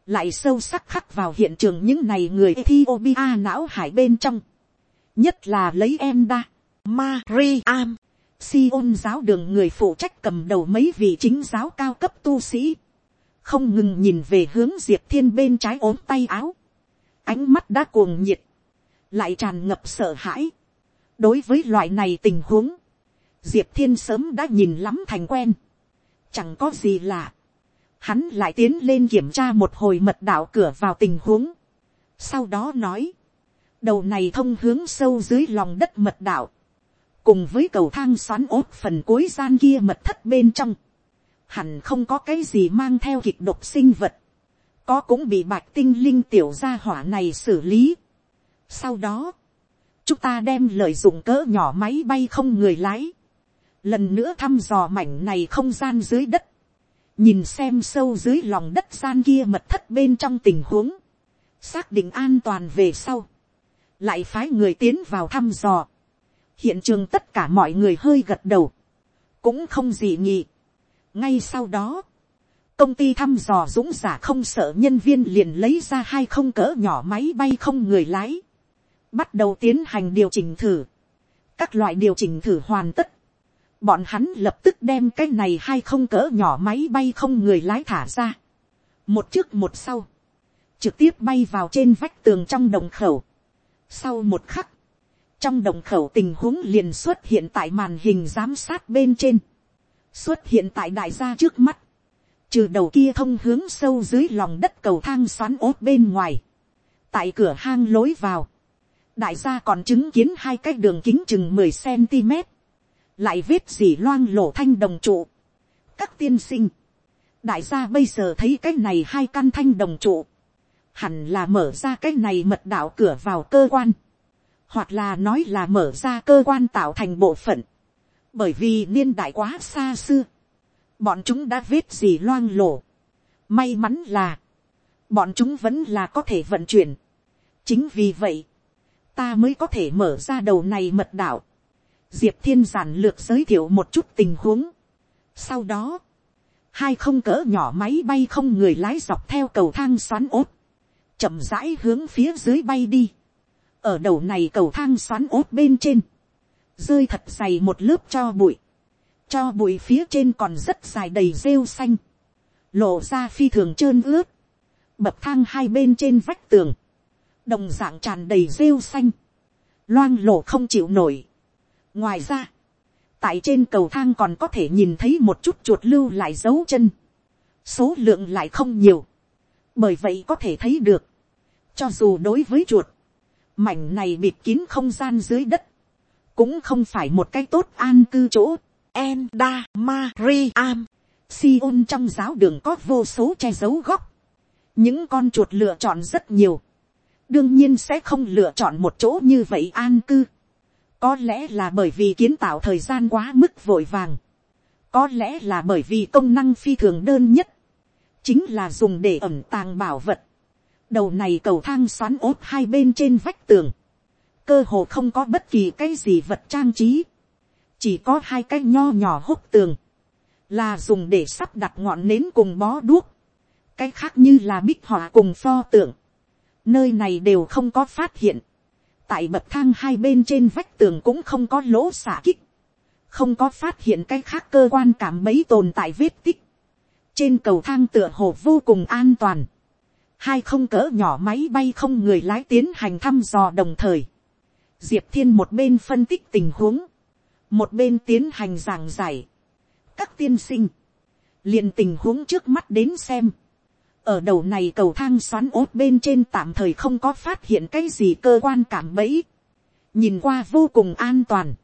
Lại sâu sắc khắc vào hiện trường những này người Ethiopia não hải bên trong. Nhất là lấy em đa. Mariam. Sion giáo đường người phụ trách cầm đầu mấy vị chính giáo cao cấp tu sĩ. Không ngừng nhìn về hướng diệp thiên bên trái ốm tay áo. Ánh mắt đã cuồng nhiệt lại tràn ngập sợ hãi. đối với loại này tình huống, diệp thiên sớm đã nhìn lắm thành quen. chẳng có gì lạ. hắn lại tiến lên kiểm tra một hồi mật đạo cửa vào tình huống. sau đó nói, đầu này thông hướng sâu dưới lòng đất mật đạo, cùng với cầu thang xoắn ốt phần cuối gian kia mật thất bên trong, hẳn không có cái gì mang theo kịch độc sinh vật, có cũng bị bạch tinh linh tiểu gia hỏa này xử lý. Sau đó, chúng ta đem lợi dụng cỡ nhỏ máy bay không người lái. Lần nữa thăm dò mảnh này không gian dưới đất. Nhìn xem sâu dưới lòng đất gian kia mật thất bên trong tình huống. Xác định an toàn về sau. Lại phái người tiến vào thăm dò. Hiện trường tất cả mọi người hơi gật đầu. Cũng không gì nhị. Ngay sau đó, công ty thăm dò dũng giả không sợ nhân viên liền lấy ra hai không cỡ nhỏ máy bay không người lái, bắt đầu tiến hành điều chỉnh thử, các loại điều chỉnh thử hoàn tất, bọn hắn lập tức đem cái này hai không cỡ nhỏ máy bay không người lái thả ra, một trước một sau, trực tiếp bay vào trên vách tường trong đồng khẩu. Sau một khắc, trong đồng khẩu tình huống liền xuất hiện tại màn hình giám sát bên trên, xuất hiện tại đại gia trước mắt, trừ đầu kia thông hướng sâu dưới lòng đất cầu thang xoắn ốt bên ngoài, tại cửa hang lối vào, đại gia còn chứng kiến hai cái đường kính chừng mười cm, lại vết dỉ loang lổ thanh đồng trụ. các tiên sinh, đại gia bây giờ thấy cái này hai căn thanh đồng trụ, hẳn là mở ra cái này mật đạo cửa vào cơ quan, hoặc là nói là mở ra cơ quan tạo thành bộ phận, bởi vì niên đại quá xa xưa, bọn chúng đã vết gì loang lổ. May mắn là, bọn chúng vẫn là có thể vận chuyển. chính vì vậy, ta mới có thể mở ra đầu này mật đạo. diệp thiên giản lược giới thiệu một chút tình huống. sau đó, hai không cỡ nhỏ máy bay không người lái dọc theo cầu thang xoắn ốt, chậm rãi hướng phía dưới bay đi. ở đầu này cầu thang xoắn ốt bên trên, rơi thật dày một lớp cho bụi, cho bụi phía trên còn rất dài đầy rêu xanh, lộ ra phi thường trơn ướt, bậc thang hai bên trên vách tường, đồng d ạ n g tràn đầy rêu xanh, loang lổ không chịu nổi. ngoài ra, tại trên cầu thang còn có thể nhìn thấy một chút chuột lưu lại dấu chân, số lượng lại không nhiều, bởi vậy có thể thấy được, cho dù đối với chuột, mảnh này bịt kín không gian dưới đất, cũng không phải một cái tốt an cư chỗ. Enda Mariam. Sion trong giáo đường có vô số che giấu góc. Những con chuột lựa chọn rất nhiều. Đương nhiên sẽ không lựa chọn một chỗ như vậy an cư. Có lẽ là bởi vì kiến tạo thời gian quá mức vội vàng. Có lẽ là bởi vì công năng phi thường đơn nhất. Chính là dùng để ẩm tàng bảo vật. Đầu này cầu thang xoắn ốt hai bên trên vách tường. Cơ hồ không có bất kỳ cái gì vật trang trí chỉ có hai cái nho nhỏ hốc tường, là dùng để sắp đặt ngọn nến cùng bó đuốc, cái khác như là bích họa cùng pho tượng, nơi này đều không có phát hiện, tại bậc thang hai bên trên vách tường cũng không có lỗ xả kích, không có phát hiện cái khác cơ quan cảm mấy tồn tại vết tích, trên cầu thang tựa hồ vô cùng an toàn, hai không cỡ nhỏ máy bay không người lái tiến hành thăm dò đồng thời, diệp thiên một bên phân tích tình huống, một bên tiến hành giảng giải, các tiên sinh, liền tình huống trước mắt đến xem, ở đầu này cầu thang xoắn ốt bên trên tạm thời không có phát hiện cái gì cơ quan cảm bẫy, nhìn qua vô cùng an toàn,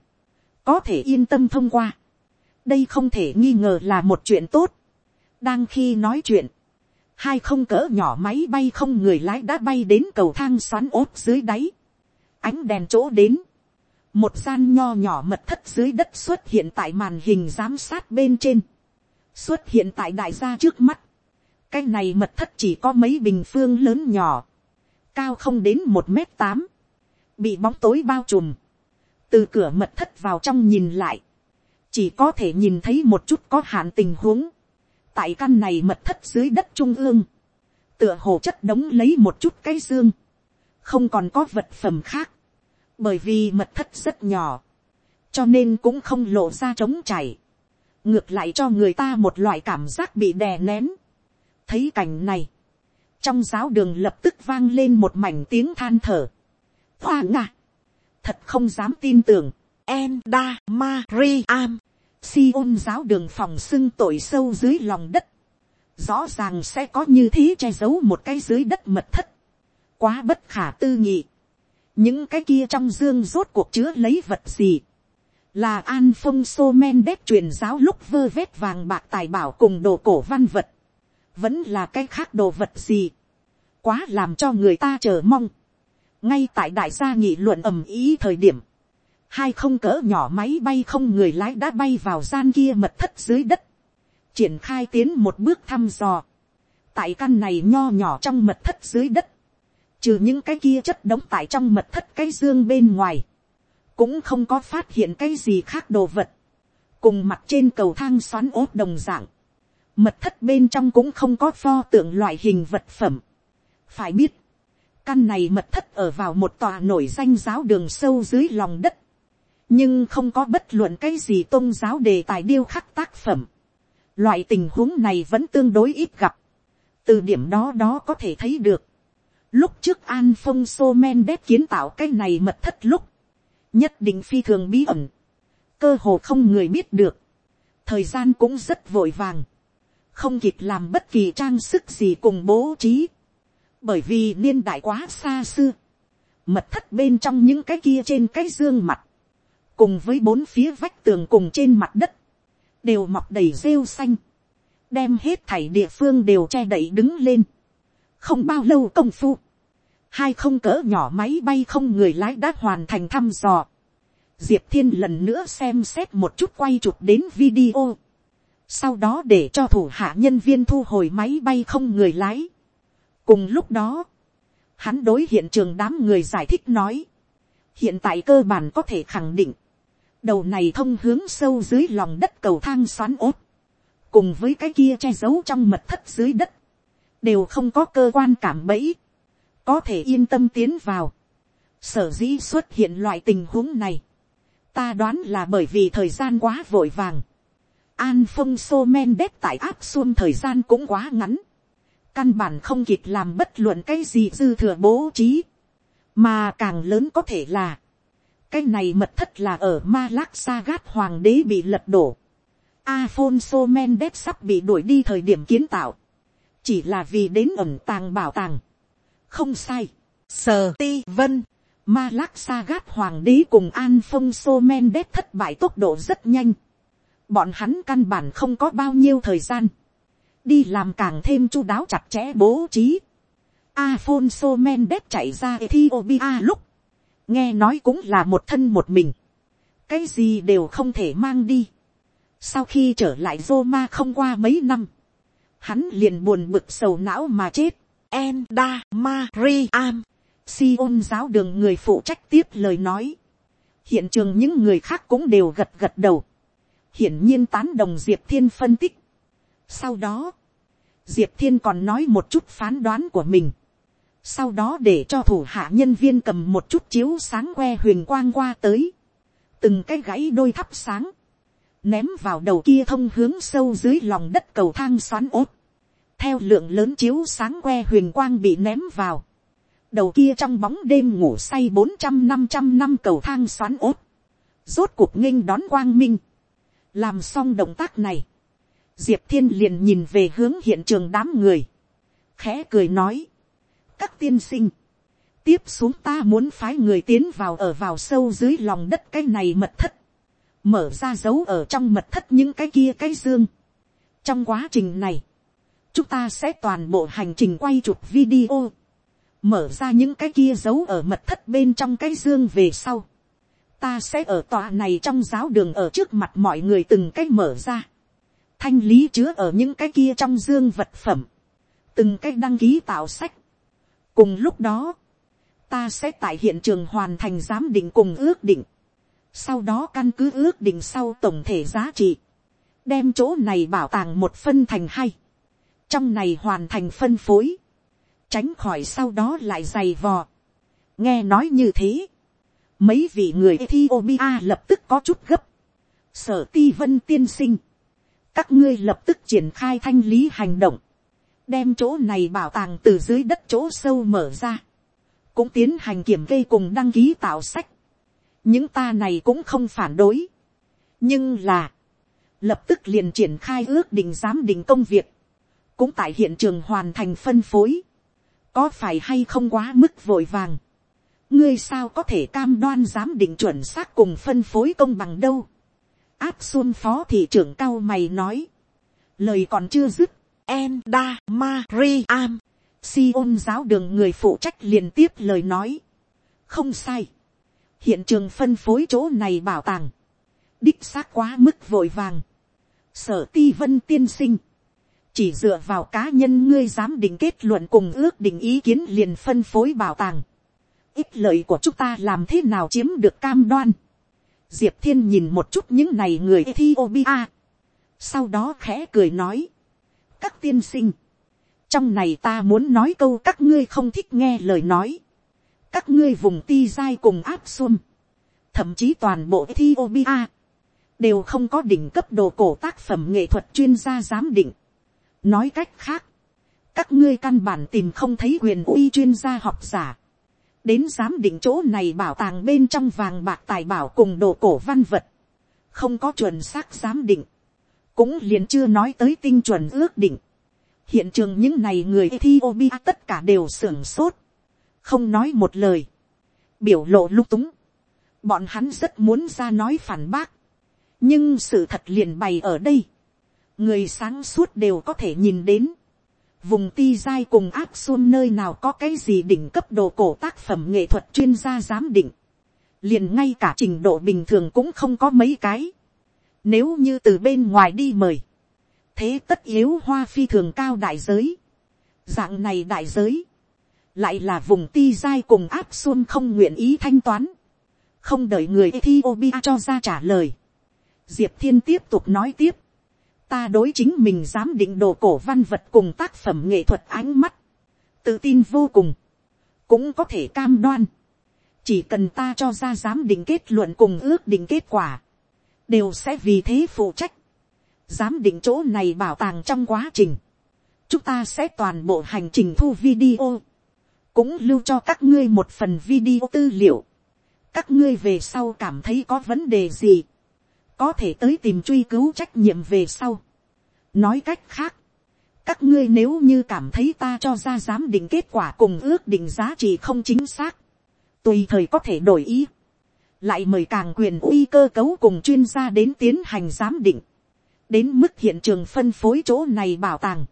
có thể yên tâm thông qua, đây không thể nghi ngờ là một chuyện tốt, đang khi nói chuyện, hai không cỡ nhỏ máy bay không người lái đã bay đến cầu thang xoắn ốt dưới đáy, ánh đèn chỗ đến, một gian nho nhỏ mật thất dưới đất xuất hiện tại màn hình giám sát bên trên, xuất hiện tại đại gia trước mắt cái này mật thất chỉ có mấy bình phương lớn nhỏ, cao không đến một m tám, bị bóng tối bao trùm, từ cửa mật thất vào trong nhìn lại, chỉ có thể nhìn thấy một chút có hạn tình huống, tại căn này mật thất dưới đất trung ương, tựa hồ chất đống lấy một chút cái dương, không còn có vật phẩm khác, bởi vì mật thất rất nhỏ, cho nên cũng không lộ ra trống chảy, ngược lại cho người ta một loại cảm giác bị đè nén thấy cảnh này, trong giáo đường lập tức vang lên một mảnh tiếng than thở. hoa ngạ, thật không dám tin tưởng, Enda Mariam, Sion giáo đường phòng xưng tội sâu dưới lòng đất, rõ ràng sẽ có như thế che giấu một cái dưới đất mật thất, quá bất khả tư nghị. Những cái kia trong dương rốt cuộc chứa lấy vật gì, là an phong sô men đếp truyền giáo lúc vơ vét vàng bạc tài bảo cùng đồ cổ văn vật, vẫn là cái khác đồ vật gì, quá làm cho người ta chờ mong. ngay tại đại gia nghị luận ầm ý thời điểm, hai không cỡ nhỏ máy bay không người lái đã bay vào gian kia mật thất dưới đất, triển khai tiến một bước thăm dò, tại căn này nho nhỏ trong mật thất dưới đất, trừ những cái kia chất đóng tại trong mật thất cái dương bên ngoài, cũng không có phát hiện cái gì khác đồ vật, cùng mặt trên cầu thang xoắn ốt đồng dạng, Mật thất bên trong cũng không có pho tượng loại hình vật phẩm. Phải biết, căn này mật thất ở vào một tòa nổi danh giáo đường sâu dưới lòng đất. Nhưng không có bất luận cái gì tôn giáo đề tài điêu khắc tác phẩm. Loại tình huống này vẫn tương đối ít gặp. Từ điểm đó đó có thể thấy được. Lúc trước An Phong Sô Men đét kiến tạo cái này mật thất lúc. Nhất định phi thường bí ẩn. Cơ hồ không người biết được. Thời gian cũng rất vội vàng không kịp làm bất kỳ trang sức gì cùng bố trí, bởi vì niên đại quá xa xưa, mật thất bên trong những cái kia trên cái dương mặt, cùng với bốn phía vách tường cùng trên mặt đất, đều mọc đầy rêu xanh, đem hết thảy địa phương đều che đậy đứng lên. không bao lâu công phu, hai không cỡ nhỏ máy bay không người lái đã hoàn thành thăm dò. diệp thiên lần nữa xem xét một chút quay chụp đến video sau đó để cho thủ hạ nhân viên thu hồi máy bay không người lái. cùng lúc đó, hắn đối hiện trường đám người giải thích nói, hiện tại cơ bản có thể khẳng định, đầu này thông hướng sâu dưới lòng đất cầu thang xoắn ốt, cùng với cái kia che giấu trong mật thất dưới đất, đều không có cơ quan cảm bẫy, có thể yên tâm tiến vào. Sở dĩ xuất hiện loại tình huống này, ta đoán là bởi vì thời gian quá vội vàng, An phong sô tại áp xuân thời gian cũng quá ngắn. Căn bản không kịp làm bất luận cái gì dư thừa bố trí. Mà càng lớn có thể là. Cái này mật thất là ở Ma Lác Sagat Hoàng đế bị lật đổ. Afonso Mendes sắp bị đuổi đi thời điểm kiến tạo. Chỉ là vì đến ẩn tàng bảo tàng. Không sai. Sờ ti vân. Ma Lác Sagat Hoàng đế cùng Afonso Mendes thất bại tốc độ rất nhanh bọn hắn căn bản không có bao nhiêu thời gian, đi làm càng thêm chu đáo chặt chẽ bố trí. Afonso Mendes chạy ra Ethiopia lúc, nghe nói cũng là một thân một mình, cái gì đều không thể mang đi. Sau khi trở lại Roma không qua mấy năm, hắn liền buồn bực sầu não mà chết. Enda Mariam, Sion giáo đường người phụ trách tiếp lời nói. Hiện trường những người khác cũng đều gật gật đầu hiển nhiên tán đồng diệp thiên phân tích. sau đó, diệp thiên còn nói một chút phán đoán của mình. sau đó để cho thủ hạ nhân viên cầm một chút chiếu sáng que huyền quang qua tới. từng cái gãy đôi thắp sáng. ném vào đầu kia thông hướng sâu dưới lòng đất cầu thang xoắn ốt. theo lượng lớn chiếu sáng que huyền quang bị ném vào. đầu kia trong bóng đêm ngủ say bốn trăm năm trăm năm cầu thang xoắn ốt. rốt cuộc nghênh đón quang minh làm xong động tác này, diệp thiên liền nhìn về hướng hiện trường đám người, khẽ cười nói, các tiên sinh, tiếp xuống ta muốn phái người tiến vào ở vào sâu dưới lòng đất cái này mật thất, mở ra dấu ở trong mật thất những cái kia cái dương. trong quá trình này, chúng ta sẽ toàn bộ hành trình quay chụp video, mở ra những cái kia giấu ở mật thất bên trong cái dương về sau, ta sẽ ở tòa này trong giáo đường ở trước mặt mọi người từng cái mở ra, thanh lý chứa ở những cái kia trong dương vật phẩm, từng cái đăng ký tạo sách. cùng lúc đó, ta sẽ tại hiện trường hoàn thành giám định cùng ước định, sau đó căn cứ ước định sau tổng thể giá trị, đem chỗ này bảo tàng một phân thành hai, trong này hoàn thành phân phối, tránh khỏi sau đó lại dày vò. nghe nói như thế, Mấy vị người Ethiopia lập tức có chút gấp. Sở ti vân tiên sinh. Các ngươi lập tức triển khai thanh lý hành động. Đem chỗ này bảo tàng từ dưới đất chỗ sâu mở ra. Cũng tiến hành kiểm kê cùng đăng ký tạo sách. Những ta này cũng không phản đối. Nhưng là. Lập tức liền triển khai ước định giám định công việc. Cũng tại hiện trường hoàn thành phân phối. Có phải hay không quá mức vội vàng ngươi sao có thể cam đoan giám định chuẩn xác cùng phân phối công bằng đâu. áp xuân phó thị trưởng cao mày nói. lời còn chưa dứt. Enda si ôn giáo đường người phụ trách liền tiếp lời nói. không sai. hiện trường phân phối chỗ này bảo tàng. đích xác quá mức vội vàng. sở ti vân tiên sinh. chỉ dựa vào cá nhân ngươi giám định kết luận cùng ước định ý kiến liền phân phối bảo tàng ích lợi của chúng ta làm thế nào chiếm được cam đoan. Diệp thiên nhìn một chút những này người Ethiopia. Sau đó khẽ cười nói. các tiên sinh, trong này ta muốn nói câu các ngươi không thích nghe lời nói, các ngươi vùng ti dai cùng áp xuân, thậm chí toàn bộ Ethiopia, đều không có đỉnh cấp đồ cổ tác phẩm nghệ thuật chuyên gia giám định. nói cách khác, các ngươi căn bản tìm không thấy quyền uy chuyên gia học giả, đến giám định chỗ này bảo tàng bên trong vàng bạc tài bảo cùng đồ cổ văn vật, không có chuẩn xác giám định, cũng liền chưa nói tới tinh chuẩn ước định. hiện trường những này người Ethiopia tất cả đều sưởng sốt, không nói một lời, biểu lộ lung túng, bọn hắn rất muốn ra nói phản bác, nhưng sự thật liền bày ở đây, người sáng suốt đều có thể nhìn đến, vùng ti giai cùng áp xuân nơi nào có cái gì đỉnh cấp độ cổ tác phẩm nghệ thuật chuyên gia giám định, liền ngay cả trình độ bình thường cũng không có mấy cái, nếu như từ bên ngoài đi mời, thế tất yếu hoa phi thường cao đại giới, dạng này đại giới, lại là vùng ti giai cùng áp xuân không nguyện ý thanh toán, không đợi người Ethiopia cho ra trả lời. Diệp thiên tiếp tục nói tiếp, ta đối chính mình dám định đồ cổ văn vật cùng tác phẩm nghệ thuật ánh mắt, tự tin vô cùng, cũng có thể cam đoan, chỉ cần ta cho ra dám định kết luận cùng ước định kết quả, đều sẽ vì thế phụ trách, dám định chỗ này bảo tàng trong quá trình, chúng ta sẽ toàn bộ hành trình thu video, cũng lưu cho các ngươi một phần video tư liệu, các ngươi về sau cảm thấy có vấn đề gì, có thể tới tìm truy cứu trách nhiệm về sau. nói cách khác, các ngươi nếu như cảm thấy ta cho ra giám định kết quả cùng ước định giá trị không chính xác, tùy thời có thể đổi ý, lại mời càng quyền uy cơ cấu cùng chuyên gia đến tiến hành giám định, đến mức hiện trường phân phối chỗ này bảo tàng,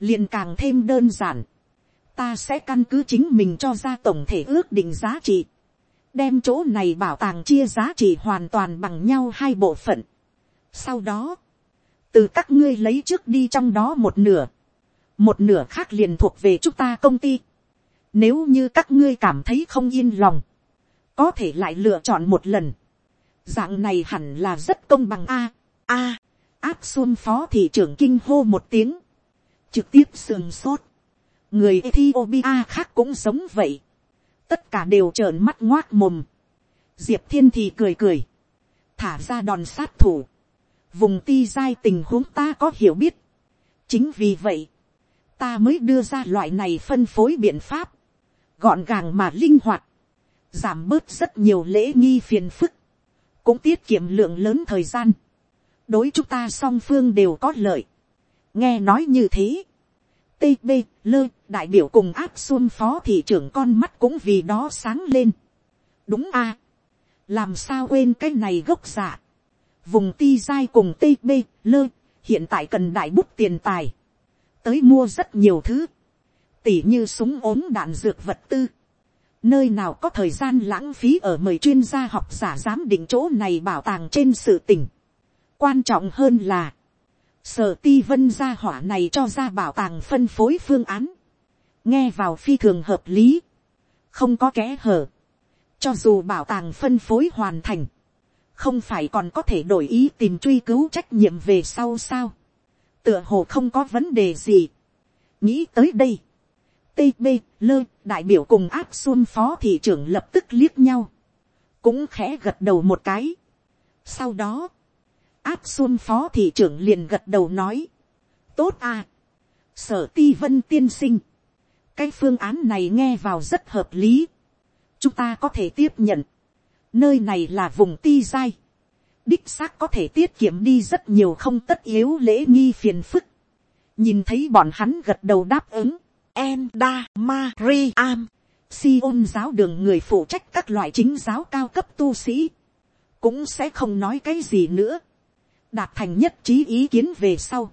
liền càng thêm đơn giản, ta sẽ căn cứ chính mình cho ra tổng thể ước định giá trị, đem chỗ này bảo tàng chia giá trị hoàn toàn bằng nhau hai bộ phận. Sau đó, từ các ngươi lấy trước đi trong đó một nửa, một nửa khác liền thuộc về chúng ta công ty. Nếu như các ngươi cảm thấy không yên lòng, có thể lại lựa chọn một lần. Dạng này hẳn là rất công bằng a. A, áp xuân phó thị trưởng kinh hô một tiếng, trực tiếp sườn sốt. Người Ethiopia khác cũng giống vậy tất cả đều trợn mắt ngoác mồm. diệp thiên thì cười cười, thả ra đòn sát thủ, vùng ti giai tình huống ta có hiểu biết. chính vì vậy, ta mới đưa ra loại này phân phối biện pháp, gọn gàng mà linh hoạt, giảm bớt rất nhiều lễ nghi phiền phức, cũng tiết kiệm lượng lớn thời gian, đối chúng ta song phương đều có lợi. nghe nói như thế, TB, lơ, đại biểu cùng áp xuân phó thị trưởng con mắt cũng vì đó sáng lên. Đúng a Làm sao quên cái này gốc giả. Vùng ti dai cùng TB, lơ, hiện tại cần đại bút tiền tài. Tới mua rất nhiều thứ. Tỉ như súng ốm đạn dược vật tư. Nơi nào có thời gian lãng phí ở mời chuyên gia học giả giám định chỗ này bảo tàng trên sự tỉnh. Quan trọng hơn là sở ti vân gia hỏa này cho ra bảo tàng phân phối phương án, nghe vào phi thường hợp lý, không có kẽ hở, cho dù bảo tàng phân phối hoàn thành, không phải còn có thể đổi ý tìm truy cứu trách nhiệm về sau sao, tựa hồ không có vấn đề gì, nghĩ tới đây, tb lơ đại biểu cùng áp xuân phó thị trưởng lập tức liếc nhau, cũng khẽ gật đầu một cái. sau đó, áp xuân phó thị trưởng liền gật đầu nói. tốt à. sở ti vân tiên sinh. cái phương án này nghe vào rất hợp lý. chúng ta có thể tiếp nhận. nơi này là vùng ti dai. đích xác có thể tiết kiệm đi rất nhiều không tất yếu lễ nghi phiền phức. nhìn thấy bọn hắn gật đầu đáp ứng. em da Ri am. si ôn giáo đường người phụ trách các loại chính giáo cao cấp tu sĩ. cũng sẽ không nói cái gì nữa đạt thành nhất trí ý kiến về sau.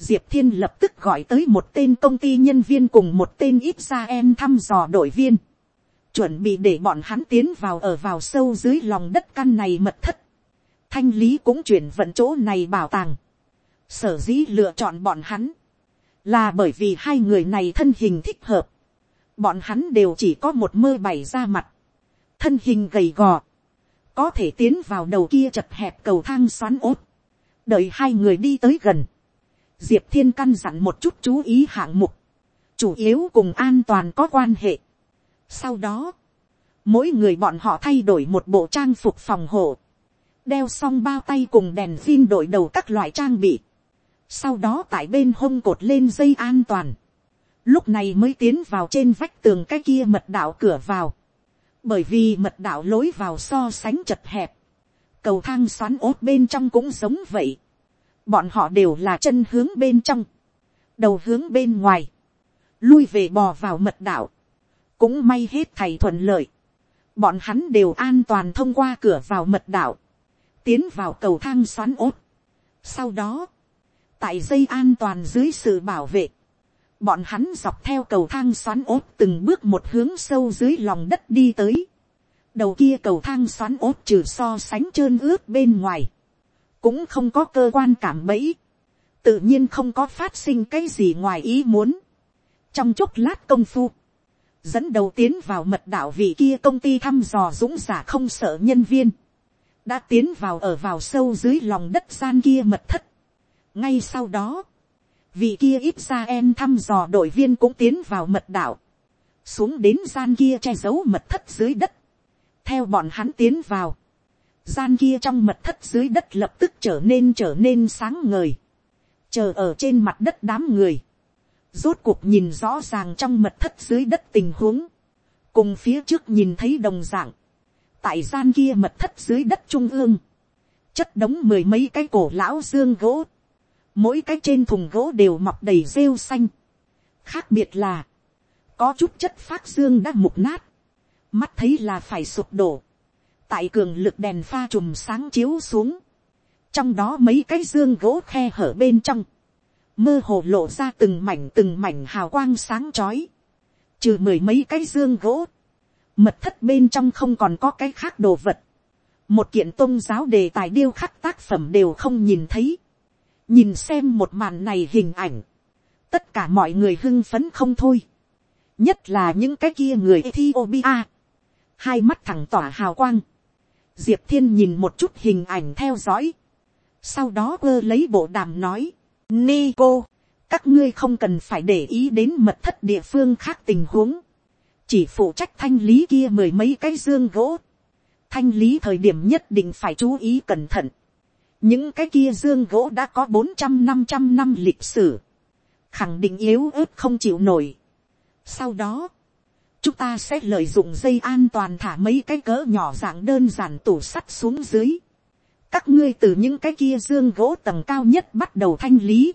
Diệp Thiên lập tức gọi tới một tên công ty nhân viên cùng một tên ít ra em thăm dò đội viên. Chuẩn bị để bọn hắn tiến vào ở vào sâu dưới lòng đất căn này mật thất. Thanh lý cũng chuyển vận chỗ này bảo tàng. Sở dĩ lựa chọn bọn hắn. Là bởi vì hai người này thân hình thích hợp. Bọn hắn đều chỉ có một mơ bảy ra mặt. Thân hình gầy gò. Có thể tiến vào đầu kia chật hẹp cầu thang xoắn ốt đợi hai người đi tới gần, diệp thiên căn dặn một chút chú ý hạng mục, chủ yếu cùng an toàn có quan hệ. sau đó, mỗi người bọn họ thay đổi một bộ trang phục phòng hộ, đeo xong bao tay cùng đèn pin đổi đầu các loại trang bị, sau đó tại bên hông cột lên dây an toàn, lúc này mới tiến vào trên vách tường cái kia mật đạo cửa vào, bởi vì mật đạo lối vào so sánh chật hẹp, cầu thang xoắn ốt bên trong cũng giống vậy, bọn họ đều là chân hướng bên trong, đầu hướng bên ngoài, lui về bò vào mật đạo, cũng may hết thầy thuận lợi, bọn hắn đều an toàn thông qua cửa vào mật đạo, tiến vào cầu thang xoắn ốt. Sau đó, tại dây an toàn dưới sự bảo vệ, bọn hắn dọc theo cầu thang xoắn ốt từng bước một hướng sâu dưới lòng đất đi tới đầu kia cầu thang xoắn ốt trừ so sánh trơn ướt bên ngoài, cũng không có cơ quan cảm bẫy, tự nhiên không có phát sinh cái gì ngoài ý muốn. trong chốc lát công phu, dẫn đầu tiến vào mật đạo vị kia công ty thăm dò dũng giả không sợ nhân viên, đã tiến vào ở vào sâu dưới lòng đất gian kia mật thất. ngay sau đó, vị kia ít ra em thăm dò đội viên cũng tiến vào mật đạo, xuống đến gian kia che giấu mật thất dưới đất, theo bọn hắn tiến vào, gian kia trong mật thất dưới đất lập tức trở nên trở nên sáng ngời, chờ ở trên mặt đất đám người, rốt cuộc nhìn rõ ràng trong mật thất dưới đất tình huống, cùng phía trước nhìn thấy đồng dạng, tại gian kia mật thất dưới đất trung ương, chất đống mười mấy cái cổ lão dương gỗ, mỗi cái trên thùng gỗ đều mọc đầy rêu xanh, khác biệt là, có chút chất phát dương đã mục nát, mắt thấy là phải sụp đổ, tại cường lực đèn pha chùm sáng chiếu xuống, trong đó mấy cái dương gỗ khe hở bên trong, mơ hồ lộ ra từng mảnh từng mảnh hào quang sáng chói, trừ mười mấy cái dương gỗ, mật thất bên trong không còn có cái khác đồ vật, một kiện tôn giáo đề tài điêu khắc tác phẩm đều không nhìn thấy, nhìn xem một màn này hình ảnh, tất cả mọi người hưng phấn không thôi, nhất là những cái kia người Ethiopia, hai mắt thẳng tỏa hào quang, diệp thiên nhìn một chút hình ảnh theo dõi, sau đó ơ lấy bộ đàm nói, Ni cô, các ngươi không cần phải để ý đến mật thất địa phương khác tình huống, chỉ phụ trách thanh lý kia mười mấy cái dương gỗ, thanh lý thời điểm nhất định phải chú ý cẩn thận, những cái kia dương gỗ đã có bốn trăm năm trăm năm lịch sử, khẳng định yếu ớt không chịu nổi. Sau đó, chúng ta sẽ lợi dụng dây an toàn thả mấy cái cỡ nhỏ dạng đơn giản tủ sắt xuống dưới. các ngươi từ những cái kia dương gỗ tầng cao nhất bắt đầu thanh lý.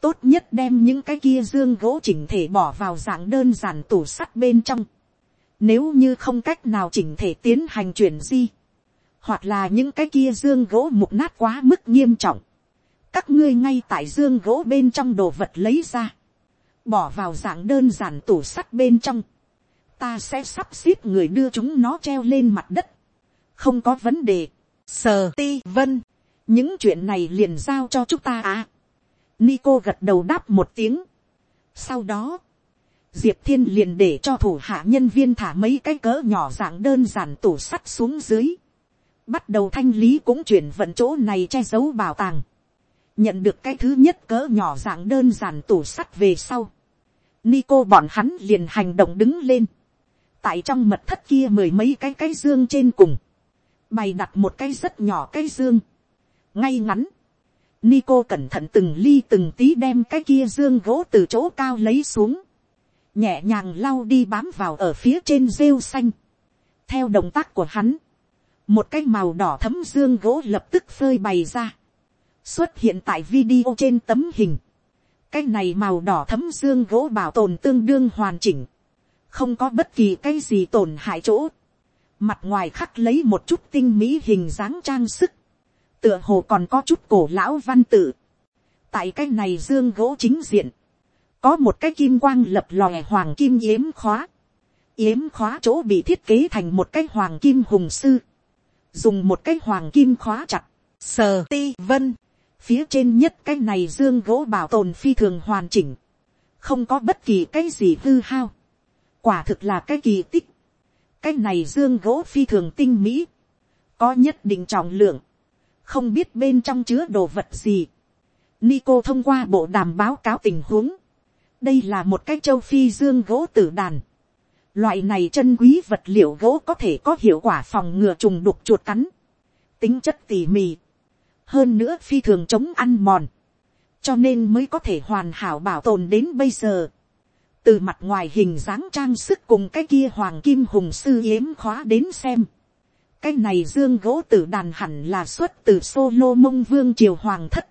tốt nhất đem những cái kia dương gỗ chỉnh thể bỏ vào dạng đơn giản tủ sắt bên trong. nếu như không cách nào chỉnh thể tiến hành chuyển di, hoặc là những cái kia dương gỗ mục nát quá mức nghiêm trọng, các ngươi ngay tại dương gỗ bên trong đồ vật lấy ra, bỏ vào dạng đơn giản tủ sắt bên trong, ta sẽ sắp xếp người đưa chúng nó treo lên mặt đất, không có vấn đề, sờ ti vân, những chuyện này liền giao cho chúng ta à. Nico gật đầu đáp một tiếng. Sau đó, Diệp Thiên liền để cho thủ hạ nhân viên thả mấy cái cỡ nhỏ dạng đơn giản tủ sắt xuống dưới. Bắt đầu thanh lý cũng chuyển vận chỗ này che giấu bảo tàng, nhận được cái thứ nhất cỡ nhỏ dạng đơn giản tủ sắt về sau, Nico bọn hắn liền hành động đứng lên, tại trong mật thất kia mười mấy cái cái dương trên cùng, bày đặt một cái rất nhỏ cái dương, ngay ngắn, Nico cẩn thận từng ly từng tí đem cái kia dương gỗ từ chỗ cao lấy xuống. Nhẹ nhàng lau đi bám vào ở phía trên rêu xanh. Theo động tác của hắn một cái màu đỏ thấm dương gỗ lập tức phơi bày ra, xuất hiện tại video trên tấm hình. cái này màu đỏ thấm dương gỗ bảo tồn tương đương hoàn chỉnh, không có bất kỳ cái gì tổn hại chỗ. mặt ngoài khắc lấy một chút tinh mỹ hình dáng trang sức, tựa hồ còn có chút cổ lão văn tự. tại cái này dương gỗ chính diện, có một cái kim quang lập lòe hoàng kim yếm khóa. yếm khóa chỗ bị thiết kế thành một cái hoàng kim hùng sư. Dùng một cái hoàng kim khóa chặt, sờ ti vân, phía trên nhất cái này dương gỗ bảo tồn phi thường hoàn chỉnh, không có bất kỳ cái gì hư hao, quả thực là cái kỳ tích, cái này dương gỗ phi thường tinh mỹ, có nhất định trọng lượng, không biết bên trong chứa đồ vật gì, Nico thông qua bộ đàm báo cáo tình huống. Đây là một cái châu phi dương gỗ tử đàn. Loại này chân quý vật liệu gỗ có thể có hiệu quả phòng ngừa trùng đục chuột cắn. Tính chất tỉ mỉ. Hơn nữa phi thường chống ăn mòn. Cho nên mới có thể hoàn hảo bảo tồn đến bây giờ. Từ mặt ngoài hình dáng trang sức cùng cái kia hoàng kim hùng sư yếm khóa đến xem. Cái này dương gỗ tử đàn hẳn là xuất từ solo mông vương triều hoàng thất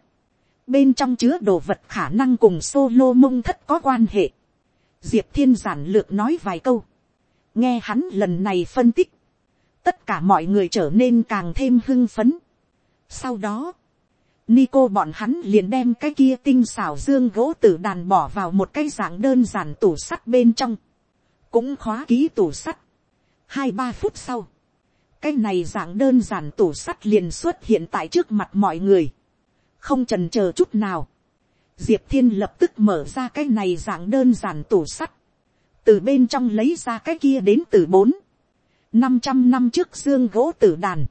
bên trong chứa đồ vật khả năng cùng solo mông thất có quan hệ. diệp thiên giản lược nói vài câu. nghe hắn lần này phân tích. tất cả mọi người trở nên càng thêm hưng phấn. sau đó, Nico bọn hắn liền đem cái kia tinh xảo dương gỗ tử đàn bỏ vào một cái dạng đơn giản tủ sắt bên trong. Cũng khóa ký tủ sắt. Hai ba phút sau. Cái này dạng đơn giản tủ sắt liền xuất hiện tại trước mặt mọi người không trần chờ chút nào, diệp thiên lập tức mở ra cái này dạng đơn giản tủ sắt, từ bên trong lấy ra cái kia đến từ bốn, năm trăm năm trước dương gỗ tử đàn,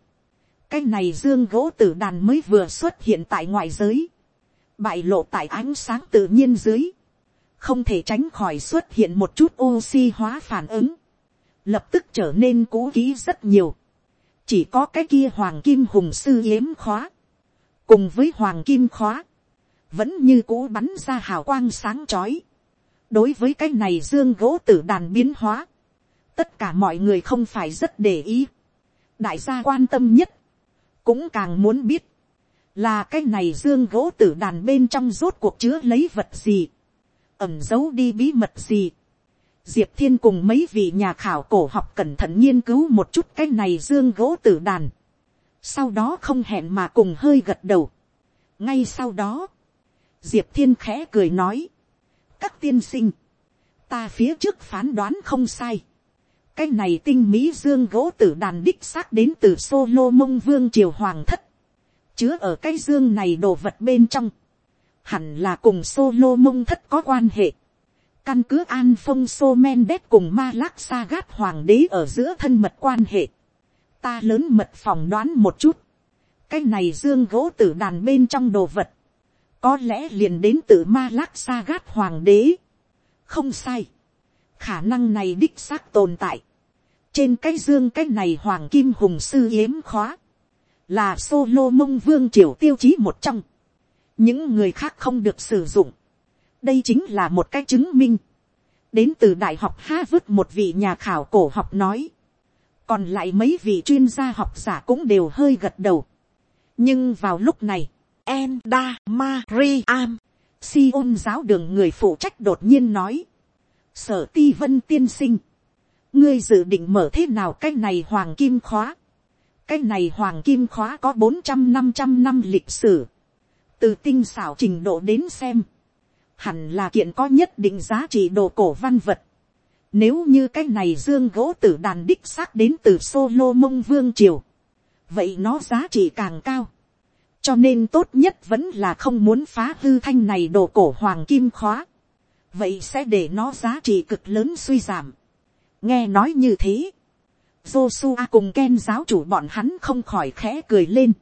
cái này dương gỗ tử đàn mới vừa xuất hiện tại ngoại giới, bại lộ tại ánh sáng tự nhiên dưới, không thể tránh khỏi xuất hiện một chút oxy hóa phản ứng, lập tức trở nên cũ kỹ rất nhiều, chỉ có cái kia hoàng kim hùng sư yếm khóa, cùng với hoàng kim khóa, vẫn như cũ bắn ra hào quang sáng chói. đối với cái này dương gỗ tử đàn biến hóa, tất cả mọi người không phải rất để ý. đại gia quan tâm nhất, cũng càng muốn biết, là cái này dương gỗ tử đàn bên trong rốt cuộc chứa lấy vật gì, ẩm giấu đi bí mật gì. Diệp thiên cùng mấy vị nhà khảo cổ học cẩn thận nghiên cứu một chút cái này dương gỗ tử đàn sau đó không hẹn mà cùng hơi gật đầu. ngay sau đó, diệp thiên khẽ cười nói, các tiên sinh, ta phía trước phán đoán không sai cái này tinh mỹ dương gỗ tử đàn đích xác đến từ solo mông vương triều hoàng thất, chứa ở cái dương này đồ vật bên trong, hẳn là cùng solo mông thất có quan hệ. căn cứ an phong so men đét cùng ma lác sa gát hoàng đế ở giữa thân mật quan hệ. Ta lớn mật phòng đoán một chút, cái này dương gỗ tử đàn bên trong đồ vật, có lẽ liền đến từ ma lác sa gát hoàng đế. không sai, khả năng này đích xác tồn tại. trên cái dương cái này hoàng kim hùng sư yếm khóa, là solo mông vương triều tiêu chí một trong, những người khác không được sử dụng. đây chính là một cái chứng minh. đến từ đại học harvard một vị nhà khảo cổ học nói, còn lại mấy vị chuyên gia học giả cũng đều hơi gật đầu. nhưng vào lúc này, Enda Mariam, Sion giáo đường người phụ trách đột nhiên nói, sở ti vân tiên sinh, ngươi dự định mở thế nào cái này hoàng kim khóa, cái này hoàng kim khóa có bốn trăm năm trăm năm lịch sử, từ tinh xảo trình độ đến xem, hẳn là kiện có nhất định giá trị đồ cổ văn vật, nếu như cái này dương gỗ tử đàn đích xác đến từ solo mông vương triều. Vậy nó giá trị càng cao. Cho nên tốt nhất vẫn là không muốn phá hư thanh này đồ cổ hoàng kim khóa. Vậy sẽ để nó giá trị cực lớn suy giảm. Nghe nói như thế. Joshua cùng Ken giáo chủ bọn hắn không khỏi khẽ cười lên.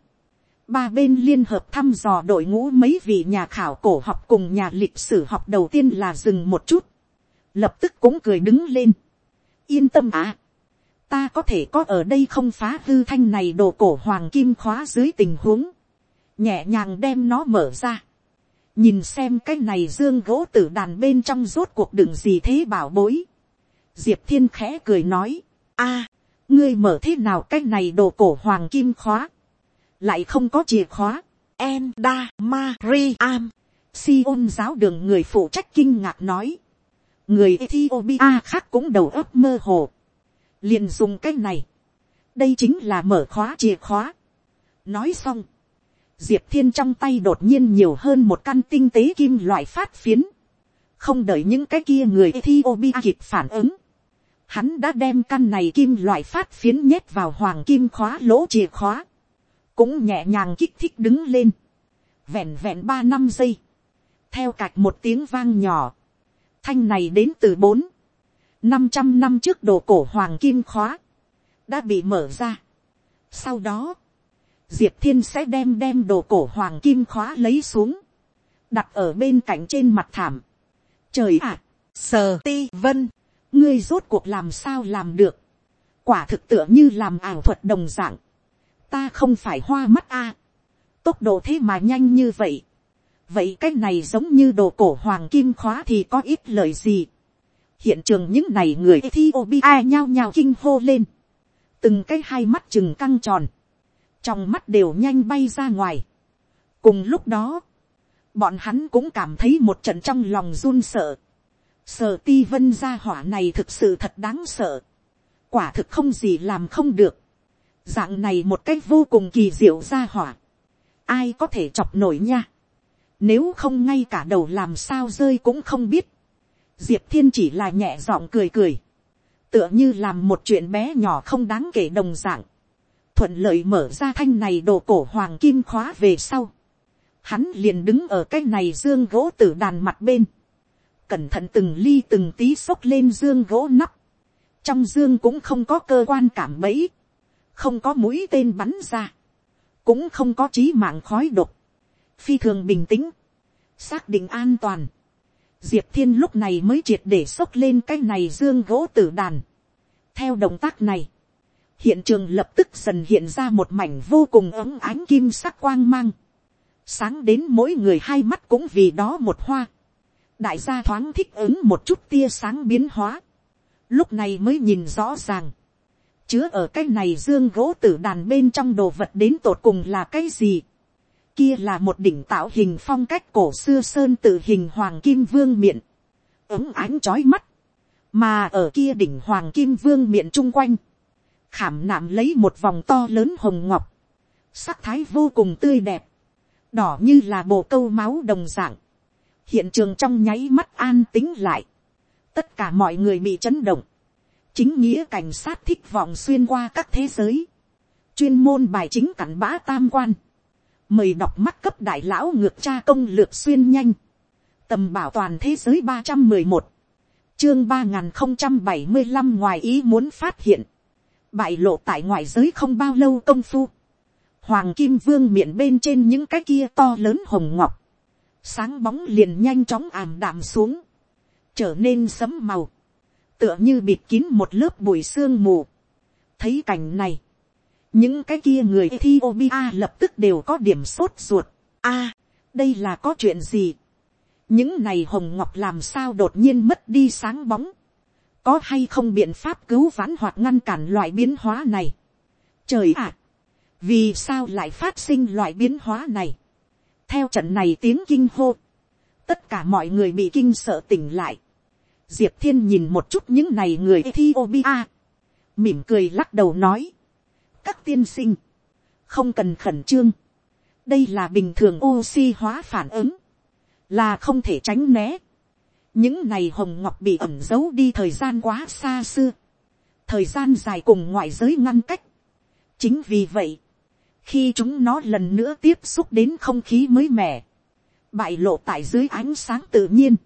Ba bên liên hợp thăm dò đội ngũ mấy vị nhà khảo cổ học cùng nhà lịch sử học đầu tiên là dừng một chút lập tức cũng cười đứng lên. yên tâm à, ta có thể có ở đây không phá hư thanh này đồ cổ hoàng kim khóa dưới tình huống, nhẹ nhàng đem nó mở ra, nhìn xem cái này dương gỗ tử đàn bên trong rốt cuộc đựng gì thế bảo bối. diệp thiên khẽ cười nói, a, ngươi mở thế nào cái này đồ cổ hoàng kim khóa, lại không có chìa khóa, Enda si ôn giáo đường người phụ trách kinh ngạc nói người Ethiopia khác cũng đầu óc mơ hồ, liền dùng cái này, đây chính là mở khóa chìa khóa. nói xong, diệp thiên trong tay đột nhiên nhiều hơn một căn tinh tế kim loại phát phiến, không đợi những cái kia người Ethiopia kịp phản ứng, hắn đã đem căn này kim loại phát phiến nhét vào hoàng kim khóa lỗ chìa khóa, cũng nhẹ nhàng kích thích đứng lên, vẹn vẹn ba năm giây, theo cạch một tiếng vang nhỏ, thanh này đến từ bốn, năm trăm năm trước đồ cổ hoàng kim khóa, đã bị mở ra. Sau đó, diệp thiên sẽ đem đem đồ cổ hoàng kim khóa lấy xuống, đặt ở bên cạnh trên mặt thảm. Trời ạ, sờ ti vân. ngươi rốt cuộc làm sao làm được. Quả thực tựa như làm ảo thuật đồng dạng. Ta không phải hoa mắt a. Tốc độ thế mà nhanh như vậy. Vậy cái này giống như đồ cổ hoàng kim khóa thì có ít lời gì. Hiện trường những này người Ethiopia nhao nhao kinh hô lên. Từng cái hai mắt chừng căng tròn. Trong mắt đều nhanh bay ra ngoài. Cùng lúc đó, bọn hắn cũng cảm thấy một trận trong lòng run sợ. Sở ti vân gia hỏa này thực sự thật đáng sợ. Quả thực không gì làm không được. Dạng này một cách vô cùng kỳ diệu gia hỏa. Ai có thể chọc nổi nha. Nếu không ngay cả đầu làm sao rơi cũng không biết. Diệp thiên chỉ là nhẹ giọng cười cười. Tựa như làm một chuyện bé nhỏ không đáng kể đồng dạng. Thuận lợi mở ra thanh này đồ cổ hoàng kim khóa về sau. Hắn liền đứng ở cái này dương gỗ tử đàn mặt bên. Cẩn thận từng ly từng tí xốc lên dương gỗ nắp. Trong dương cũng không có cơ quan cảm bẫy. Không có mũi tên bắn ra. Cũng không có trí mạng khói độc. Phi thường bình tĩnh. Xác định an toàn. Diệp thiên lúc này mới triệt để xốc lên cái này dương gỗ tử đàn. Theo động tác này. Hiện trường lập tức dần hiện ra một mảnh vô cùng ấm ánh kim sắc quang mang. Sáng đến mỗi người hai mắt cũng vì đó một hoa, đại gia thoáng thích ứng một chút tia sáng biến hóa, lúc này mới nhìn rõ ràng, chứa ở cái này dương gỗ tử đàn bên trong đồ vật đến tột cùng là cái gì, kia là một đỉnh tạo hình phong cách cổ xưa sơn tự hình hoàng kim vương miện, ống ánh trói mắt, mà ở kia đỉnh hoàng kim vương miện chung quanh, khảm nạm lấy một vòng to lớn hồng ngọc, sắc thái vô cùng tươi đẹp, đỏ như là bộ câu máu đồng dạng, hiện trường trong nháy mắt an tính lại, tất cả mọi người bị chấn động, chính nghĩa cảnh sát thích vọng xuyên qua các thế giới, chuyên môn bài chính cảnh bã tam quan, mời đọc mắt cấp đại lão ngược tra công lược xuyên nhanh, tầm bảo toàn thế giới ba trăm mười một, chương ba n g h n không trăm bảy mươi năm ngoài ý muốn phát hiện, bại lộ tại ngoại giới không bao lâu công phu, hoàng kim vương miệng bên trên những cái kia to lớn hồng ngọc, sáng bóng liền nhanh chóng ảm đạm xuống, trở nên sấm màu, tựa như bịt kín một lớp bụi sương mù. thấy cảnh này, những cái kia người Ethiopia lập tức đều có điểm sốt ruột. a, à, đây là có chuyện gì. những này hồng ngọc làm sao đột nhiên mất đi sáng bóng có hay không biện pháp cứu vãn hoặc ngăn cản loại biến hóa này. trời ạ, vì sao lại phát sinh loại biến hóa này. theo trận này tiếng kinh hô, tất cả mọi người bị kinh sợ tỉnh lại. diệp thiên nhìn một chút những này người ethiopia, mỉm cười lắc đầu nói, các tiên sinh, không cần khẩn trương, đây là bình thường oxy hóa phản ứng, là không thể tránh né những này hồng ngọc bị ẩm giấu đi thời gian quá xa xưa, thời gian dài cùng ngoại giới ngăn cách. chính vì vậy, khi chúng nó lần nữa tiếp xúc đến không khí mới mẻ, bại lộ tại dưới ánh sáng tự nhiên,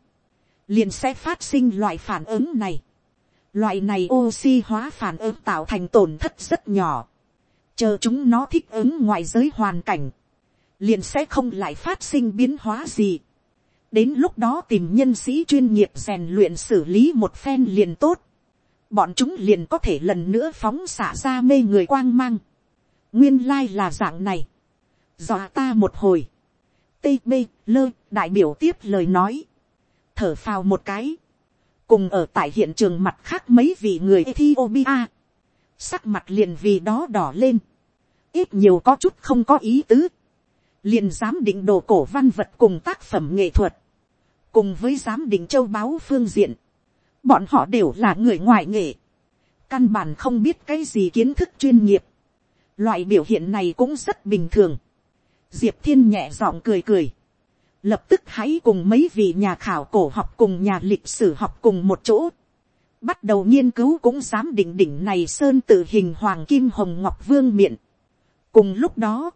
liền sẽ phát sinh loại phản ứng này. Loại này oxy hóa phản ứng tạo thành tổn thất rất nhỏ. Chờ chúng nó thích ứng ngoại giới hoàn cảnh, liền sẽ không lại phát sinh biến hóa gì. Đến lúc đó tìm nhân sĩ chuyên nghiệp rèn luyện xử lý một phen liền tốt. Bọn chúng liền có thể lần nữa phóng xả ra mê người quang mang. Nguyên lai là dạng này, dọa ta một hồi, tb lơ đại biểu tiếp lời nói, thở phào một cái, cùng ở tại hiện trường mặt khác mấy vị người Ethiopia, sắc mặt liền vì đó đỏ lên, ít nhiều có chút không có ý tứ, liền giám định đồ cổ văn vật cùng tác phẩm nghệ thuật, cùng với giám định châu báu phương diện, bọn họ đều là người ngoài nghệ, căn bản không biết cái gì kiến thức chuyên nghiệp, Loại biểu hiện này cũng rất bình thường. Diệp thiên nhẹ giọng cười cười. Lập tức hãy cùng mấy vị nhà khảo cổ học cùng nhà lịch sử học cùng một chỗ. Bắt đầu nghiên cứu cũng dám đỉnh đỉnh này sơn tự hình hoàng kim hồng ngọc vương miện. Cùng lúc đó,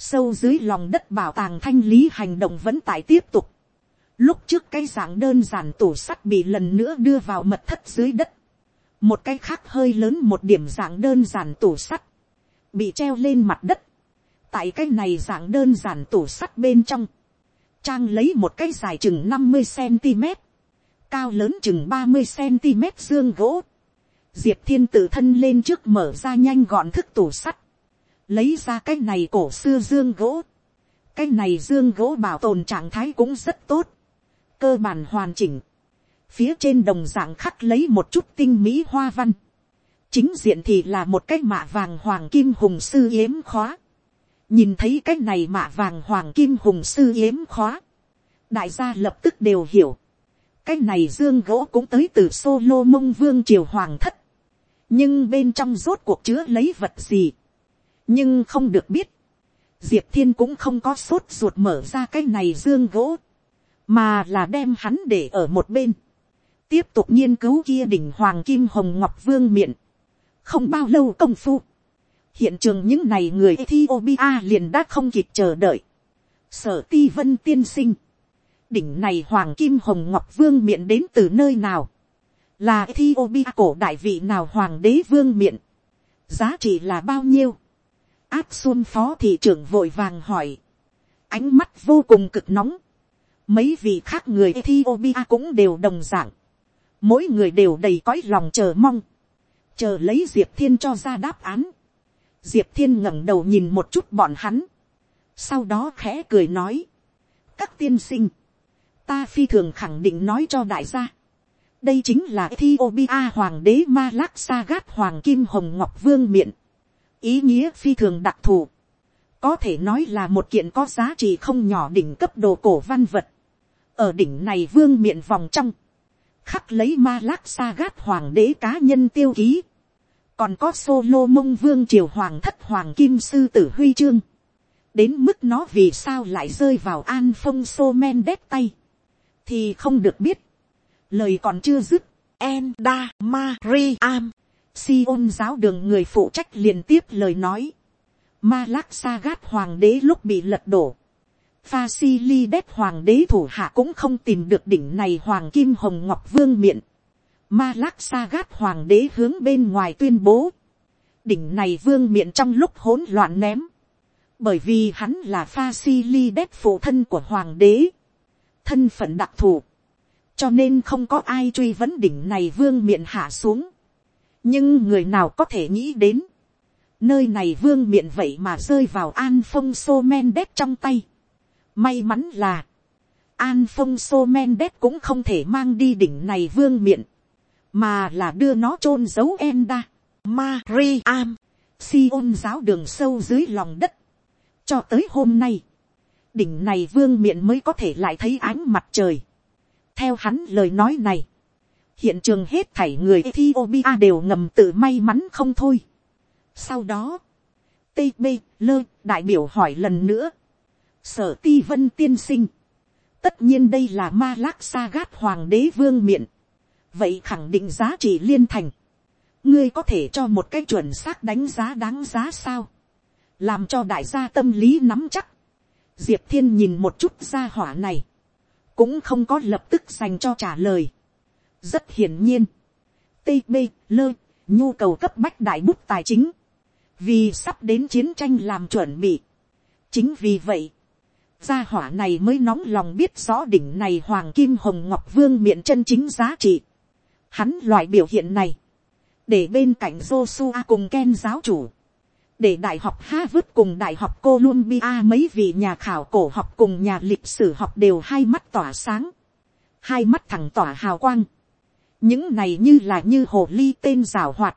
sâu dưới lòng đất bảo tàng thanh lý hành động vẫn tại tiếp tục. Lúc trước cái dạng đơn giản tủ sắt bị lần nữa đưa vào mật thất dưới đất. Một cái khác hơi lớn một điểm dạng đơn giản tủ sắt. Bị treo lên mặt đất, tại cái này dạng đơn giản tủ sắt bên trong, trang lấy một cái dài chừng năm mươi cm, cao lớn chừng ba mươi cm dương gỗ, diệp thiên tự thân lên trước mở ra nhanh gọn thức tủ sắt, lấy ra cái này cổ xưa dương gỗ, cái này dương gỗ bảo tồn trạng thái cũng rất tốt, cơ bản hoàn chỉnh, phía trên đồng dạng khắc lấy một chút tinh mỹ hoa văn, chính diện thì là một cái mạ vàng hoàng kim hùng sư yếm khóa, nhìn thấy cái này mạ vàng hoàng kim hùng sư yếm khóa, đại gia lập tức đều hiểu, cái này dương gỗ cũng tới từ solo mông vương triều hoàng thất, nhưng bên trong rốt cuộc chứa lấy vật gì, nhưng không được biết, diệp thiên cũng không có sốt ruột mở ra cái này dương gỗ, mà là đem hắn để ở một bên, tiếp tục nghiên cứu kia đỉnh hoàng kim hồng ngọc vương Miện không bao lâu công phu, hiện trường những này người Ethiopia liền đã không kịp chờ đợi. Sở ti vân tiên sinh. Đỉnh này hoàng kim hồng ngọc vương miện đến từ nơi nào? Là Ethiopia cổ đại vị nào hoàng đế vương miện? Giá trị là bao nhiêu? Áp xuân phó thị trưởng vội vàng hỏi. Ánh mắt vô cùng cực nóng. Mấy vị khác người Ethiopia cũng đều đồng dạng. Mỗi người đều đầy cõi lòng chờ mong. Chờ lấy Diệp Thiên cho ra đáp án diệp thiên ngẩng đầu nhìn một chút bọn hắn, sau đó khẽ cười nói, các tiên sinh, ta phi thường khẳng định nói cho đại gia, đây chính là Ethiopia hoàng đế ma lắc hoàng kim hồng ngọc vương miện, ý nghĩa phi thường đặc thù, có thể nói là một kiện có giá trị không nhỏ đỉnh cấp đồ cổ văn vật, ở đỉnh này vương miện vòng trong, khắc lấy ma lắc sa gát hoàng đế cá nhân tiêu ký, còn có solo mông vương triều hoàng thất hoàng kim sư tử huy chương, đến mức nó vì sao lại rơi vào an phong sô men đét tay, thì không được biết, lời còn chưa dứt, En Da Maria si ôn giáo đường người phụ trách liền tiếp lời nói, Ma Lắc Sagat hoàng đế lúc bị lật đổ, Fasilides hoàng đế thủ hạ cũng không tìm được đỉnh này hoàng kim hồng ngọc vương miện, Ma lắc sa gát hoàng đế hướng bên ngoài tuyên bố. Đỉnh này vương miện trong lúc hỗn loạn ném. Bởi vì hắn là pha si ly đét phụ thân của hoàng đế. Thân phận đặc thù. Cho nên không có ai truy vấn đỉnh này vương miện hạ xuống. Nhưng người nào có thể nghĩ đến. Nơi này vương miện vậy mà rơi vào an phong sô men đét trong tay. May mắn là. An phong sô men đét cũng không thể mang đi đỉnh này vương miện mà là đưa nó chôn giấu Enda, Mariam, Sion giáo đường sâu dưới lòng đất. Cho tới hôm nay, đỉnh này vương miện mới có thể lại thấy ánh mặt trời. Theo hắn lời nói này, hiện trường hết thảy người Ethiopia đều ngầm tự may mắn không thôi. Sau đó, TB lơ đại biểu hỏi lần nữa. Sở ti vân tiên sinh. Tất nhiên đây là ma lác sa gát hoàng đế vương miện vậy khẳng định giá trị liên thành, ngươi có thể cho một cái chuẩn xác đánh giá đáng giá sao, làm cho đại gia tâm lý nắm chắc, diệp thiên nhìn một chút gia hỏa này, cũng không có lập tức dành cho trả lời rất hiển nhiên, tb lơ nhu cầu cấp bách đại bút tài chính, vì sắp đến chiến tranh làm chuẩn bị. chính vì vậy, gia hỏa này mới nóng lòng biết rõ đỉnh này hoàng kim hồng ngọc vương miệng chân chính giá trị. Hắn loại biểu hiện này, để bên cạnh Joshua cùng Ken giáo chủ, để đại học Harvard cùng đại học Columbia mấy vị nhà khảo cổ học cùng nhà lịch sử học đều hai mắt tỏa sáng, hai mắt thẳng tỏa hào quang những này như là như hồ ly tên rào hoạt,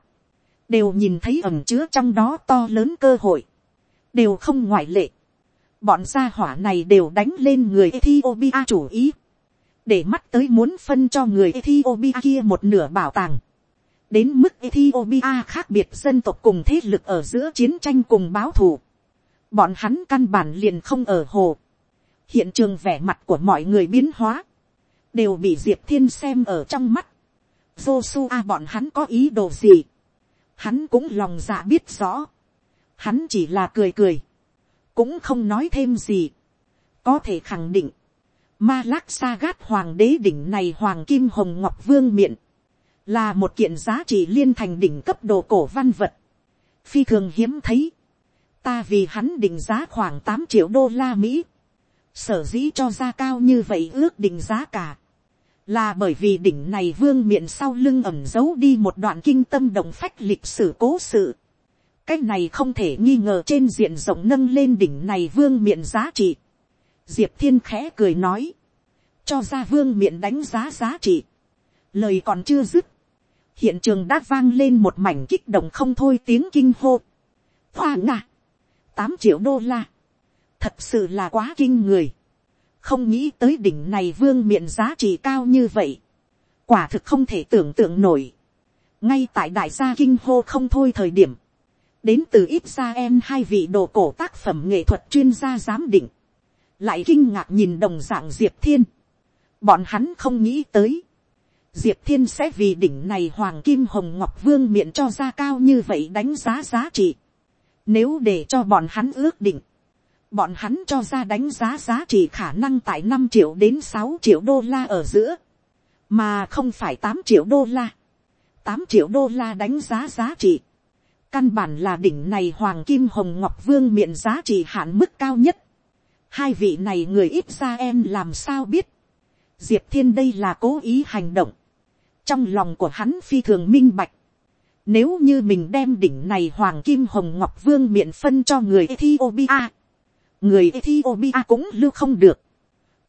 đều nhìn thấy ẩm chứa trong đó to lớn cơ hội, đều không ngoại lệ. bọn gia hỏa này đều đánh lên người Ethiopia chủ ý để mắt tới muốn phân cho người Ethiopia kia một nửa bảo tàng. Đến mức Ethiopia khác biệt dân tộc cùng thế lực ở giữa chiến tranh cùng báo thù. Bọn hắn căn bản liền không ở hồ. Hiện trường vẻ mặt của mọi người biến hóa. Đều bị Diệp Thiên xem ở trong mắt. Joshua bọn hắn có ý đồ gì. Hắn cũng lòng dạ biết rõ. Hắn chỉ là cười cười. Cũng không nói thêm gì. Có thể khẳng định Ma lắc sa gát hoàng đế đỉnh này hoàng kim hồng ngọc vương miện. Là một kiện giá trị liên thành đỉnh cấp đồ cổ văn vật. Phi thường hiếm thấy. Ta vì hắn định giá khoảng tám triệu đô la Mỹ. sở dĩ cho ra cao như vậy ước định giá cả, là bởi vì đỉnh này vương miện sau lưng ẩm giấu đi một đoạn kinh tâm động phách lịch sử cố sự. cái này không thể nghi ngờ trên diện rộng nâng lên đỉnh này vương miện giá trị. diệp thiên khẽ cười nói, cho ra vương miện đánh giá giá trị. lời còn chưa dứt, hiện trường đã vang lên một mảnh kích động không thôi tiếng kinh hô. hoa ngạ, tám triệu đô la, thật sự là quá kinh người không nghĩ tới đỉnh này vương miện giá trị cao như vậy, quả thực không thể tưởng tượng nổi. ngay tại đại gia kinh hô không thôi thời điểm, đến từ ít ra em hai vị đồ cổ tác phẩm nghệ thuật chuyên gia giám định, lại kinh ngạc nhìn đồng dạng diệp thiên, bọn hắn không nghĩ tới, diệp thiên sẽ vì đỉnh này hoàng kim hồng ngọc vương miệng cho ra cao như vậy đánh giá giá trị, nếu để cho bọn hắn ước định, bọn hắn cho ra đánh giá giá trị khả năng tại năm triệu đến sáu triệu đô la ở giữa, mà không phải tám triệu đô la. tám triệu đô la đánh giá giá trị. Căn bản là đỉnh này Hoàng Kim Hồng Ngọc Vương miệng giá trị hạn mức cao nhất. Hai vị này người ít ra em làm sao biết. Diệp Thiên đây là cố ý hành động. Trong lòng của hắn phi thường minh bạch. Nếu như mình đem đỉnh này Hoàng Kim Hồng Ngọc Vương miệng phân cho người Ethiopia người Ethiopia cũng lưu không được.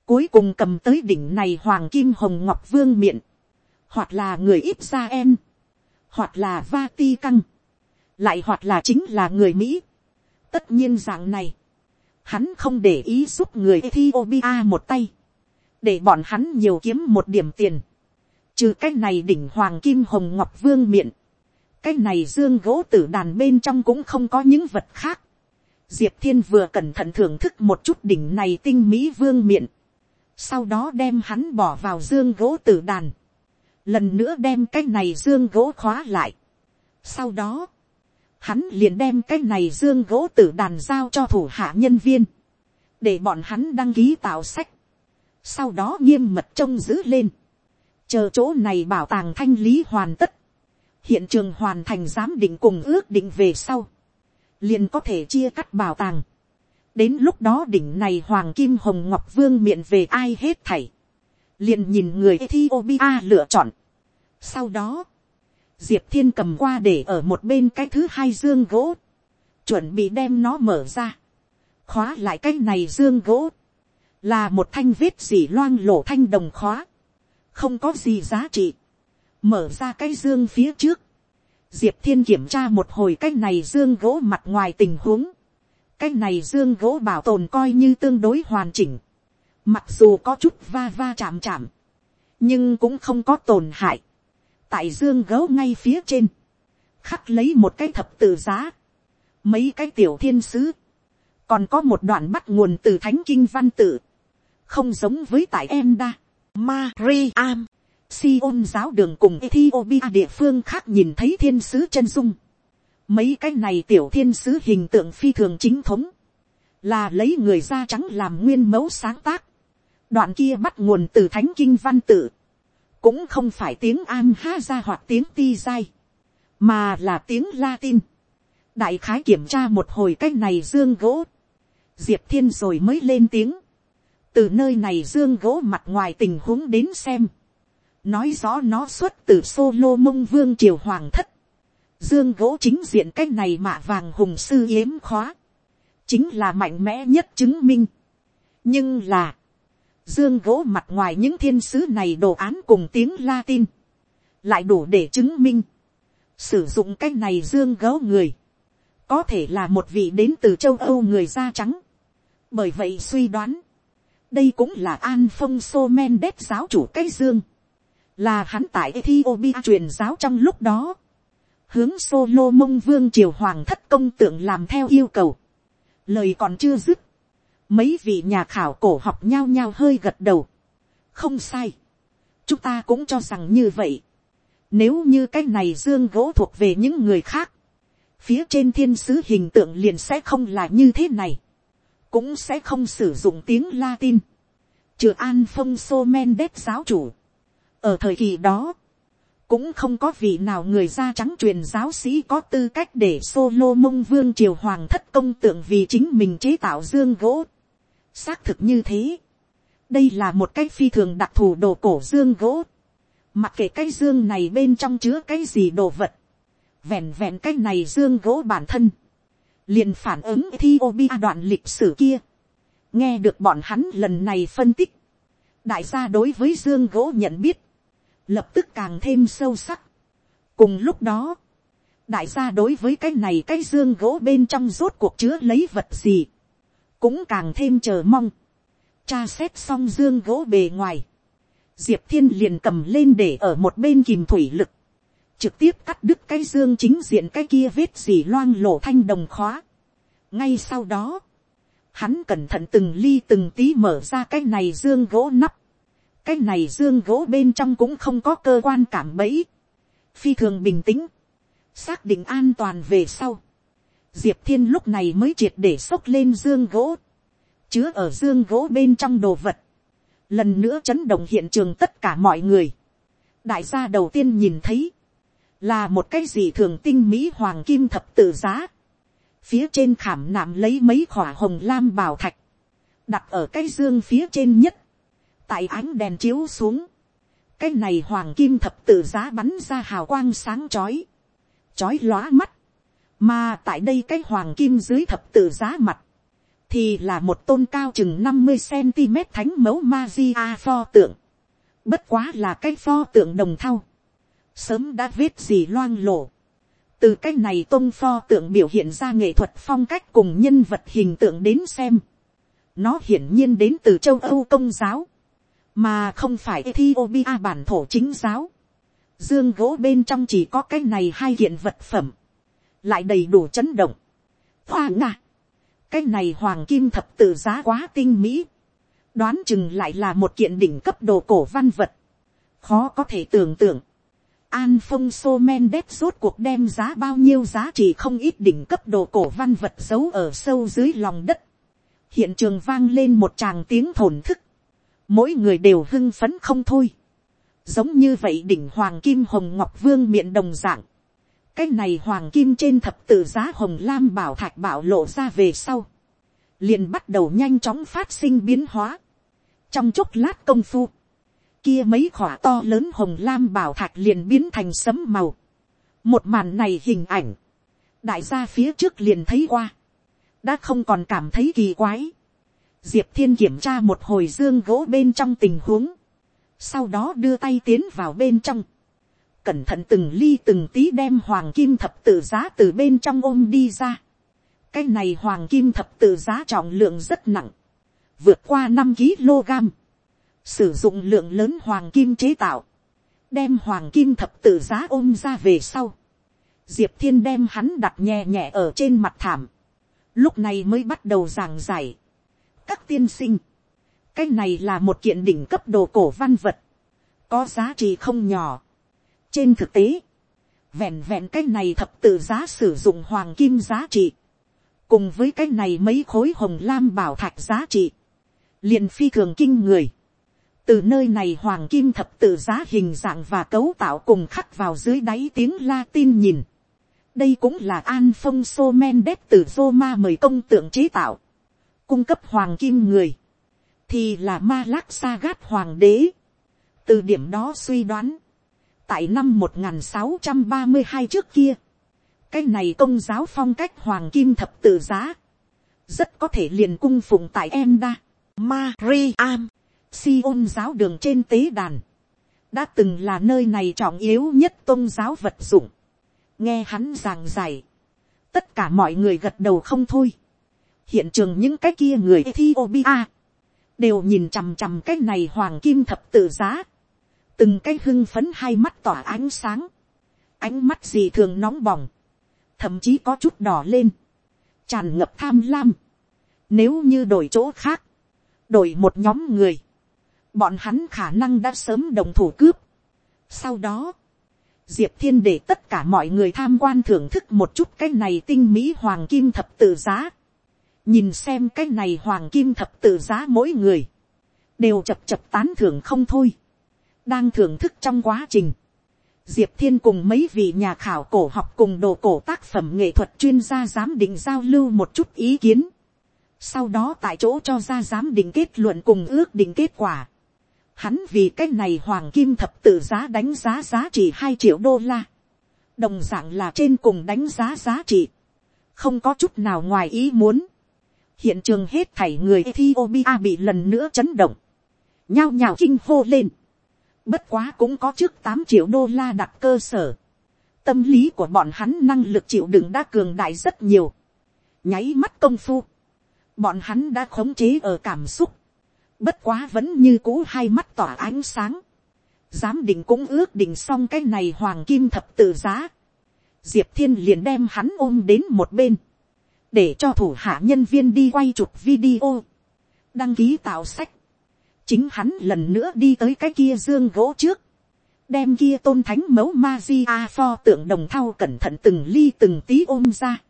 Cuối cùng cầm tới đỉnh này Hoàng Kim Hồng Ngọc Vương miệng. Hoặc là người Israel. Hoặc là Vatican, Lại hoặc là chính là người Mỹ. Tất nhiên dạng này. Hắn không để ý giúp người Ethiopia một tay. Để bọn hắn nhiều kiếm một điểm tiền. Trừ cái này đỉnh Hoàng Kim Hồng Ngọc Vương miệng. Cái này dương gỗ tử đàn bên trong cũng không có những vật khác diệp thiên vừa cẩn thận thưởng thức một chút đỉnh này tinh mỹ vương miện, sau đó đem hắn bỏ vào dương gỗ tử đàn, lần nữa đem cái này dương gỗ khóa lại, sau đó, hắn liền đem cái này dương gỗ tử đàn giao cho thủ hạ nhân viên, để bọn hắn đăng ký tạo sách, sau đó nghiêm mật trông giữ lên, chờ chỗ này bảo tàng thanh lý hoàn tất, hiện trường hoàn thành giám định cùng ước định về sau, liền có thể chia cắt bảo tàng. đến lúc đó đỉnh này hoàng kim hồng ngọc vương miệng về ai hết thảy. liền nhìn người Ethiopia lựa chọn. sau đó, diệp thiên cầm qua để ở một bên cái thứ hai dương gỗ, chuẩn bị đem nó mở ra, khóa lại cái này dương gỗ, là một thanh vết dỉ loang lổ thanh đồng khóa, không có gì giá trị, mở ra cái dương phía trước, diệp thiên kiểm tra một hồi cái này dương gỗ mặt ngoài tình huống. cái này dương gỗ bảo tồn coi như tương đối hoàn chỉnh. mặc dù có chút va va chạm chạm, nhưng cũng không có tổn hại. tại dương gỗ ngay phía trên, khắc lấy một cái thập tự giá, mấy cái tiểu thiên sứ, còn có một đoạn bắt nguồn từ thánh kinh văn tự, không giống với tại em đa, Mariam, Sion giáo đường cùng Ethiopia địa phương khác nhìn thấy thiên sứ chân dung. Mấy cái này tiểu thiên sứ hình tượng phi thường chính thống. Là lấy người da trắng làm nguyên mẫu sáng tác. Đoạn kia bắt nguồn từ thánh kinh văn tự. Cũng không phải tiếng An Ha ra hoặc tiếng Ti Giai. Mà là tiếng Latin. Đại khái kiểm tra một hồi cái này dương gỗ. Diệp thiên rồi mới lên tiếng. Từ nơi này dương gỗ mặt ngoài tình huống đến xem nói rõ nó xuất từ solo mông vương triều hoàng thất, dương gỗ chính diện cái này mạ vàng hùng sư yếm khóa, chính là mạnh mẽ nhất chứng minh. nhưng là, dương gỗ mặt ngoài những thiên sứ này đồ án cùng tiếng latin, lại đủ để chứng minh, sử dụng cái này dương gỗ người, có thể là một vị đến từ châu âu người da trắng. bởi vậy suy đoán, đây cũng là an phong sô men đét giáo chủ cái dương là hắn tại Ethiopia truyền giáo trong lúc đó, hướng solo mông vương triều hoàng thất công tượng làm theo yêu cầu. Lời còn chưa dứt, mấy vị nhà khảo cổ học nhao nhao hơi gật đầu. không sai, chúng ta cũng cho rằng như vậy. Nếu như cái này dương gỗ thuộc về những người khác, phía trên thiên sứ hình tượng liền sẽ không là như thế này, cũng sẽ không sử dụng tiếng Latin. Trừ an phong so men giáo chủ, ở thời kỳ đó, cũng không có vị nào người da trắng truyền giáo sĩ có tư cách để solo mông vương triều hoàng thất công tượng vì chính mình chế tạo dương gỗ. xác thực như thế. đây là một cái phi thường đặc thù đồ cổ dương gỗ. mặc kệ cái dương này bên trong chứa cái gì đồ vật. vẹn vẹn cái này dương gỗ bản thân. liền phản ứng Ethiopia đoạn lịch sử kia. nghe được bọn hắn lần này phân tích. đại gia đối với dương gỗ nhận biết lập tức càng thêm sâu sắc. cùng lúc đó, đại gia đối với cái này cái dương gỗ bên trong rốt cuộc chứa lấy vật gì, cũng càng thêm chờ mong. Cha xét xong dương gỗ bề ngoài, diệp thiên liền cầm lên để ở một bên kìm thủy lực, trực tiếp cắt đứt cái dương chính diện cái kia vết gì loang lổ thanh đồng khóa. ngay sau đó, hắn cẩn thận từng ly từng tí mở ra cái này dương gỗ nắp, cái này dương gỗ bên trong cũng không có cơ quan cảm bẫy, phi thường bình tĩnh, xác định an toàn về sau, diệp thiên lúc này mới triệt để xốc lên dương gỗ, chứa ở dương gỗ bên trong đồ vật, lần nữa chấn động hiện trường tất cả mọi người, đại gia đầu tiên nhìn thấy, là một cái gì thường tinh mỹ hoàng kim thập tự giá, phía trên khảm nạm lấy mấy khỏa hồng lam bảo thạch, đặt ở cái dương phía trên nhất, tại ánh đèn chiếu xuống, cái này hoàng kim thập tự giá bắn ra hào quang sáng chói, chói lóa mắt, mà tại đây cái hoàng kim dưới thập tự giá mặt, thì là một tôn cao chừng năm mươi cm thánh mẫu ma di a pho tượng, bất quá là cái pho tượng đồng thau, sớm đã viết gì loang lổ, từ cái này tôn pho tượng biểu hiện ra nghệ thuật phong cách cùng nhân vật hình tượng đến xem, nó hiển nhiên đến từ châu âu công giáo, mà không phải Ethiopia bản thổ chính giáo dương gỗ bên trong chỉ có cái này hai kiện vật phẩm, lại đầy đủ chấn động. Hoa nga, cái này hoàng kim thập tự giá quá tinh mỹ, đoán chừng lại là một kiện đỉnh cấp đồ cổ văn vật, khó có thể tưởng tượng. An phong so men rốt cuộc đem giá bao nhiêu giá trị không ít đỉnh cấp đồ cổ văn vật giấu ở sâu dưới lòng đất. Hiện trường vang lên một tràng tiếng thổn thức. Mỗi người đều hưng phấn không thôi giống như vậy đỉnh hoàng kim hồng ngọc vương miệng đồng dạng, cái này hoàng kim trên thập tự giá hồng lam bảo thạch bảo lộ ra về sau, liền bắt đầu nhanh chóng phát sinh biến hóa. trong chốc lát công phu, kia mấy khỏa to lớn hồng lam bảo thạch liền biến thành sấm màu. một màn này hình ảnh, đại gia phía trước liền thấy qua, đã không còn cảm thấy kỳ quái diệp thiên kiểm tra một hồi dương gỗ bên trong tình huống, sau đó đưa tay tiến vào bên trong, cẩn thận từng ly từng tí đem hoàng kim thập tự giá từ bên trong ôm đi ra. cái này hoàng kim thập tự giá trọng lượng rất nặng, vượt qua năm kg, sử dụng lượng lớn hoàng kim chế tạo, đem hoàng kim thập tự giá ôm ra về sau, diệp thiên đem hắn đặt nhẹ nhẹ ở trên mặt thảm, lúc này mới bắt đầu giảng giải các tiên sinh, cái này là một kiện đỉnh cấp đồ cổ văn vật, có giá trị không nhỏ. trên thực tế, vẹn vẹn cái này thập tự giá sử dụng hoàng kim giá trị, cùng với cái này mấy khối hồng lam bảo thạch giá trị, liền phi thường kinh người. từ nơi này hoàng kim thập tự giá hình dạng và cấu tạo cùng khắc vào dưới đáy tiếng latin nhìn. đây cũng là an phong so men đét từ roma mời công tượng chế tạo, cung cấp hoàng kim người thì là ma lác sa gát hoàng đế. từ điểm đó suy đoán, tại năm một nghìn sáu trăm ba mươi hai trước kia, cái này công giáo phong cách hoàng kim thập tự giá, rất có thể liền cung phụng tại em đa, Mariam, Sion giáo đường trên tế đàn, đã từng là nơi này trọng yếu nhất tôn giáo vật dụng. nghe hắn giảng giải, tất cả mọi người gật đầu không thôi hiện trường những cái kia người Ethiopia, đều nhìn chằm chằm cái này hoàng kim thập tự giá, từng cái hưng phấn hai mắt tỏa ánh sáng, ánh mắt gì thường nóng bỏng, thậm chí có chút đỏ lên, tràn ngập tham lam. Nếu như đổi chỗ khác, đổi một nhóm người, bọn hắn khả năng đã sớm đồng thủ cướp. Sau đó, diệp thiên để tất cả mọi người tham quan thưởng thức một chút cái này tinh mỹ hoàng kim thập tự giá nhìn xem cái này hoàng kim thập tự giá mỗi người, đều chập chập tán thưởng không thôi, đang thưởng thức trong quá trình, diệp thiên cùng mấy vị nhà khảo cổ học cùng đồ cổ tác phẩm nghệ thuật chuyên gia giám định giao lưu một chút ý kiến, sau đó tại chỗ cho ra giám định kết luận cùng ước định kết quả. Hắn vì cái này hoàng kim thập tự giá đánh giá giá trị hai triệu đô la. Đồng dạng là trên cùng đánh giá giá trị. Không có chút nào ngoài ý muốn. Hiện trường hết thảy người Ethiopia bị lần nữa chấn động. Nhao nhao kinh hô lên. Bất quá cũng có trước tám triệu đô la đặt cơ sở. Tâm lý của bọn hắn năng lực chịu đựng đã cường đại rất nhiều. Nháy mắt công phu. Bọn hắn đã khống chế ở cảm xúc Bất quá vẫn như cũ hai mắt tỏa ánh sáng. Giám định cũng ước định xong cái này hoàng kim thập tự giá. Diệp thiên liền đem hắn ôm đến một bên. Để cho thủ hạ nhân viên đi quay chụp video. Đăng ký tạo sách. Chính hắn lần nữa đi tới cái kia dương gỗ trước. Đem kia tôn thánh mẫu ma di a pho tượng đồng thau cẩn thận từng ly từng tí ôm ra.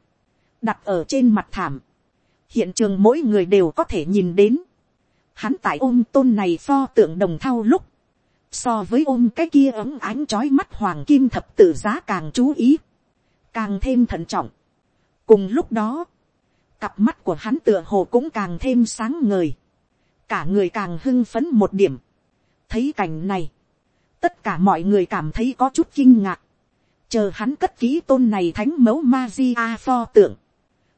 Đặt ở trên mặt thảm. Hiện trường mỗi người đều có thể nhìn đến hắn tại ôm tôn này pho tượng đồng thau lúc, so với ôm cái kia ấm ánh trói mắt hoàng kim thập tự giá càng chú ý, càng thêm thận trọng. cùng lúc đó, cặp mắt của hắn tựa hồ cũng càng thêm sáng ngời, cả người càng hưng phấn một điểm. thấy cảnh này, tất cả mọi người cảm thấy có chút kinh ngạc, chờ hắn cất ký tôn này thánh mẫu ma di a pho tượng,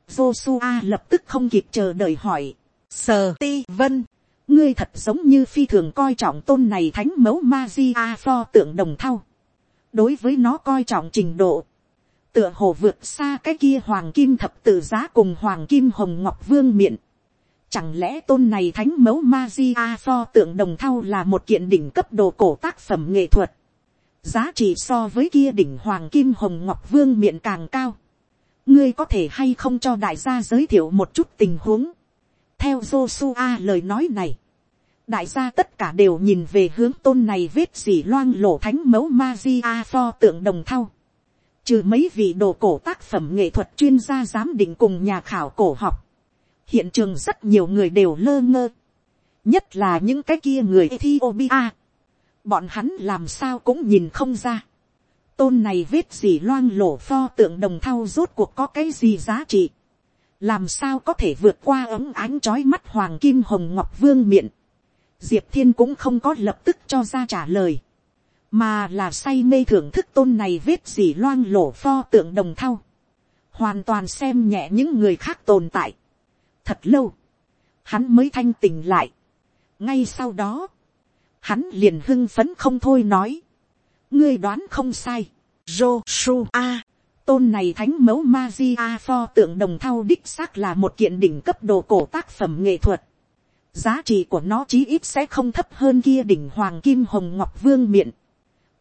Joshua lập tức không kịp chờ đợi hỏi. Sờ ti vân ngươi thật giống như phi thường coi trọng tôn này thánh mẫu ma di a pho tượng đồng thau. đối với nó coi trọng trình độ, tựa hồ vượt xa cái kia hoàng kim thập tự giá cùng hoàng kim hồng ngọc vương miện. Chẳng lẽ tôn này thánh mẫu ma di a pho tượng đồng thau là một kiện đỉnh cấp đồ cổ tác phẩm nghệ thuật. giá trị so với kia đỉnh hoàng kim hồng ngọc vương miện càng cao. ngươi có thể hay không cho đại gia giới thiệu một chút tình huống theo Joshua lời nói này, đại gia tất cả đều nhìn về hướng tôn này vết dỉ loang lổ thánh mẫu Magia pho tượng đồng thau. Trừ mấy vị đồ cổ tác phẩm nghệ thuật chuyên gia giám định cùng nhà khảo cổ học. Hiện trường rất nhiều người đều lơ ngơ. Nhất là những cái kia người Ethiopia. Bọn hắn làm sao cũng nhìn không ra. Tôn này vết gì loang lổ pho tượng đồng thau rốt cuộc có cái gì giá trị làm sao có thể vượt qua ấm ánh trói mắt hoàng kim hồng ngọc vương miệng. diệp thiên cũng không có lập tức cho ra trả lời, mà là say mê thưởng thức tôn này vết gì loang lổ pho tượng đồng thau, hoàn toàn xem nhẹ những người khác tồn tại. thật lâu, hắn mới thanh tình lại. ngay sau đó, hắn liền hưng phấn không thôi nói, ngươi đoán không sai, Joshua tôn này thánh mẫu ma di a pho tượng đồng thau đích xác là một kiện đỉnh cấp đồ cổ tác phẩm nghệ thuật. giá trị của nó chí ít sẽ không thấp hơn kia đỉnh hoàng kim hồng ngọc vương miện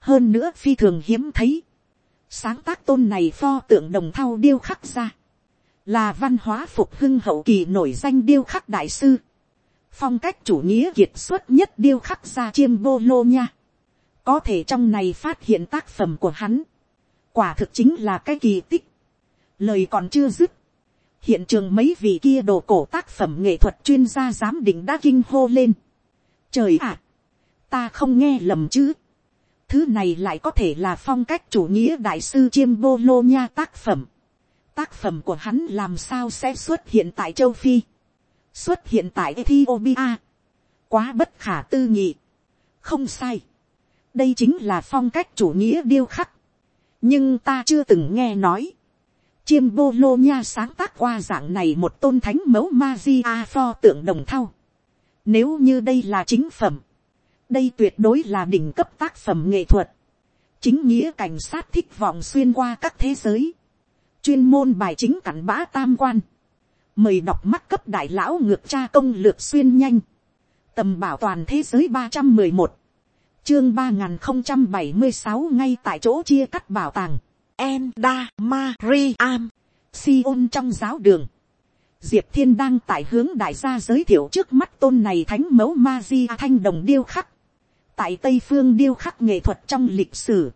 hơn nữa phi thường hiếm thấy. sáng tác tôn này pho tượng đồng thau điêu khắc ra. là văn hóa phục hưng hậu kỳ nổi danh điêu khắc đại sư. phong cách chủ nghĩa kiệt xuất nhất điêu khắc ra chiêm bô lô nha. có thể trong này phát hiện tác phẩm của hắn quả thực chính là cái kỳ tích. lời còn chưa dứt. hiện trường mấy vị kia đồ cổ tác phẩm nghệ thuật chuyên gia giám định đã kinh hô lên. trời ạ, ta không nghe lầm chứ thứ này lại có thể là phong cách chủ nghĩa đại sư chiêm bô lô nha tác phẩm. tác phẩm của hắn làm sao sẽ xuất hiện tại châu phi, xuất hiện tại ethiopia. quá bất khả tư nghị. không sai. đây chính là phong cách chủ nghĩa điêu khắc nhưng ta chưa từng nghe nói, chiêm bô lô nha sáng tác qua dạng này một tôn thánh mẫu ma pho tượng đồng thau. Nếu như đây là chính phẩm, đây tuyệt đối là đỉnh cấp tác phẩm nghệ thuật. chính nghĩa cảnh sát thích vọng xuyên qua các thế giới. chuyên môn bài chính cảnh bã tam quan. mời đọc mắt cấp đại lão ngược tra công lược xuyên nhanh. tầm bảo toàn thế giới ba trăm mười một chương ba nghìn không trăm bảy mươi sáu ngay tại chỗ chia cắt bảo tàng. Enda Mariam. Sion trong giáo đường. Diệp Thiên đang tại hướng đại gia giới thiệu trước mắt tôn này thánh mẫu ma di thanh đồng điêu khắc. Tại Tây Phương điêu khắc nghệ thuật trong lịch sử.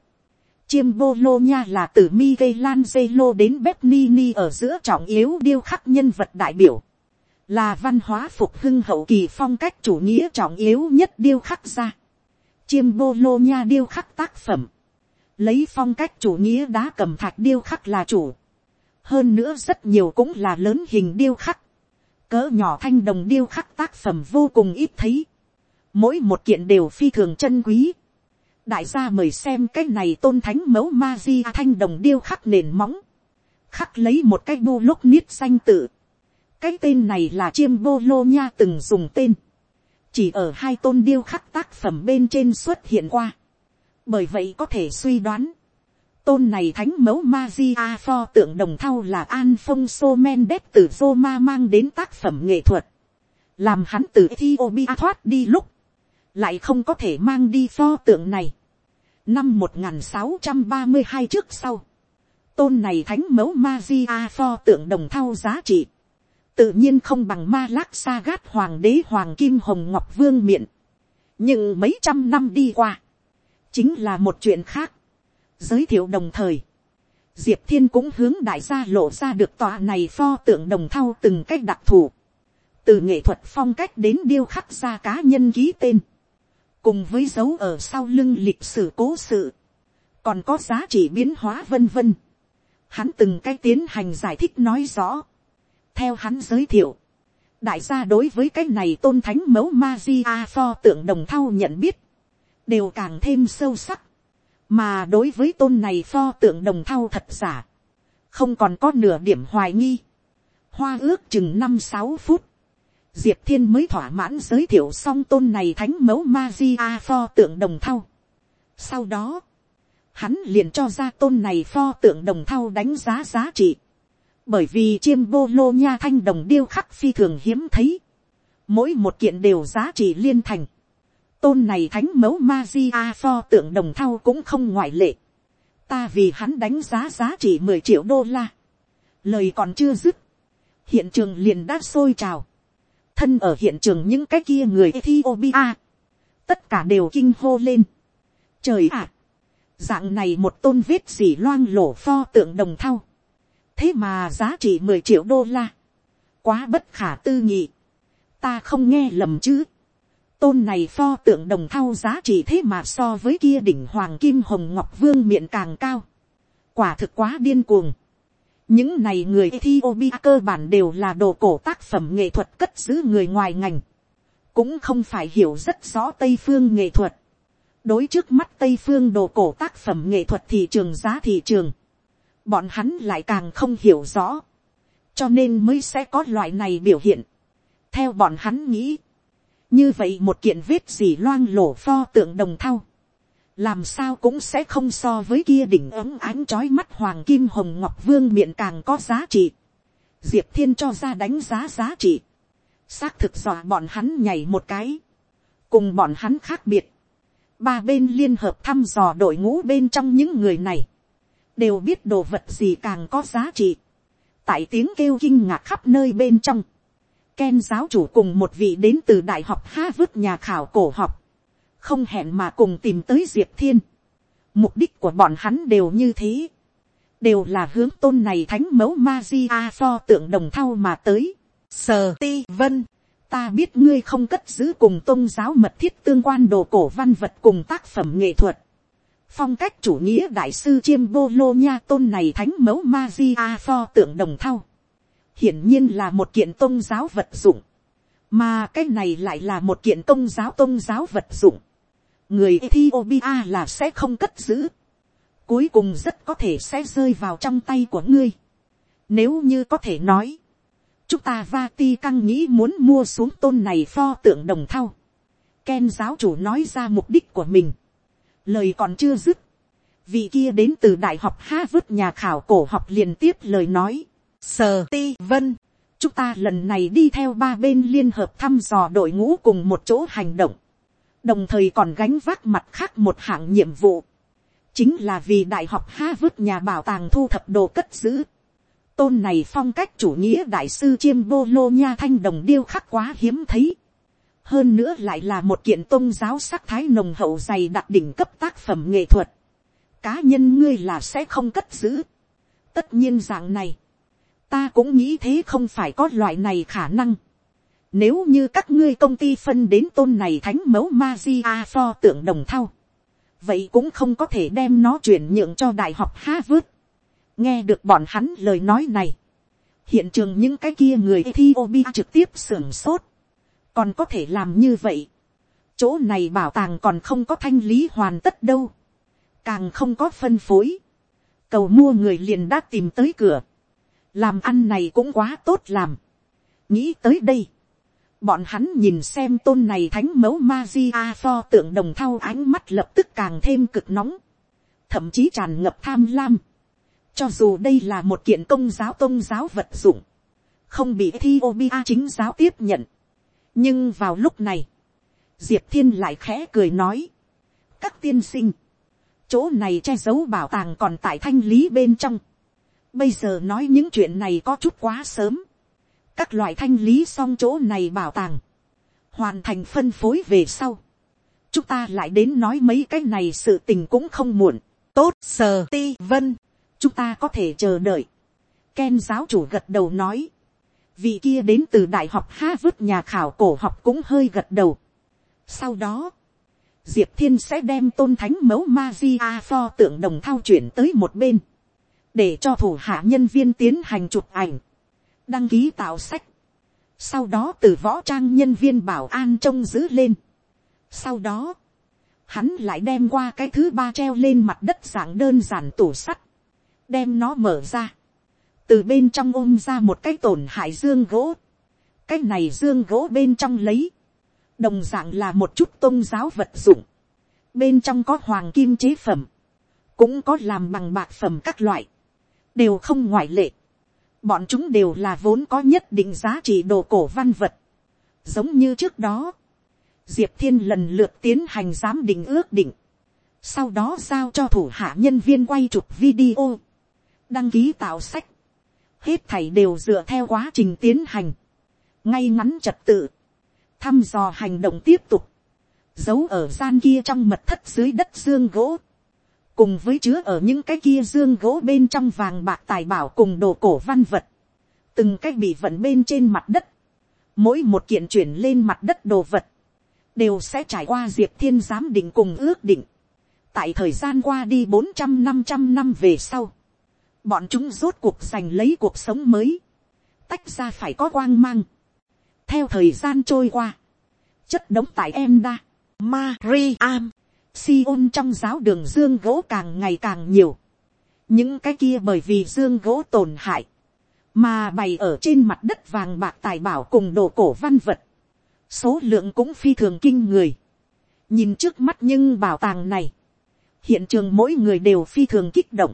Chiêm bô lô nha là từ Michelangelo đến Bernini ở giữa trọng yếu điêu khắc nhân vật đại biểu. Là văn hóa phục hưng hậu kỳ phong cách chủ nghĩa trọng yếu nhất điêu khắc ra chiêm bô lô nha điêu khắc tác phẩm, lấy phong cách chủ nghĩa đá cầm thạch điêu khắc là chủ, hơn nữa rất nhiều cũng là lớn hình điêu khắc, cỡ nhỏ thanh đồng điêu khắc tác phẩm vô cùng ít thấy, mỗi một kiện đều phi thường chân quý, đại gia mời xem cái này tôn thánh mẫu ma di thanh đồng điêu khắc nền móng, khắc lấy một cái bô lúc niết danh tự, cái tên này là chiêm bô lô nha từng dùng tên, chỉ ở hai tôn điêu khắc tác phẩm bên trên xuất hiện qua, bởi vậy có thể suy đoán, tôn này thánh mẫu ma di a pho tượng đồng thau là an phong so men đét từ roma mang đến tác phẩm nghệ thuật, làm hắn từ ethiopia thoát đi lúc, lại không có thể mang đi pho tượng này. năm một nghìn sáu trăm ba mươi hai trước sau, tôn này thánh mẫu ma di a pho tượng đồng thau giá trị, tự nhiên không bằng ma lác sa gát hoàng đế hoàng kim hồng ngọc vương miện. nhưng mấy trăm năm đi qua, chính là một chuyện khác. giới thiệu đồng thời, diệp thiên cũng hướng đại gia lộ ra được tòa này pho tượng đồng thau từng cách đặc thù, từ nghệ thuật phong cách đến điêu khắc ra cá nhân ký tên, cùng với dấu ở sau lưng lịch sử cố sự, còn có giá trị biến hóa vân vân. Hắn từng cái tiến hành giải thích nói rõ. Theo hắn giới thiệu, đại gia đối với cái này tôn thánh mẫu ma di a pho tượng đồng thau nhận biết, đều càng thêm sâu sắc. Mà đối với tôn này pho tượng đồng thau thật giả, không còn có nửa điểm hoài nghi. Hoa ước chừng năm sáu phút, diệp thiên mới thỏa mãn giới thiệu xong tôn này thánh mẫu ma di a pho tượng đồng thau. sau đó, hắn liền cho ra tôn này pho tượng đồng thau đánh giá giá trị. bởi vì chiêm bô lô nha thanh đồng điêu khắc phi thường hiếm thấy. mỗi một kiện đều giá trị liên thành. tôn này thánh mẫu ma di a pho tượng đồng thau cũng không ngoại lệ. ta vì hắn đánh giá giá trị mười triệu đô la. lời còn chưa dứt. hiện trường liền đã sôi trào thân ở hiện trường những cái kia người Ethiopia, tất cả đều kinh hô lên. Trời ạ, dạng này một tôn vết dỉ loang lổ pho tượng đồng thau, thế mà giá trị mười triệu đô la, quá bất khả tư nghị, ta không nghe lầm chứ, tôn này pho tượng đồng thau giá trị thế mà so với kia đỉnh hoàng kim hồng ngọc vương miệng càng cao, quả thực quá điên cuồng, những này người Ethiopia cơ bản đều là đồ cổ tác phẩm nghệ thuật cất giữ người ngoài ngành. Cũng không phải hiểu rất rõ Tây phương nghệ thuật. Đối trước mắt Tây phương đồ cổ tác phẩm nghệ thuật thị trường giá thị trường. Bọn hắn lại càng không hiểu rõ. Cho nên mới sẽ có loại này biểu hiện. Theo bọn hắn nghĩ. Như vậy một kiện vết gì loang lổ pho tượng đồng thau làm sao cũng sẽ không so với kia đỉnh ấm ánh trói mắt hoàng kim hồng ngọc vương miệng càng có giá trị. diệp thiên cho ra đánh giá giá trị. xác thực dọa bọn hắn nhảy một cái. cùng bọn hắn khác biệt. ba bên liên hợp thăm dò đội ngũ bên trong những người này. đều biết đồ vật gì càng có giá trị. tại tiếng kêu kinh ngạc khắp nơi bên trong. Ken giáo chủ cùng một vị đến từ đại học Harvard nhà khảo cổ học không hẹn mà cùng tìm tới diệp thiên. mục đích của bọn hắn đều như thế, đều là hướng tôn này thánh mẫu ma di a pho tượng đồng thau mà tới. sờ ti vân, ta biết ngươi không cất giữ cùng tôn giáo mật thiết tương quan đồ cổ văn vật cùng tác phẩm nghệ thuật. phong cách chủ nghĩa đại sư chiêm bô lô nha tôn này thánh mẫu ma di a pho tượng đồng thau. hiển nhiên là một kiện tôn giáo vật dụng mà cái này lại là một kiện tôn giáo tôn giáo vật dụng người Ethiopia là sẽ không cất giữ. Cuối cùng rất có thể sẽ rơi vào trong tay của ngươi. Nếu như có thể nói, chúng ta Vati căng nghĩ muốn mua xuống tôn này pho tượng đồng thau. Ken giáo chủ nói ra mục đích của mình. Lời còn chưa dứt. Vị kia đến từ Đại học Harvard nhà khảo cổ học liền tiếp lời nói. Sờ ti vân. Chúng ta lần này đi theo ba bên liên hợp thăm dò đội ngũ cùng một chỗ hành động đồng thời còn gánh vác mặt khác một hạng nhiệm vụ, chính là vì đại học Harvard nhà bảo tàng thu thập đồ cất giữ. Tôn này phong cách chủ nghĩa đại sư chiêm bô lô nha thanh đồng điêu khắc quá hiếm thấy. Hơn nữa lại là một kiện tôn giáo sắc thái nồng hậu dày đặc đỉnh cấp tác phẩm nghệ thuật. Cá nhân ngươi là sẽ không cất giữ. Tất nhiên dạng này. Ta cũng nghĩ thế không phải có loại này khả năng nếu như các ngươi công ty phân đến tôn này thánh mẫu ma di a pho tượng đồng thau. Vậy cũng không có thể đem nó chuyển nhượng cho đại học Harvard. Nghe được bọn hắn lời nói này. hiện trường những cái kia người Ethiopia trực tiếp sưởng sốt, còn có thể làm như vậy. chỗ này bảo tàng còn không có thanh lý hoàn tất đâu, càng không có phân phối, cầu mua người liền đã tìm tới cửa, làm ăn này cũng quá tốt làm, nghĩ tới đây, bọn hắn nhìn xem tôn này thánh mẫu ma di a pho tượng đồng thau ánh mắt lập tức càng thêm cực nóng, thậm chí tràn ngập tham lam, cho dù đây là một kiện công giáo tôn giáo vật dụng, không bị Ethiopia chính giáo tiếp nhận. nhưng vào lúc này, diệp thiên lại khẽ cười nói, các tiên sinh, chỗ này che giấu bảo tàng còn tại thanh lý bên trong. bây giờ nói những chuyện này có chút quá sớm các loại thanh lý xong chỗ này bảo tàng, hoàn thành phân phối về sau. chúng ta lại đến nói mấy cái này sự tình cũng không muộn. tốt sờ ti vân chúng ta có thể chờ đợi. Ken giáo chủ gật đầu nói. Vị kia đến từ đại học ha vứt nhà khảo cổ học cũng hơi gật đầu. Sau đó, Diệp Thiên sẽ đem tôn thánh mẫu ma gi a pho tượng đồng thao chuyển tới một bên. Để cho thủ hạ nhân viên tiến hành chụp ảnh. Đăng ký tạo sách. Sau đó từ võ trang nhân viên bảo an trông giữ lên. Sau đó, hắn lại đem qua cái thứ ba treo lên mặt đất dạng đơn giản tủ sắt. Đem nó mở ra, từ bên trong ôm ra một cái tổn hại dương gỗ, cái này dương gỗ bên trong lấy, đồng d ạ n g là một chút tôn giáo vật dụng, bên trong có hoàng kim chế phẩm, cũng có làm bằng bạc phẩm các loại, đều không ngoại lệ, bọn chúng đều là vốn có nhất định giá trị đồ cổ văn vật, giống như trước đó, diệp thiên lần lượt tiến hành giám định ước định, sau đó giao cho thủ hạ nhân viên quay chụp video, đăng ký tạo sách, hết thảy đều dựa theo quá trình tiến hành, ngay ngắn trật tự, thăm dò hành động tiếp tục, giấu ở gian kia trong mật thất dưới đất dương gỗ, cùng với chứa ở những cái kia dương gỗ bên trong vàng bạc tài bảo cùng đồ cổ văn vật, từng cái bị vận bên trên mặt đất, mỗi một kiện chuyển lên mặt đất đồ vật, đều sẽ trải qua diệp thiên giám định cùng ước định, tại thời gian qua đi bốn trăm năm trăm năm về sau, bọn chúng rốt cuộc giành lấy cuộc sống mới, tách ra phải có quang mang. theo thời gian trôi qua, chất đống tại em đa, Mariam, Sion trong giáo đường dương gỗ càng ngày càng nhiều. những cái kia bởi vì dương gỗ tổn hại, mà bày ở trên mặt đất vàng bạc tài bảo cùng đồ cổ văn vật, số lượng cũng phi thường kinh người. nhìn trước mắt nhưng bảo tàng này, hiện trường mỗi người đều phi thường kích động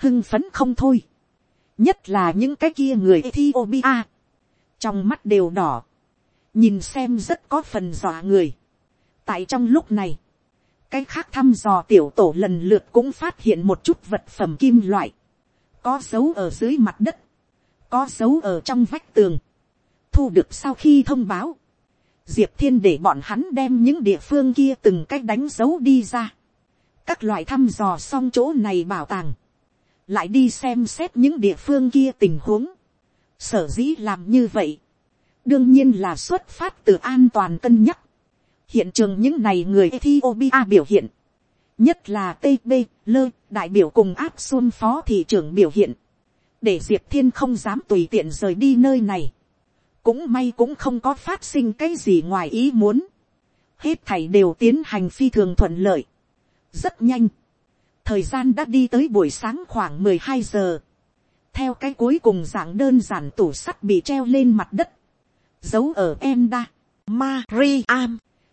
hưng phấn không thôi. nhất là những cái kia người Ethiopia. trong mắt đều đỏ. nhìn xem rất có phần dọa người. tại trong lúc này, cái khác thăm dò tiểu tổ lần lượt cũng phát hiện một chút vật phẩm kim loại. có dấu ở dưới mặt đất. có dấu ở trong vách tường. thu được sau khi thông báo. diệp thiên để bọn hắn đem những địa phương kia từng cách đánh dấu đi ra. các loại thăm dò xong chỗ này bảo tàng lại đi xem xét những địa phương kia tình huống. Sở dĩ làm như vậy, đương nhiên là xuất phát từ an toàn cân nhắc. Hiện trường những này người Ethiopia biểu hiện, nhất là TB, Lơ, đại biểu cùng áp xuân phó thị trưởng biểu hiện, để Diệp Thiên không dám tùy tiện rời đi nơi này. Cũng may cũng không có phát sinh cái gì ngoài ý muốn. Hết thảy đều tiến hành phi thường thuận lợi. Rất nhanh thời gian đã đi tới buổi sáng khoảng mười hai giờ. theo cái cuối cùng dạng đơn giản tủ sắt bị treo lên mặt đất. giấu ở em đa Enda,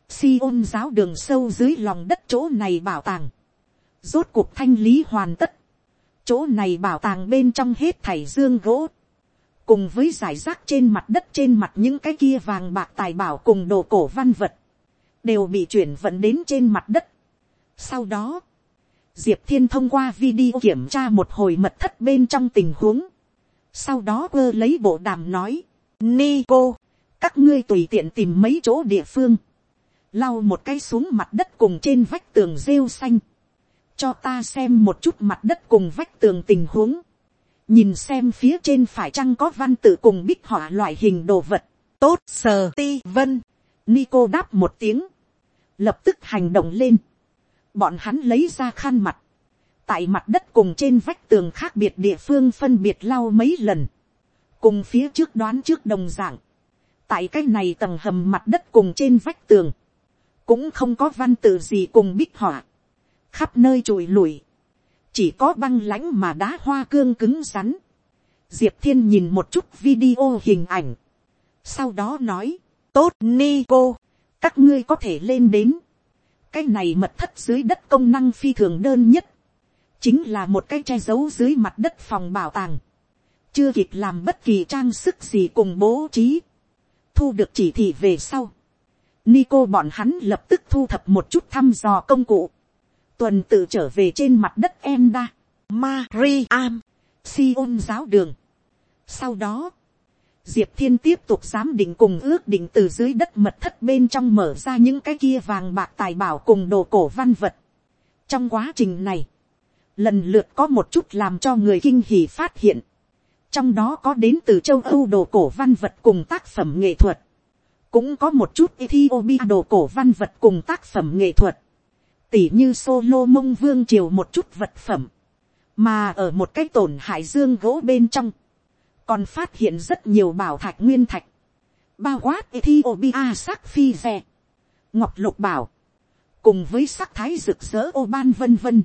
si ôn giáo đường sâu dưới lòng đất chỗ này bảo tàng. rốt cuộc thanh lý hoàn tất. chỗ này bảo tàng bên trong hết thảy dương gỗ. cùng với giải rác trên mặt đất trên mặt những cái kia vàng bạc tài bảo cùng đồ cổ văn vật. đều bị chuyển vận đến trên mặt đất. sau đó, diệp thiên thông qua video kiểm tra một hồi mật thất bên trong tình huống. sau đó quơ lấy bộ đàm nói, Nico, các ngươi tùy tiện tìm mấy chỗ địa phương, lau một cái xuống mặt đất cùng trên vách tường rêu xanh, cho ta xem một chút mặt đất cùng vách tường tình huống, nhìn xem phía trên phải chăng có văn tự cùng bích họa loại hình đồ vật, tốt sờ ti vân, Nico đáp một tiếng, lập tức hành động lên, bọn hắn lấy ra khăn mặt, tại mặt đất cùng trên vách tường khác biệt địa phương phân biệt lau mấy lần, cùng phía trước đoán trước đồng dạng, tại cái này tầng hầm mặt đất cùng trên vách tường, cũng không có văn tự gì cùng bích họa, khắp nơi trùi lùi, chỉ có băng lãnh mà đá hoa cương cứng rắn. Diệp thiên nhìn một chút video hình ảnh, sau đó nói, tốt ni cô, các ngươi có thể lên đến, cái này mật thất dưới đất công năng phi thường đơn nhất, chính là một cái che giấu dưới mặt đất phòng bảo tàng, chưa kịp làm bất kỳ trang sức gì cùng bố trí, thu được chỉ thị về sau, Nico bọn hắn lập tức thu thập một chút thăm dò công cụ, tuần tự trở về trên mặt đất em đa, Mariam, Sion giáo đường. Sau đó, Diệp Thiên tiếp tục giám định cùng ước định từ dưới đất mật thất bên trong mở ra những cái kia vàng bạc tài bảo cùng đồ cổ văn vật. Trong quá trình này, lần lượt có một chút làm cho người kinh hỉ phát hiện. Trong đó có đến từ châu Âu đồ cổ văn vật cùng tác phẩm nghệ thuật. Cũng có một chút Ethiopia đồ cổ văn vật cùng tác phẩm nghệ thuật. Tỉ như solo mông vương triều một chút vật phẩm. Mà ở một cái tổn hại dương gỗ bên trong còn phát hiện rất nhiều bảo thạch nguyên thạch, bao quát Ethiopia sắc phi xe, ngọc lục bảo, cùng với sắc thái rực rỡ ô ban vân vân.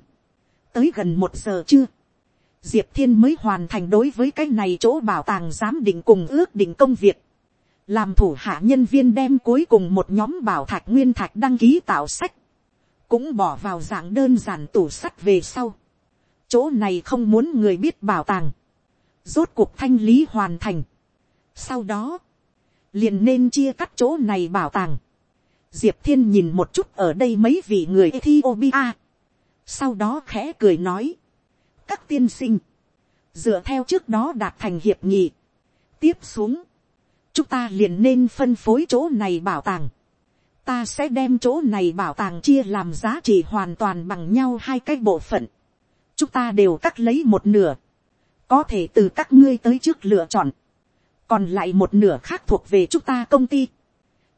tới gần một giờ chưa, diệp thiên mới hoàn thành đối với cái này chỗ bảo tàng giám định cùng ước định công việc, làm thủ hạ nhân viên đem cuối cùng một nhóm bảo thạch nguyên thạch đăng ký tạo sách, cũng bỏ vào dạng đơn giản tủ sắt về sau. chỗ này không muốn người biết bảo tàng, rốt cuộc thanh lý hoàn thành. Sau đó, liền nên chia cắt chỗ này bảo tàng. Diệp thiên nhìn một chút ở đây mấy vị người Ethiopia. Sau đó khẽ cười nói. Các tiên sinh, dựa theo trước đó đạt thành hiệp nghị. Tiếp xuống, chúng ta liền nên phân phối chỗ này bảo tàng. Ta sẽ đem chỗ này bảo tàng chia làm giá trị hoàn toàn bằng nhau hai cái bộ phận. Chúng ta đều cắt lấy một nửa có thể từ các ngươi tới trước lựa chọn, còn lại một nửa khác thuộc về chúng ta công ty.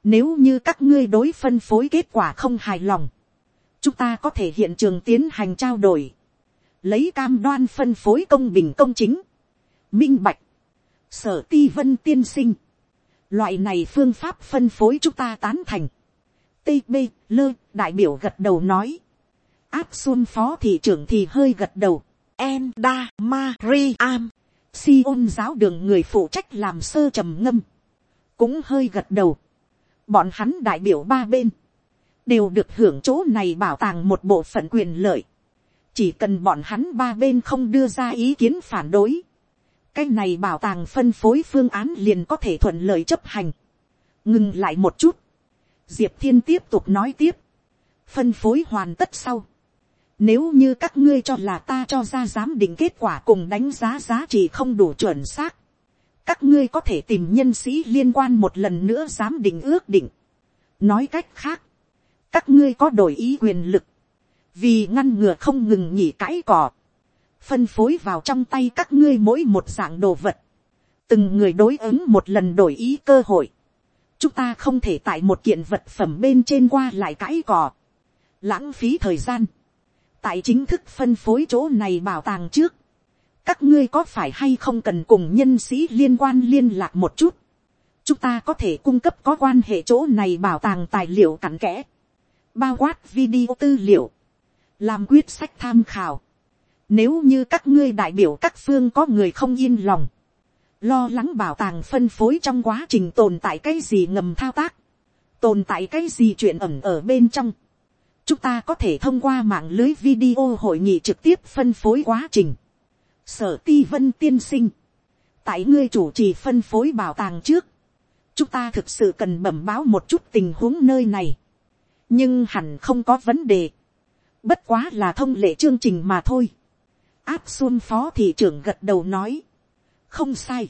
Nếu như các ngươi đối phân phối kết quả không hài lòng, chúng ta có thể hiện trường tiến hành trao đổi, lấy cam đoan phân phối công bình công chính, minh bạch, sở ti vân tiên sinh, loại này phương pháp phân phối chúng ta tán thành, tb lơ đại biểu gật đầu nói, áp xuân phó thị trưởng thì hơi gật đầu, Enda Mariam, Sion giáo đường người phụ trách làm sơ trầm ngâm, cũng hơi gật đầu. Bọn hắn đại biểu ba bên, đều được hưởng chỗ này bảo tàng một bộ phận quyền lợi. Chỉ cần bọn hắn ba bên không đưa ra ý kiến phản đối, cái này bảo tàng phân phối phương án liền có thể thuận lợi chấp hành. Ngừng lại một chút, diệp thiên tiếp tục nói tiếp, phân phối hoàn tất sau, nếu như các ngươi cho là ta cho ra giám định kết quả cùng đánh giá giá trị không đủ chuẩn xác. Các ngươi có thể tìm nhân sĩ liên quan một lần nữa giám định ước định. Nói cách khác. Các ngươi có đổi ý quyền lực. Vì ngăn ngừa không ngừng nhỉ cãi cỏ. Phân phối vào trong tay các ngươi mỗi một dạng đồ vật. Từng người đối ứng một lần đổi ý cơ hội. Chúng ta không thể tại một kiện vật phẩm bên trên qua lại cãi cò, Lãng phí thời gian tại chính thức phân phối chỗ này bảo tàng trước, các ngươi có phải hay không cần cùng nhân sĩ liên quan liên lạc một chút, chúng ta có thể cung cấp có quan hệ chỗ này bảo tàng tài liệu cặn kẽ, bao quát video tư liệu, làm quyết sách tham khảo. Nếu như các ngươi đại biểu các phương có người không yên lòng, lo lắng bảo tàng phân phối trong quá trình tồn tại cái gì ngầm thao tác, tồn tại cái gì chuyện ẩm ở bên trong, chúng ta có thể thông qua mạng lưới video hội nghị trực tiếp phân phối quá trình. sở ti vân tiên sinh, tại ngươi chủ trì phân phối bảo tàng trước, chúng ta thực sự cần bẩm báo một chút tình huống nơi này, nhưng hẳn không có vấn đề, bất quá là thông lệ chương trình mà thôi áp xuân phó thị trưởng gật đầu nói, không sai,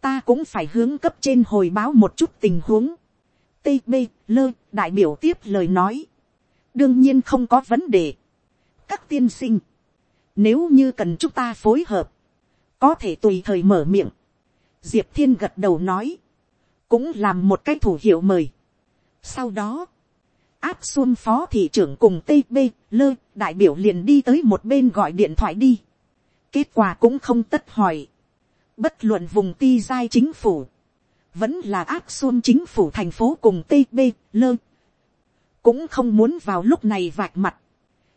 ta cũng phải hướng cấp trên hồi báo một chút tình huống. tb lơ đại biểu tiếp lời nói, đương nhiên không có vấn đề. các tiên sinh, nếu như cần chúng ta phối hợp, có thể tùy thời mở miệng. diệp thiên gật đầu nói, cũng làm một cái thủ hiệu mời. sau đó, áp xuân phó thị trưởng cùng tb lơ đại biểu liền đi tới một bên gọi điện thoại đi. kết quả cũng không tất hỏi. Bất luận vùng ti giai chính phủ. Vẫn là áp xuân chính phủ thành phố cùng TB, lơ. Cũng không muốn vào lúc này vạch mặt.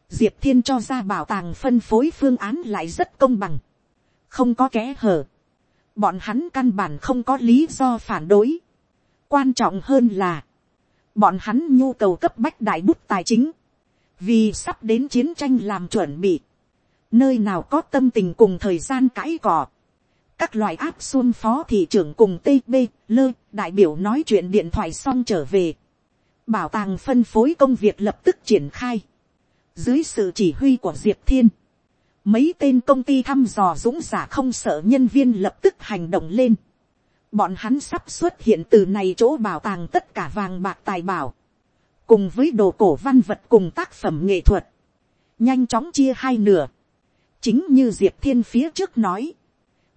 Diệp Thiên cho ra bảo tàng phân phối phương án lại rất công bằng. Không có kẽ hở. Bọn hắn căn bản không có lý do phản đối. Quan trọng hơn là. Bọn hắn nhu cầu cấp bách đại bút tài chính. Vì sắp đến chiến tranh làm chuẩn bị. Nơi nào có tâm tình cùng thời gian cãi cọ Các loại áp xuân phó thị trưởng cùng TB, lơ, đại biểu nói chuyện điện thoại xong trở về. Bảo tàng phân phối công việc lập tức triển khai. Dưới sự chỉ huy của Diệp Thiên mấy tên công ty thăm dò dũng giả không sợ nhân viên lập tức hành động lên. Bọn hắn sắp xuất hiện từ này chỗ bảo tàng tất cả vàng bạc tài bảo. Cùng với đồ cổ văn vật cùng tác phẩm nghệ thuật. Nhanh chóng chia hai nửa. Chính như Diệp Thiên phía trước nói.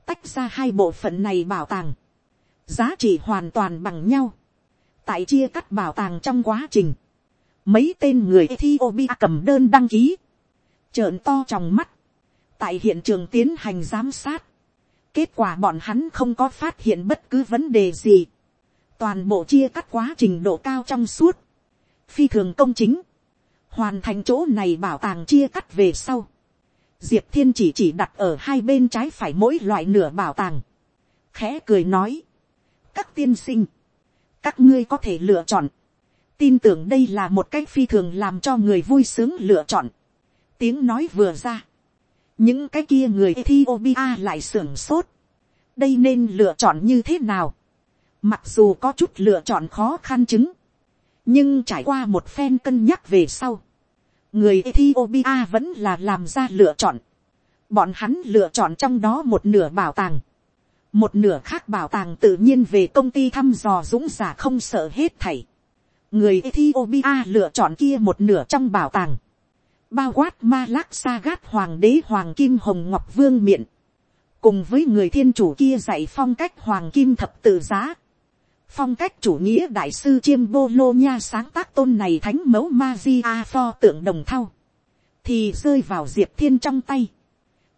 Tách ra hai bộ phận này bảo tàng. Giá trị hoàn toàn bằng nhau. Tại chia cắt bảo tàng trong quá trình. Mấy tên người Ethiopia cầm đơn đăng ký. Trợn to trong mắt tại hiện trường tiến hành giám sát, kết quả bọn hắn không có phát hiện bất cứ vấn đề gì, toàn bộ chia cắt quá trình độ cao trong suốt, phi thường công chính, hoàn thành chỗ này bảo tàng chia cắt về sau, diệp thiên chỉ chỉ đặt ở hai bên trái phải mỗi loại nửa bảo tàng, khẽ cười nói, các tiên sinh, các ngươi có thể lựa chọn, tin tưởng đây là một cách phi thường làm cho người vui sướng lựa chọn, tiếng nói vừa ra, những cái kia người Ethiopia lại sưởng sốt. đây nên lựa chọn như thế nào. mặc dù có chút lựa chọn khó khăn chứng, nhưng trải qua một phen cân nhắc về sau, người Ethiopia vẫn là làm ra lựa chọn. bọn hắn lựa chọn trong đó một nửa bảo tàng. một nửa khác bảo tàng tự nhiên về công ty thăm dò dũng giả không sợ hết thảy. người Ethiopia lựa chọn kia một nửa trong bảo tàng bao quát ma lác sa gát hoàng đế hoàng kim hồng ngọc vương miện, cùng với người thiên chủ kia dạy phong cách hoàng kim thập tự giá, phong cách chủ nghĩa đại sư chiêm bô lô nha sáng tác tôn này thánh mẫu ma di a pho tượng đồng thau, thì rơi vào diệp thiên trong tay.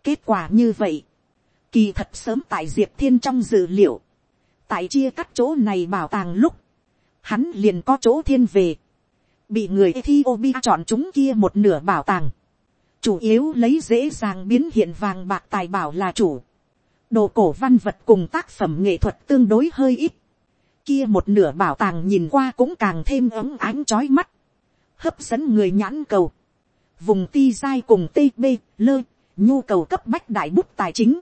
kết quả như vậy, kỳ thật sớm tại diệp thiên trong dự liệu, tại chia cắt chỗ này bảo tàng lúc, hắn liền có chỗ thiên về, bị người Ethiopia chọn chúng kia một nửa bảo tàng, chủ yếu lấy dễ dàng biến hiện vàng bạc tài bảo là chủ, đồ cổ văn vật cùng tác phẩm nghệ thuật tương đối hơi ít, kia một nửa bảo tàng nhìn qua cũng càng thêm ấm ánh chói mắt, hấp dẫn người nhãn cầu, vùng ti giai cùng tb lơ, nhu cầu cấp bách đại bút tài chính,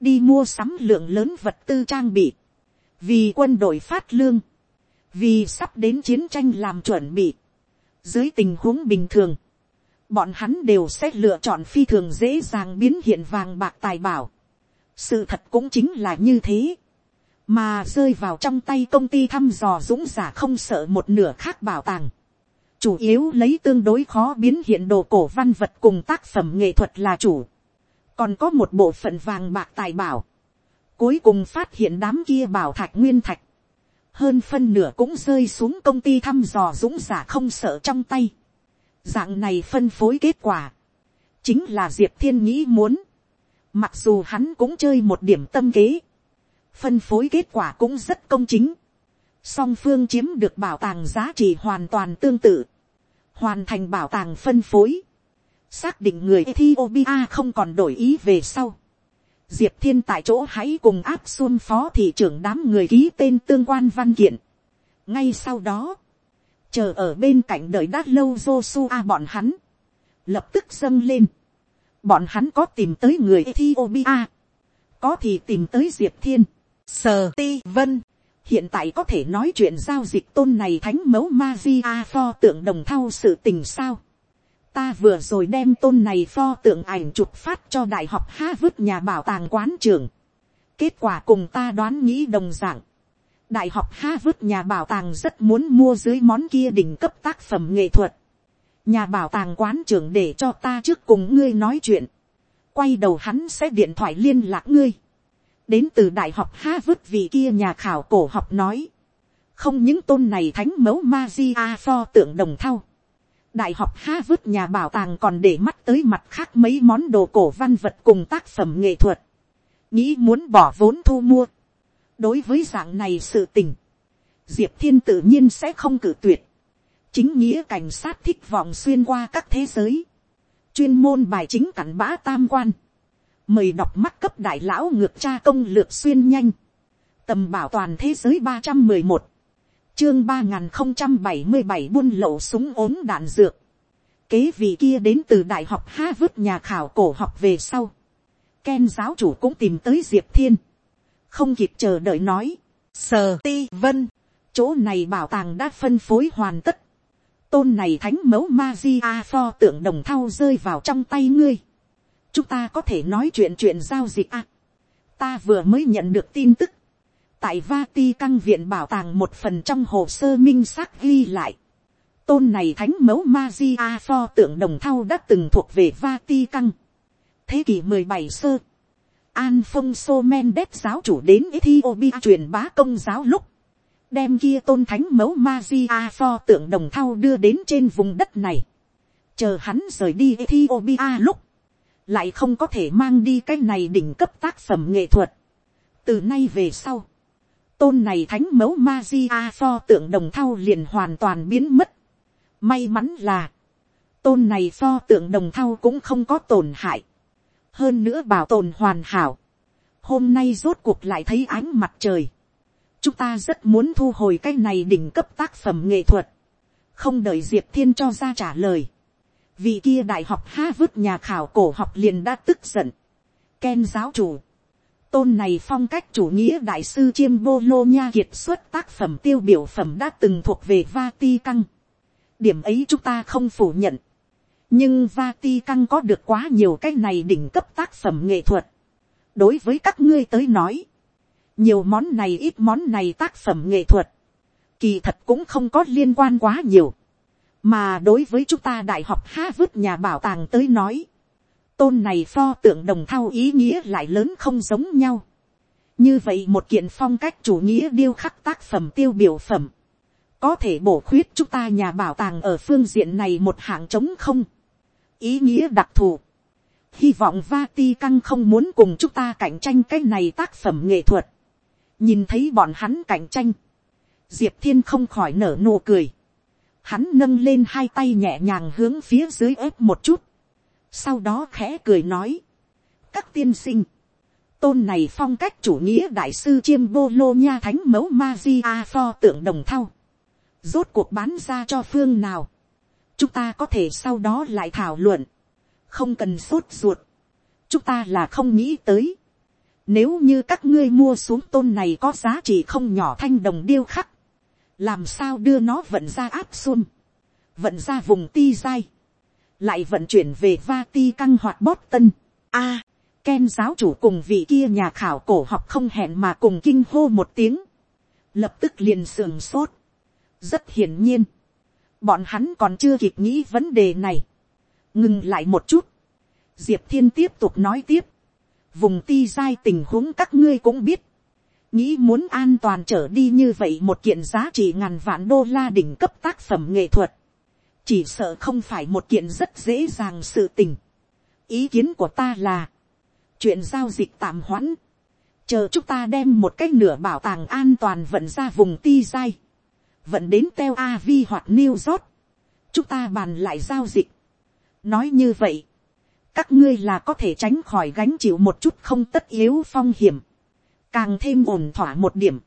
đi mua sắm lượng lớn vật tư trang bị, vì quân đội phát lương, vì sắp đến chiến tranh làm chuẩn bị, dưới tình huống bình thường, bọn hắn đều sẽ lựa chọn phi thường dễ dàng biến hiện vàng bạc tài bảo. Sự thật cũng chính là như thế. Mà rơi vào trong tay công ty thăm dò dũng giả không sợ một nửa khác bảo tàng. Chủ yếu lấy tương đối khó biến hiện đồ cổ văn vật cùng tác phẩm nghệ thuật là chủ. Còn có một bộ phận vàng bạc tài bảo. Cuối cùng phát hiện đám kia bảo thạch nguyên thạch hơn phân nửa cũng rơi xuống công ty thăm dò dũng giả không sợ trong tay. Dạng này phân phối kết quả, chính là diệp thiên nghĩ muốn. Mặc dù hắn cũng chơi một điểm tâm kế, phân phối kết quả cũng rất công chính. Song phương chiếm được bảo tàng giá trị hoàn toàn tương tự, hoàn thành bảo tàng phân phối. Xác định người Ethiopia không còn đổi ý về sau diệp thiên tại chỗ hãy cùng áp xuân phó thị trưởng đám người ký tên tương quan văn kiện. ngay sau đó, chờ ở bên cạnh đợi đã lâu Joshua bọn hắn, lập tức dâng lên. bọn hắn có tìm tới người Ethiopia, có thì tìm tới diệp thiên, sờ ti vân. hiện tại có thể nói chuyện giao dịch tôn này thánh mẫu ma di a pho tượng đồng thau sự tình sao ta vừa rồi đem tôn này pho tượng ảnh chụp phát cho đại học ha vứt nhà bảo tàng quán trường. kết quả cùng ta đoán nghĩ đồng dạng. đại học ha vứt nhà bảo tàng rất muốn mua dưới món kia đỉnh cấp tác phẩm nghệ thuật. nhà bảo tàng quán trưởng để cho ta trước cùng ngươi nói chuyện. quay đầu hắn sẽ điện thoại liên lạc ngươi. đến từ đại học ha vứt vị kia nhà khảo cổ học nói. không những tôn này thánh mẫu ma di a pho tượng đồng thau đại học ha vứt nhà bảo tàng còn để mắt tới mặt khác mấy món đồ cổ văn vật cùng tác phẩm nghệ thuật. nghĩ muốn bỏ vốn thu mua. đối với dạng này sự tình, diệp thiên tự nhiên sẽ không cử tuyệt. chính nghĩa cảnh sát thích vọng xuyên qua các thế giới, chuyên môn bài chính cảnh bã tam quan, mời đọc mắt cấp đại lão ngược tra công lược xuyên nhanh, tầm bảo toàn thế giới ba trăm mười một, chương ba nghìn không trăm bảy mươi bảy buôn lậu súng ốm đạn dược, kế vị kia đến từ đại học ha vứt nhà khảo cổ học về sau, Ken giáo chủ cũng tìm tới diệp thiên, không kịp chờ đợi nói, sờ ti vân, chỗ này bảo tàng đã phân phối hoàn tất, tôn này thánh mẫu ma di a pho tượng đồng thau rơi vào trong tay ngươi, chúng ta có thể nói chuyện chuyện giao dịch à. ta vừa mới nhận được tin tức, tại Vati căng viện bảo tàng một phần trong hồ sơ minh xác ghi lại. Tôn này thánh mẫu Magia pho tượng đồng thau đã từng thuộc về Vati căng. Thế kỷ 17 sơ. Alfonso Mendes giáo chủ đến Ethiopia truyền bá công giáo lúc. Đem kia tôn thánh mẫu Magia pho tượng đồng thau đưa đến trên vùng đất này. Chờ hắn rời đi Ethiopia lúc. Lại không có thể mang đi cái này đỉnh cấp tác phẩm nghệ thuật. Từ nay về sau tôn này thánh mẫu ma di a pho tượng đồng thau liền hoàn toàn biến mất. may mắn là, tôn này pho tượng đồng thau cũng không có tổn hại. hơn nữa bảo tồn hoàn hảo. hôm nay rốt cuộc lại thấy ánh mặt trời. chúng ta rất muốn thu hồi cái này đỉnh cấp tác phẩm nghệ thuật. không đợi diệp thiên cho ra trả lời. vì kia đại học ha vứt nhà khảo cổ học liền đã tức giận. Ken giáo chủ tôn này phong cách chủ nghĩa đại sư chiêm bô lô nha kiệt xuất tác phẩm tiêu biểu phẩm đã từng thuộc về Vati Căng. Điểm ấy chúng ta không phủ nhận. Nhưng Vati Căng có được quá nhiều cái này đỉnh cấp tác phẩm nghệ thuật. Đối với các ngươi tới nói. Nhiều món này ít món này tác phẩm nghệ thuật. Kỳ thật cũng không có liên quan quá nhiều. Mà đối với chúng ta đại học ha vứt nhà bảo tàng tới nói tôn này pho tượng đồng thau ý nghĩa lại lớn không giống nhau. như vậy một kiện phong cách chủ nghĩa điêu khắc tác phẩm tiêu biểu phẩm, có thể bổ khuyết chúng ta nhà bảo tàng ở phương diện này một hạng trống không. ý nghĩa đặc thù. hy vọng Vati căng không muốn cùng chúng ta cạnh tranh cái này tác phẩm nghệ thuật. nhìn thấy bọn hắn cạnh tranh, diệp thiên không khỏi nở nụ cười. hắn nâng lên hai tay nhẹ nhàng hướng phía dưới ép một chút sau đó khẽ cười nói, các tiên sinh, tôn này phong cách chủ nghĩa đại sư chiêm bô lô nha thánh mẫu ma di a pho tượng đồng thau, rốt cuộc bán ra cho phương nào, chúng ta có thể sau đó lại thảo luận, không cần sốt ruột, chúng ta là không nghĩ tới, nếu như các ngươi mua xuống tôn này có giá trị không nhỏ thanh đồng điêu khắc, làm sao đưa nó vận ra áp xuân, vận ra vùng ti dai, lại vận chuyển về Vati căng hoạt Boston. A, Ken giáo chủ cùng vị kia nhà khảo cổ học không hẹn mà cùng kinh hô một tiếng. Lập tức liền sườn sốt. Rất hiển nhiên. Bọn hắn còn chưa kịp nghĩ vấn đề này. Ngừng lại một chút. Diệp Thiên tiếp tục nói tiếp. Vùng ti dai tình huống các ngươi cũng biết. Nghĩ muốn an toàn trở đi như vậy một kiện giá trị ngàn vạn đô la đỉnh cấp tác phẩm nghệ thuật chỉ sợ không phải một kiện rất dễ dàng sự tình. ý kiến của ta là, chuyện giao dịch tạm hoãn, chờ chúng ta đem một cái nửa bảo tàng an toàn vận ra vùng ti dai, vận đến teo avi hoặc new york, chúng ta bàn lại giao dịch. nói như vậy, các ngươi là có thể tránh khỏi gánh chịu một chút không tất yếu phong hiểm, càng thêm ổn thỏa một điểm,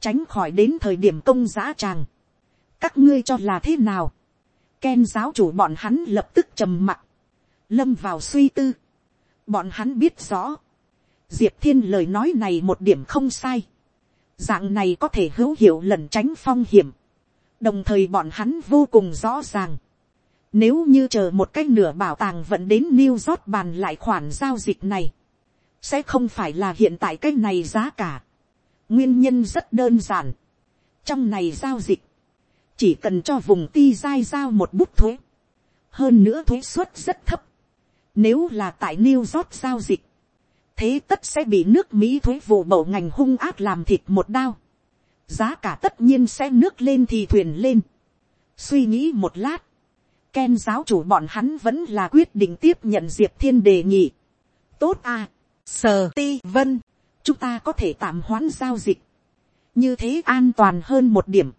tránh khỏi đến thời điểm công giá tràng. các ngươi cho là thế nào, Ken giáo chủ bọn hắn lập tức trầm mặt. Lâm vào suy tư. Bọn hắn biết rõ. Diệp thiên lời nói này một điểm không sai. Dạng này có thể hữu hiệu lẩn tránh phong hiểm. Đồng thời bọn hắn vô cùng rõ ràng. Nếu như chờ một cách nửa bảo tàng vẫn đến New York bàn lại khoản giao dịch này. Sẽ không phải là hiện tại cái này giá cả. Nguyên nhân rất đơn giản. Trong này giao dịch chỉ cần cho vùng ti dai giao một bút thuế, hơn nữa thuế suất rất thấp, nếu là tại New York giao dịch, thế tất sẽ bị nước Mỹ thuế vụ bầu ngành hung ác làm thịt một đao, giá cả tất nhiên sẽ nước lên thì thuyền lên. Suy nghĩ một lát, Ken giáo chủ bọn hắn vẫn là quyết định tiếp nhận Diệp Thiên đề nghị. Tốt à, sờ ti vân. Chúng ta có thể tạm hoãn giao dịch. Như thế an toàn hơn một điểm.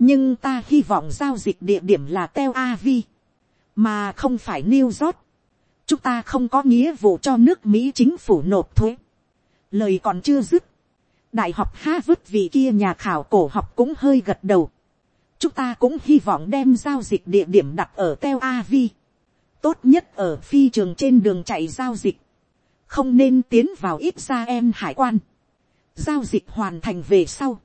Nhưng ta hy vọng giao dịch địa điểm là Tel Avi. Mà không phải New York. Chúng ta không có nghĩa vụ cho nước Mỹ chính phủ nộp thuế. Lời còn chưa dứt. Đại học Harvard vì kia nhà khảo cổ học cũng hơi gật đầu. Chúng ta cũng hy vọng đem giao dịch địa điểm đặt ở Tel Avi. Tốt nhất ở phi trường trên đường chạy giao dịch. Không nên tiến vào ít ra em hải quan. Giao dịch hoàn thành về sau.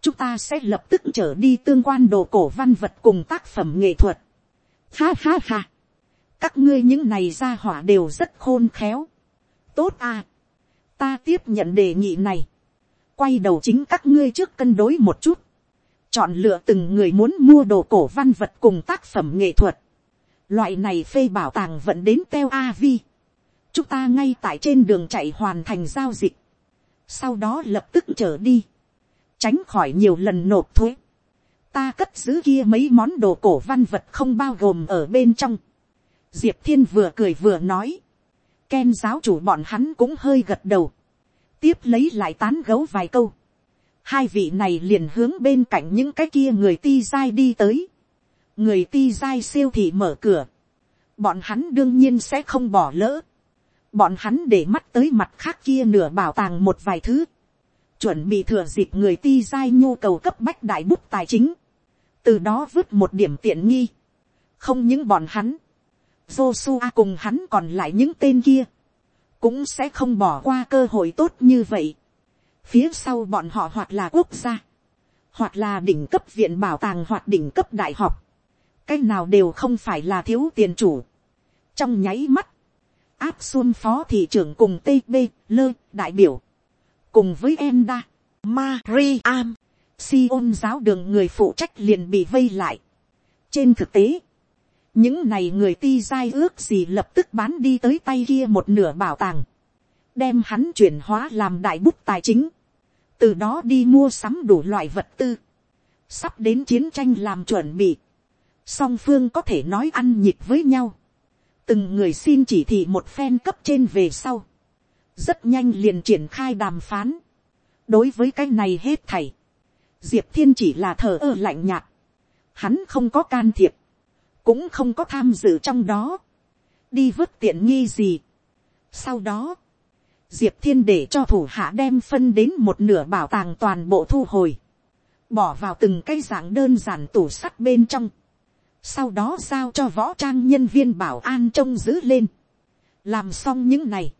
Chúng ta sẽ lập tức trở đi tương quan đồ cổ văn vật cùng tác phẩm nghệ thuật. Ha ha ha. Các ngươi những này ra hỏa đều rất khôn khéo. Tốt à. Ta tiếp nhận đề nghị này. Quay đầu chính các ngươi trước cân đối một chút chọn lựa từng người muốn mua đồ cổ văn vật cùng tác phẩm nghệ thuật. Loại này phê bảo tàng vẫn đến Teo Avi. Chúng ta ngay tại trên đường chạy hoàn thành giao dịch. Sau đó lập tức trở đi. Tránh khỏi nhiều lần nộp thuế. Ta cất giữ kia mấy món đồ cổ văn vật không bao gồm ở bên trong. Diệp Thiên vừa cười vừa nói. Ken giáo chủ bọn hắn cũng hơi gật đầu. Tiếp lấy lại tán gấu vài câu hai vị này liền hướng bên cạnh những cái kia người ti dai đi tới. người ti dai siêu thị mở cửa. bọn hắn đương nhiên sẽ không bỏ lỡ. bọn hắn để mắt tới mặt khác kia nửa bảo tàng một vài thứ chuẩn bị thừa dịp người ti dai nhu cầu cấp bách đại bút tài chính. từ đó vứt một điểm tiện nghi. không những bọn hắn. Joshua cùng hắn còn lại những tên kia. cũng sẽ không bỏ qua cơ hội tốt như vậy Phía sau bọn họ hoặc là quốc gia, hoặc là đỉnh cấp viện bảo tàng hoặc đỉnh cấp đại học. Cái nào đều không phải là thiếu tiền chủ. Trong nháy mắt, áp xuân phó thị trưởng cùng TB, lơ, đại biểu. Cùng với em đa, Mariam, Sion giáo đường người phụ trách liền bị vây lại. Trên thực tế, những này người ti dai ước gì lập tức bán đi tới tay kia một nửa bảo tàng, đem hắn chuyển hóa làm đại bút tài chính, từ đó đi mua sắm đủ loại vật tư, sắp đến chiến tranh làm chuẩn bị, song phương có thể nói ăn nhịp với nhau, từng người xin chỉ thị một phen cấp trên về sau, rất nhanh liền triển khai đàm phán, đối với cái này hết thảy, diệp thiên chỉ là thờ ơ lạnh nhạt, hắn không có can thiệp, cũng không có tham dự trong đó, đi vứt tiện nghi gì. Sau đó, diệp thiên để cho thủ hạ đem phân đến một nửa bảo tàng toàn bộ thu hồi, bỏ vào từng cái dạng đơn giản tủ sắt bên trong, sau đó giao cho võ trang nhân viên bảo an trông giữ lên, làm xong những này,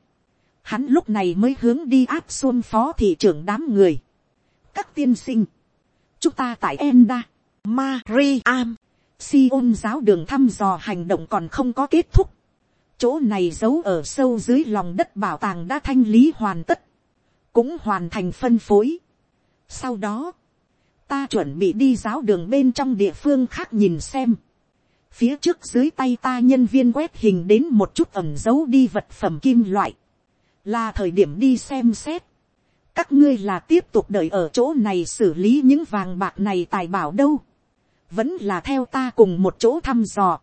hắn lúc này mới hướng đi áp xuân phó thị trưởng đám người, các tiên sinh, chúng ta tại Enda, Mariam, Sion giáo đường thăm dò hành động còn không có kết thúc chỗ này giấu ở sâu dưới lòng đất bảo tàng đã thanh lý hoàn tất, cũng hoàn thành phân phối. Sau đó, ta chuẩn bị đi giáo đường bên trong địa phương khác nhìn xem. Phía trước dưới tay ta nhân viên quét hình đến một chút ẩm giấu đi vật phẩm kim loại. Là thời điểm đi xem xét. Các ngươi là tiếp tục đợi ở chỗ này xử lý những vàng bạc này tài bảo đâu. Vẫn là theo ta cùng một chỗ thăm dò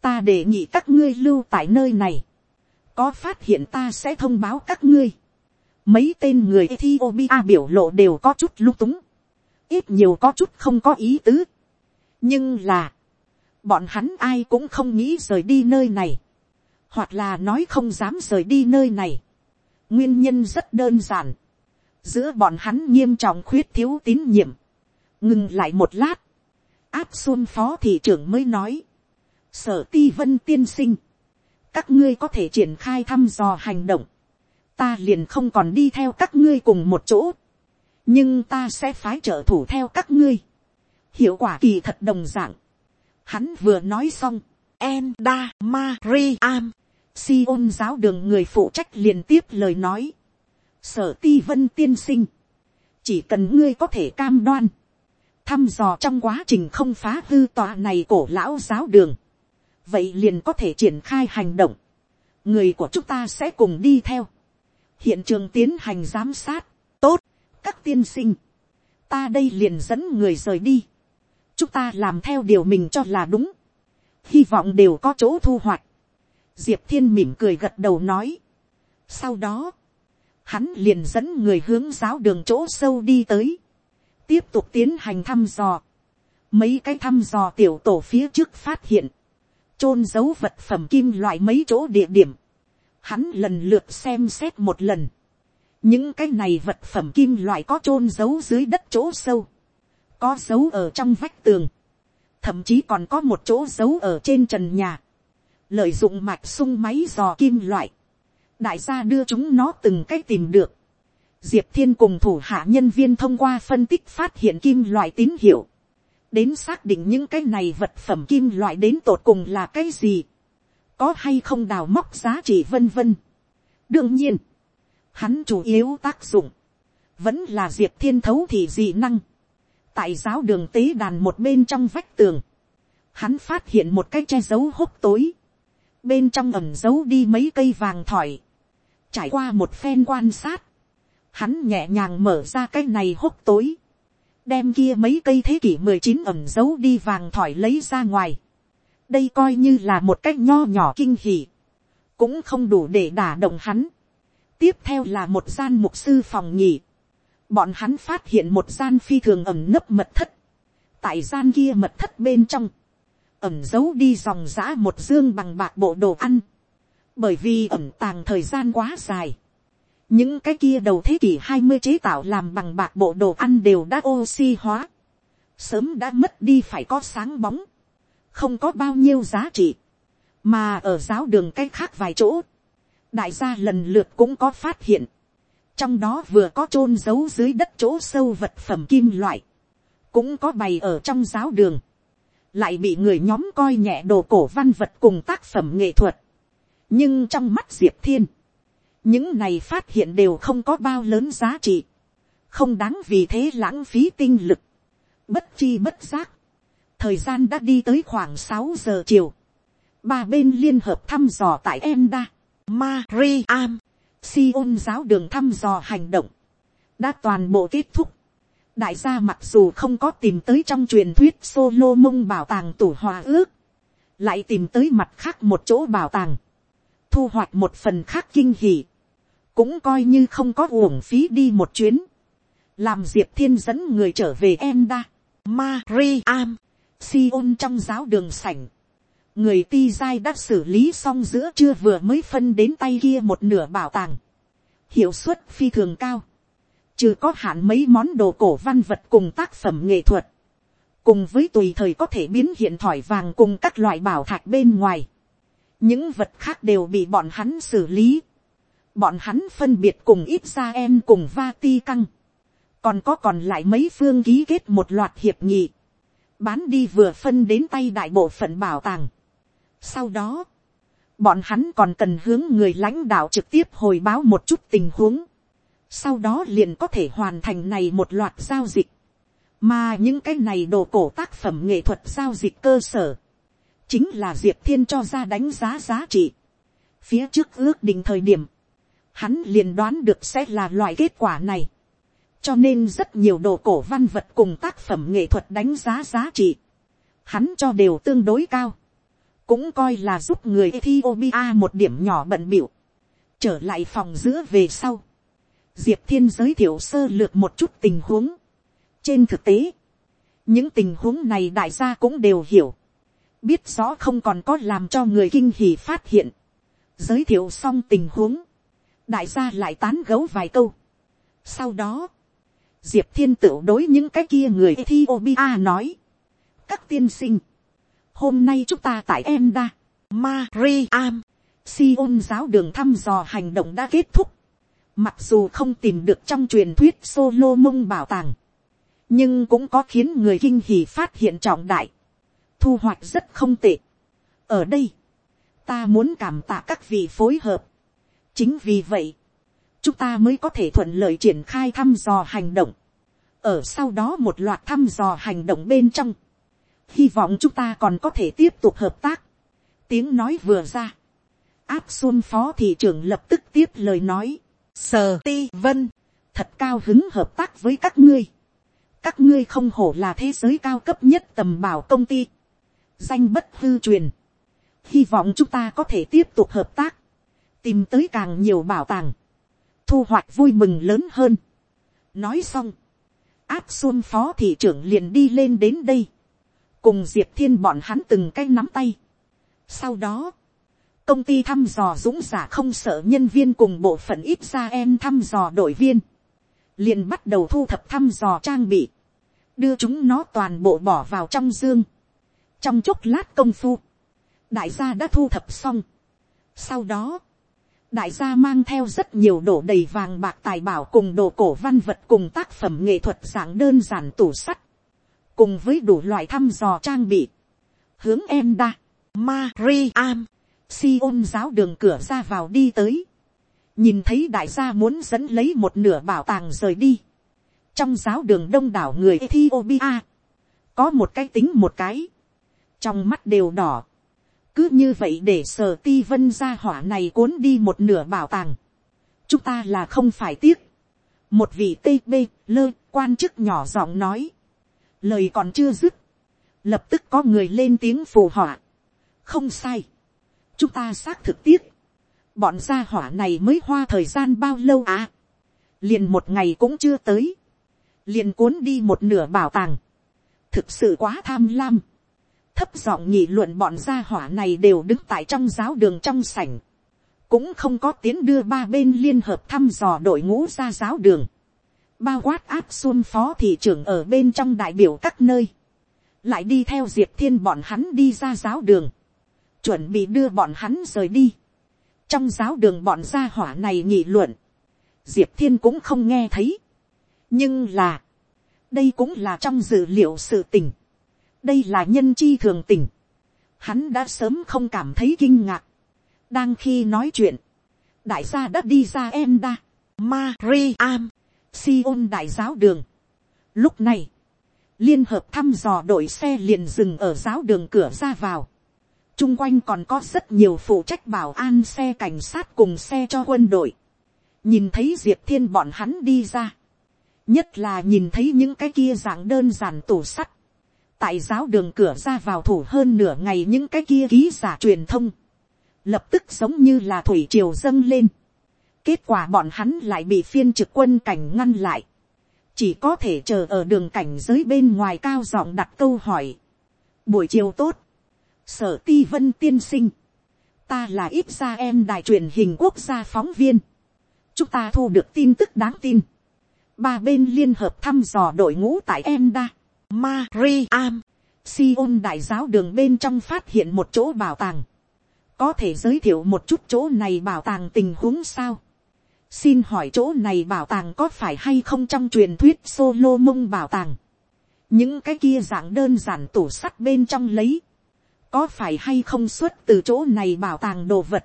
ta đề nghị các ngươi lưu tại nơi này, có phát hiện ta sẽ thông báo các ngươi. Mấy tên người Ethiopia biểu lộ đều có chút lung túng, ít nhiều có chút không có ý tứ. nhưng là, bọn hắn ai cũng không nghĩ rời đi nơi này, hoặc là nói không dám rời đi nơi này nguyên nhân rất đơn giản, giữa bọn hắn nghiêm trọng khuyết thiếu tín nhiệm, ngừng lại một lát, áp xuân phó thị trưởng mới nói, sở ti vân tiên sinh, các ngươi có thể triển khai thăm dò hành động, ta liền không còn đi theo các ngươi cùng một chỗ, nhưng ta sẽ phái trợ thủ theo các ngươi, hiệu quả kỳ thật đồng d ạ n g hắn vừa nói xong, em da am, si ôn giáo đường người phụ trách liền tiếp lời nói, sở ti vân tiên sinh, chỉ cần ngươi có thể cam đoan, thăm dò trong quá trình không phá hư tòa này cổ lão giáo đường, vậy liền có thể triển khai hành động, người của chúng ta sẽ cùng đi theo, hiện trường tiến hành giám sát, tốt, các tiên sinh, ta đây liền dẫn người rời đi, chúng ta làm theo điều mình cho là đúng, hy vọng đều có chỗ thu hoạch, diệp thiên mỉm cười gật đầu nói, Sau đó, hắn liền dẫn người hướng giáo đường chỗ sâu đi tới, tiếp tục tiến hành thăm dò. Mấy cái thăm dò tiểu tổ phía trước phát hiện, chôn giấu vật phẩm kim loại mấy chỗ địa điểm. Hắn lần lượt xem xét một lần. Những cái này vật phẩm kim loại có chôn giấu dưới đất chỗ sâu. Có giấu ở trong vách tường. Thậm chí còn có một chỗ giấu ở trên trần nhà. Lợi dụng mạch sung máy dò kim loại. Đại gia đưa chúng nó từng cách tìm được. Diệp Thiên cùng thủ hạ nhân viên thông qua phân tích phát hiện kim loại tín hiệu đến xác định những cái này vật phẩm kim loại đến tột cùng là cái gì, có hay không đào móc giá trị vân vân. đương nhiên, hắn chủ yếu tác dụng, vẫn là diệp thiên thấu thì dị năng, tại giáo đường tế đàn một bên trong vách tường, hắn phát hiện một cái che giấu hốc tối, bên trong ẩm giấu đi mấy cây vàng thỏi, trải qua một phen quan sát, hắn nhẹ nhàng mở ra cái này hốc tối, đem kia mấy cây thế kỷ mười chín ẩm giấu đi vàng thỏi lấy ra ngoài. đây coi như là một cách nho nhỏ kinh hỉ, cũng không đủ để đả động hắn. tiếp theo là một gian mục sư phòng nhỉ. bọn hắn phát hiện một gian phi thường ẩm nấp mật thất. tại gian kia mật thất bên trong, ẩm giấu đi dòng giã một dương bằng bạc bộ đồ ăn. bởi vì ẩm tàng thời gian quá dài. Những cái kia đầu thế kỷ hai mươi chế tạo làm bằng bạc bộ đồ ăn đều đã oxy hóa, sớm đã mất đi phải có sáng bóng, không có bao nhiêu giá trị, mà ở giáo đường cái khác vài chỗ, đại gia lần lượt cũng có phát hiện, trong đó vừa có chôn giấu dưới đất chỗ sâu vật phẩm kim loại, cũng có bày ở trong giáo đường, lại bị người nhóm coi nhẹ đồ cổ văn vật cùng tác phẩm nghệ thuật, nhưng trong mắt diệp thiên, những này phát hiện đều không có bao lớn giá trị, không đáng vì thế lãng phí tinh lực, bất chi bất giác, thời gian đã đi tới khoảng sáu giờ chiều, ba bên liên hợp thăm dò tại Enda, Mariam, Sion giáo đường thăm dò hành động, đã toàn bộ kết thúc đại gia mặc dù không có tìm tới trong truyền thuyết solo mông bảo tàng tủ hòa ước, lại tìm tới mặt khác một chỗ bảo tàng, thu hoạch một phần khác kinh hỉ, cũng coi như không có uổng phí đi một chuyến, làm diệp thiên dẫn người trở về Enda, Mariam, Sion trong giáo đường sảnh, người ti giai đã xử lý xong giữa chưa vừa mới phân đến tay kia một nửa bảo tàng, hiệu suất phi thường cao, trừ có hạn mấy món đồ cổ văn vật cùng tác phẩm nghệ thuật, cùng với tùy thời có thể biến hiện thỏi vàng cùng các loại bảo thạch bên ngoài, những vật khác đều bị bọn hắn xử lý, bọn hắn phân biệt cùng ít ra em cùng va ti căng, còn có còn lại mấy phương ký kết một loạt hiệp nghị, bán đi vừa phân đến tay đại bộ phận bảo tàng. Sau đó, bọn hắn còn cần hướng người lãnh đạo trực tiếp hồi báo một chút tình huống, sau đó liền có thể hoàn thành này một loạt giao dịch, mà những cái này đồ cổ tác phẩm nghệ thuật giao dịch cơ sở, chính là diệp thiên cho ra đánh giá giá trị. phía trước ước định thời điểm, hắn liền đoán được sẽ là loại kết quả này. cho nên rất nhiều đồ cổ văn vật cùng tác phẩm nghệ thuật đánh giá giá trị, hắn cho đều tương đối cao, cũng coi là giúp người Ethiopia một điểm nhỏ bận biểu, trở lại phòng giữa về sau. Diệp thiên giới thiệu sơ lược một chút tình huống. trên thực tế, những tình huống này đại gia cũng đều hiểu, biết rõ không còn có làm cho người kinh hỉ phát hiện, giới thiệu xong tình huống, đại gia lại tán gấu vài câu. sau đó, diệp thiên tựu đối những cái kia người Ethiopia nói, các tiên sinh, hôm nay chúng ta tại Enda, Mariam, Sion giáo đường thăm dò hành động đã kết thúc. Mặc dù không tìm được trong truyền thuyết solo mông bảo tàng, nhưng cũng có khiến người kinh hỉ phát hiện trọng đại, thu hoạch rất không tệ. ở đây, ta muốn cảm tạ các vị phối hợp, chính vì vậy, chúng ta mới có thể thuận lợi triển khai thăm dò hành động. ở sau đó một loạt thăm dò hành động bên trong, hy vọng chúng ta còn có thể tiếp tục hợp tác. tiếng nói vừa ra, áp xuân phó thị trưởng lập tức tiếp lời nói, sờ ti vân, thật cao hứng hợp tác với các ngươi. các ngươi không hổ là thế giới cao cấp nhất tầm bảo công ty, danh bất hư truyền. hy vọng chúng ta có thể tiếp tục hợp tác tìm tới càng nhiều bảo tàng, thu hoạch vui mừng lớn hơn. nói xong, áp xuân phó thị trưởng liền đi lên đến đây, cùng diệp thiên bọn hắn từng cái nắm tay. sau đó, công ty thăm dò dũng giả không sợ nhân viên cùng bộ phận ít ra em thăm dò đội viên, liền bắt đầu thu thập thăm dò trang bị, đưa chúng nó toàn bộ bỏ vào trong dương. trong chốc lát công phu, đại gia đã thu thập xong. sau đó, đại gia mang theo rất nhiều đổ đầy vàng bạc tài bảo cùng đồ cổ văn vật cùng tác phẩm nghệ thuật dạng đơn giản tủ sắt, cùng với đủ loại thăm dò trang bị, hướng em đa, si ôn giáo đường cửa ra vào đi tới, nhìn thấy đại gia muốn dẫn lấy một nửa bảo tàng rời đi, trong giáo đường đông đảo người Ethiopia, có một cái tính một cái, trong mắt đều đỏ, cứ như vậy để sở ti vân ra hỏa này cuốn đi một nửa bảo tàng, chúng ta là không phải tiếc, một vị tb lơ quan chức nhỏ giọng nói, lời còn chưa dứt, lập tức có người lên tiếng phù họa, không sai, chúng ta xác thực tiếc, bọn gia hỏa này mới hoa thời gian bao lâu à, liền một ngày cũng chưa tới, liền cuốn đi một nửa bảo tàng, thực sự quá tham lam, thấp giọng nhị luận bọn gia hỏa này đều đứng tại trong giáo đường trong sảnh, cũng không có tiến đưa ba bên liên hợp thăm dò đội ngũ ra giáo đường, bao quát áp xuân phó thị trưởng ở bên trong đại biểu các nơi, lại đi theo diệp thiên bọn hắn đi ra giáo đường, chuẩn bị đưa bọn hắn rời đi. trong giáo đường bọn gia hỏa này nghị luận, diệp thiên cũng không nghe thấy. nhưng là, đây cũng là trong dữ liệu sự tình. đây là nhân chi thường tình. hắn đã sớm không cảm thấy kinh ngạc. đang khi nói chuyện, đại gia đã đi ra em đa, Mariam, Sion đại giáo đường. Lúc này, liên hợp thăm dò đội xe liền dừng ở giáo đường cửa ra vào. Trung quanh còn có rất nhiều phụ trách bảo an xe cảnh sát cùng xe cho quân đội. Nhìn thấy Diệp Thiên bọn hắn đi ra. Nhất là nhìn thấy những cái kia dạng đơn giản tủ sắt. Tại giáo đường cửa ra vào thủ hơn nửa ngày những cái kia ký giả truyền thông. Lập tức giống như là thủy triều dâng lên. Kết quả bọn hắn lại bị phiên trực quân cảnh ngăn lại. Chỉ có thể chờ ở đường cảnh giới bên ngoài cao giọng đặt câu hỏi. Buổi chiều tốt sở ti vân tiên sinh, ta là ít ra em đài truyền hình quốc gia phóng viên, chúng ta thu được tin tức đáng tin, ba bên liên hợp thăm dò đội ngũ tại em đa, Mariam, Sion đại giáo đường bên trong phát hiện một chỗ bảo tàng, có thể giới thiệu một chút chỗ này bảo tàng tình huống sao, xin hỏi chỗ này bảo tàng có phải hay không trong truyền thuyết solo mông bảo tàng, những cái kia dạng đơn giản tủ sắt bên trong lấy, có phải hay không xuất từ chỗ này bảo tàng đồ vật.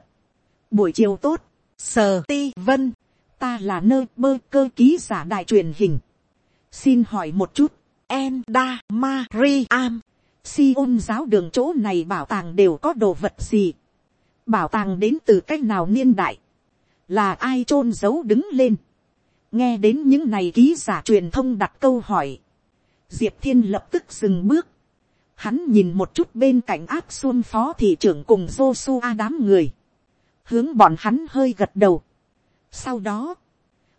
buổi chiều tốt, sờ ti vân, ta là nơi bơ cơ ký giả đại truyền hình. xin hỏi một chút, en da maria am, si ôn giáo đường chỗ này bảo tàng đều có đồ vật gì. bảo tàng đến từ c á c h nào niên đại, là ai t r ô n giấu đứng lên. nghe đến những này ký giả truyền thông đặt câu hỏi, diệp thiên lập tức dừng bước, Hắn nhìn một chút bên cạnh áp xuân phó thị trưởng cùng Joshua đám người. Hướng bọn hắn hơi gật đầu. Sau đó,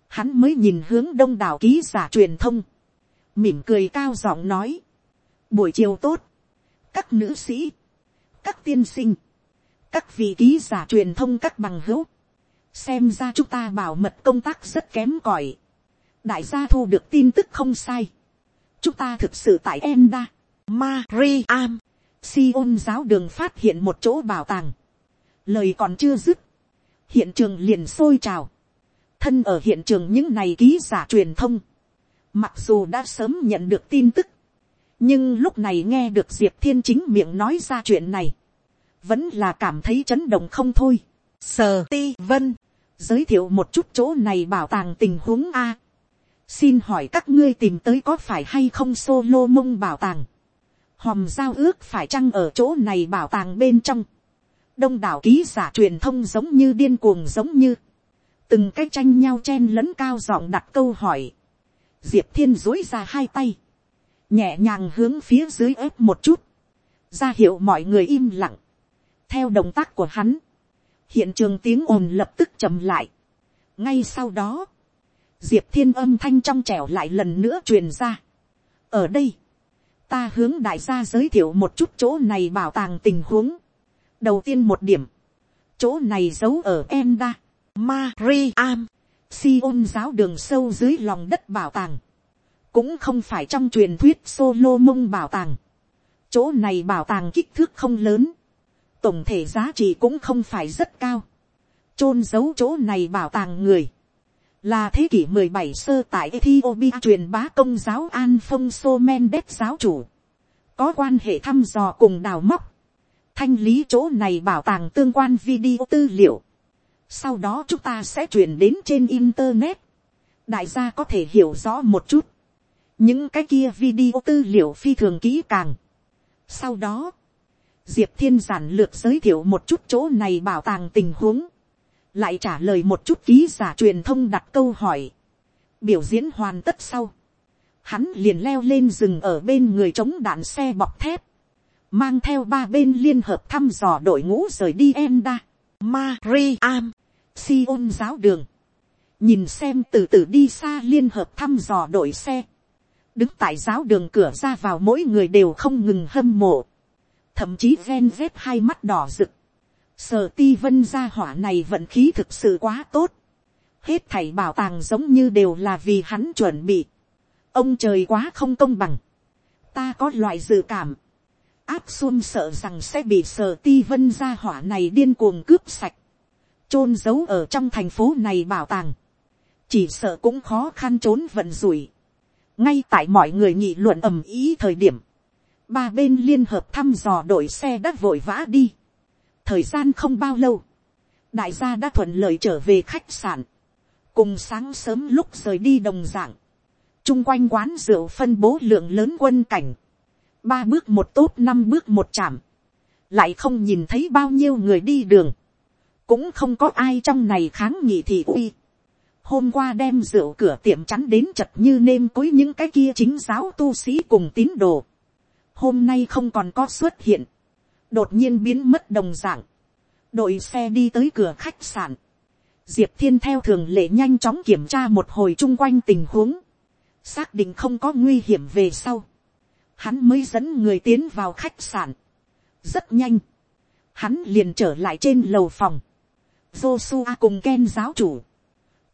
hắn mới nhìn hướng đông đảo ký giả truyền thông. Mỉm cười cao giọng nói. Buổi chiều tốt. Các nữ sĩ. Các tiên sinh. Các vị ký giả truyền thông các bằng hữu. Xem ra chúng ta bảo mật công tác rất kém cỏi Đại gia thu được tin tức không sai. Chúng ta thực sự tại em đa Mariam, Sion giáo đường phát hiện một chỗ bảo tàng. Lời còn chưa dứt. Hiện trường liền sôi trào. Thân ở hiện trường những này ký giả truyền thông. Mặc dù đã sớm nhận được tin tức. Nhưng lúc này nghe được Diệp Thiên chính miệng nói ra chuyện này. Vẫn là cảm thấy chấn động không thôi. Sờ ti vân. Giới thiệu một chút chỗ này bảo tàng tình huống A. Xin hỏi các ngươi tìm tới có phải hay không solo mông bảo tàng hòm giao ước phải chăng ở chỗ này bảo tàng bên trong. đông đảo ký giả truyền thông giống như điên cuồng giống như, từng cái tranh nhau chen lẫn cao giọng đặt câu hỏi. diệp thiên dối ra hai tay, nhẹ nhàng hướng phía dưới ép một chút, ra hiệu mọi người im lặng. theo động tác của hắn, hiện trường tiếng ồn lập tức chậm lại. ngay sau đó, diệp thiên âm thanh trong trẻo lại lần nữa truyền ra. ở đây, ta hướng đại gia giới thiệu một chút chỗ này bảo tàng tình huống. đầu tiên một điểm, chỗ này giấu ở Enda, Mariam, Sion giáo đường sâu dưới lòng đất bảo tàng, cũng không phải trong truyền thuyết solo mông bảo tàng. chỗ này bảo tàng kích thước không lớn, tổng thể giá trị cũng không phải rất cao. chôn giấu chỗ này bảo tàng người, là thế kỷ 17 sơ tại Ethiopia truyền bá công giáo An Phong Mendes giáo chủ, có quan hệ thăm dò cùng đào móc, thanh lý chỗ này bảo tàng tương quan video tư liệu, sau đó chúng ta sẽ chuyển đến trên internet, đại gia có thể hiểu rõ một chút, những cái kia video tư liệu phi thường kỹ càng. sau đó, diệp thiên giản lược giới thiệu một chút chỗ này bảo tàng tình huống, lại trả lời một chút ký giả truyền thông đặt câu hỏi, biểu diễn hoàn tất sau, hắn liền leo lên rừng ở bên người chống đạn xe bọc thép, mang theo ba bên liên hợp thăm dò đội ngũ rời đi Enda, Mariam, Sion giáo đường, nhìn xem từ từ đi xa liên hợp thăm dò đội xe, đứng tại giáo đường cửa ra vào mỗi người đều không ngừng hâm mộ, thậm chí gen z hai mắt đỏ rực, sở ti vân gia hỏa này vận khí thực sự quá tốt, hết thảy bảo tàng giống như đều là vì hắn chuẩn bị, ông trời quá không công bằng, ta có loại dự cảm, áp xuân sợ rằng sẽ bị sở ti vân gia hỏa này điên cuồng cướp sạch, chôn giấu ở trong thành phố này bảo tàng, chỉ sợ cũng khó khăn trốn vận rủi. ngay tại mọi người nghị luận ầm ý thời điểm, ba bên liên hợp thăm dò đội xe đã vội vã đi thời gian không bao lâu, đại gia đã thuận lợi trở về khách sạn, cùng sáng sớm lúc rời đi đồng d ạ n g chung quanh quán rượu phân bố lượng lớn quân cảnh, ba bước một tốt năm bước một chạm, lại không nhìn thấy bao nhiêu người đi đường, cũng không có ai trong này kháng nghị thị uy. hôm qua đem rượu cửa tiệm chắn đến chật như nêm cối những cái kia chính giáo tu sĩ cùng tín đồ. Hôm nay không còn có xuất hiện, đột nhiên biến mất đồng dạng, đội xe đi tới cửa khách sạn, diệp thiên theo thường lệ nhanh chóng kiểm tra một hồi chung quanh tình huống, xác định không có nguy hiểm về sau, hắn mới dẫn người tiến vào khách sạn, rất nhanh, hắn liền trở lại trên lầu phòng, Joshua cùng Ken giáo chủ,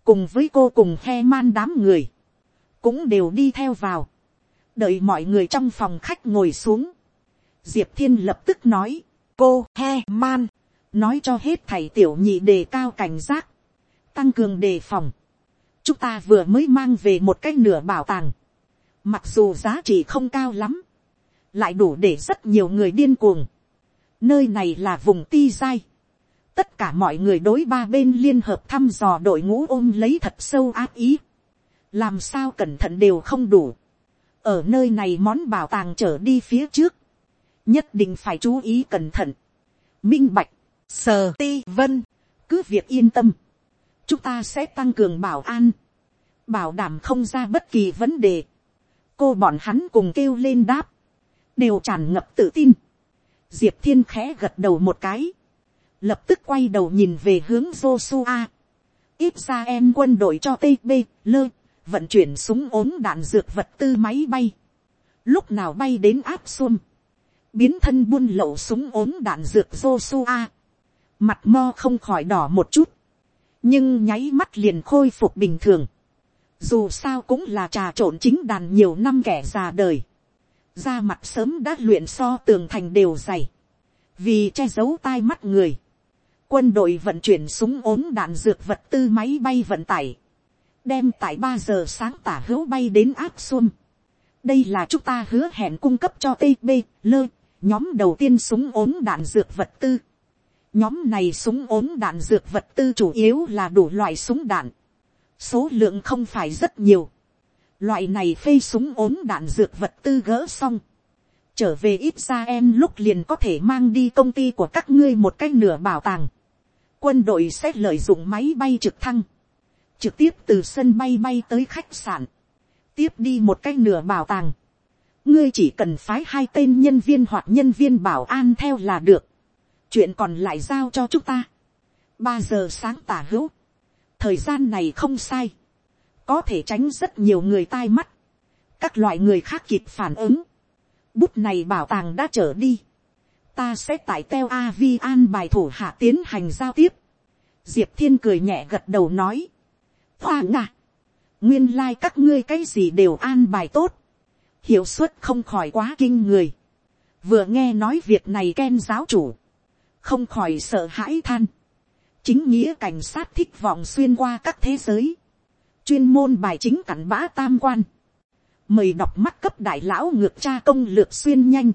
cùng với cô cùng he man đám người, cũng đều đi theo vào. Đợi mọi người trong phòng khách ngồi xuống, diệp thiên lập tức nói, cô he man, nói cho hết thầy tiểu nhị đề cao cảnh giác, tăng cường đề phòng. chúng ta vừa mới mang về một cái nửa bảo tàng, mặc dù giá trị không cao lắm, lại đủ để rất nhiều người điên cuồng. nơi này là vùng ti dai. tất cả mọi người đối ba bên liên hợp thăm dò đội ngũ ôm lấy thật sâu ác ý. làm sao cẩn thận đều không đủ ở nơi này món bảo tàng trở đi phía trước, nhất định phải chú ý cẩn thận, minh bạch, sờ ti vân, cứ việc yên tâm, chúng ta sẽ tăng cường bảo an, bảo đảm không ra bất kỳ vấn đề, cô bọn hắn cùng kêu lên đáp, đều tràn ngập tự tin, diệp thiên khẽ gật đầu một cái, lập tức quay đầu nhìn về hướng Joshua. Ít ra em quân đội cho TB, lơ, vận chuyển súng ốm đạn dược vật tư máy bay, lúc nào bay đến áp xuông, biến thân buôn lậu súng ốm đạn dược Joshua, mặt mo không khỏi đỏ một chút, nhưng nháy mắt liền khôi phục bình thường, dù sao cũng là trà trộn chính đàn nhiều năm kẻ già đời, da mặt sớm đã luyện so tường thành đều dày, vì che giấu tai mắt người, quân đội vận chuyển súng ốm đạn dược vật tư máy bay vận tải, đem tại ba giờ sáng tả hữu bay đến áp xuân. đây là chúng ta hứa hẹn cung cấp cho tb lơ nhóm đầu tiên súng ốm đạn dược vật tư. nhóm này súng ốm đạn dược vật tư chủ yếu là đủ loại súng đạn. số lượng không phải rất nhiều. loại này phê súng ốm đạn dược vật tư gỡ xong. trở về ít ra em lúc liền có thể mang đi công ty của các ngươi một cái nửa bảo tàng. quân đội sẽ lợi dụng máy bay trực thăng trực tiếp từ sân bay bay tới khách sạn, tiếp đi một cái nửa bảo tàng, ngươi chỉ cần phái hai tên nhân viên hoặc nhân viên bảo an theo là được, chuyện còn lại giao cho chúng ta, ba giờ sáng tả hữu, thời gian này không sai, có thể tránh rất nhiều người tai mắt, các loại người khác kịp phản ứng, bút này bảo tàng đã trở đi, ta sẽ tại teo a vi an bài thủ hạ tiến hành giao tiếp, diệp thiên cười nhẹ gật đầu nói, hoa ngạ, nguyên lai、like、các ngươi cái gì đều an bài tốt, hiệu suất không khỏi quá kinh người, vừa nghe nói việc này ken giáo chủ, không khỏi sợ hãi than, chính nghĩa cảnh sát thích vọng xuyên qua các thế giới, chuyên môn bài chính cảnh bã tam quan, mời đọc mắt cấp đại lão ngược tra công lược xuyên nhanh,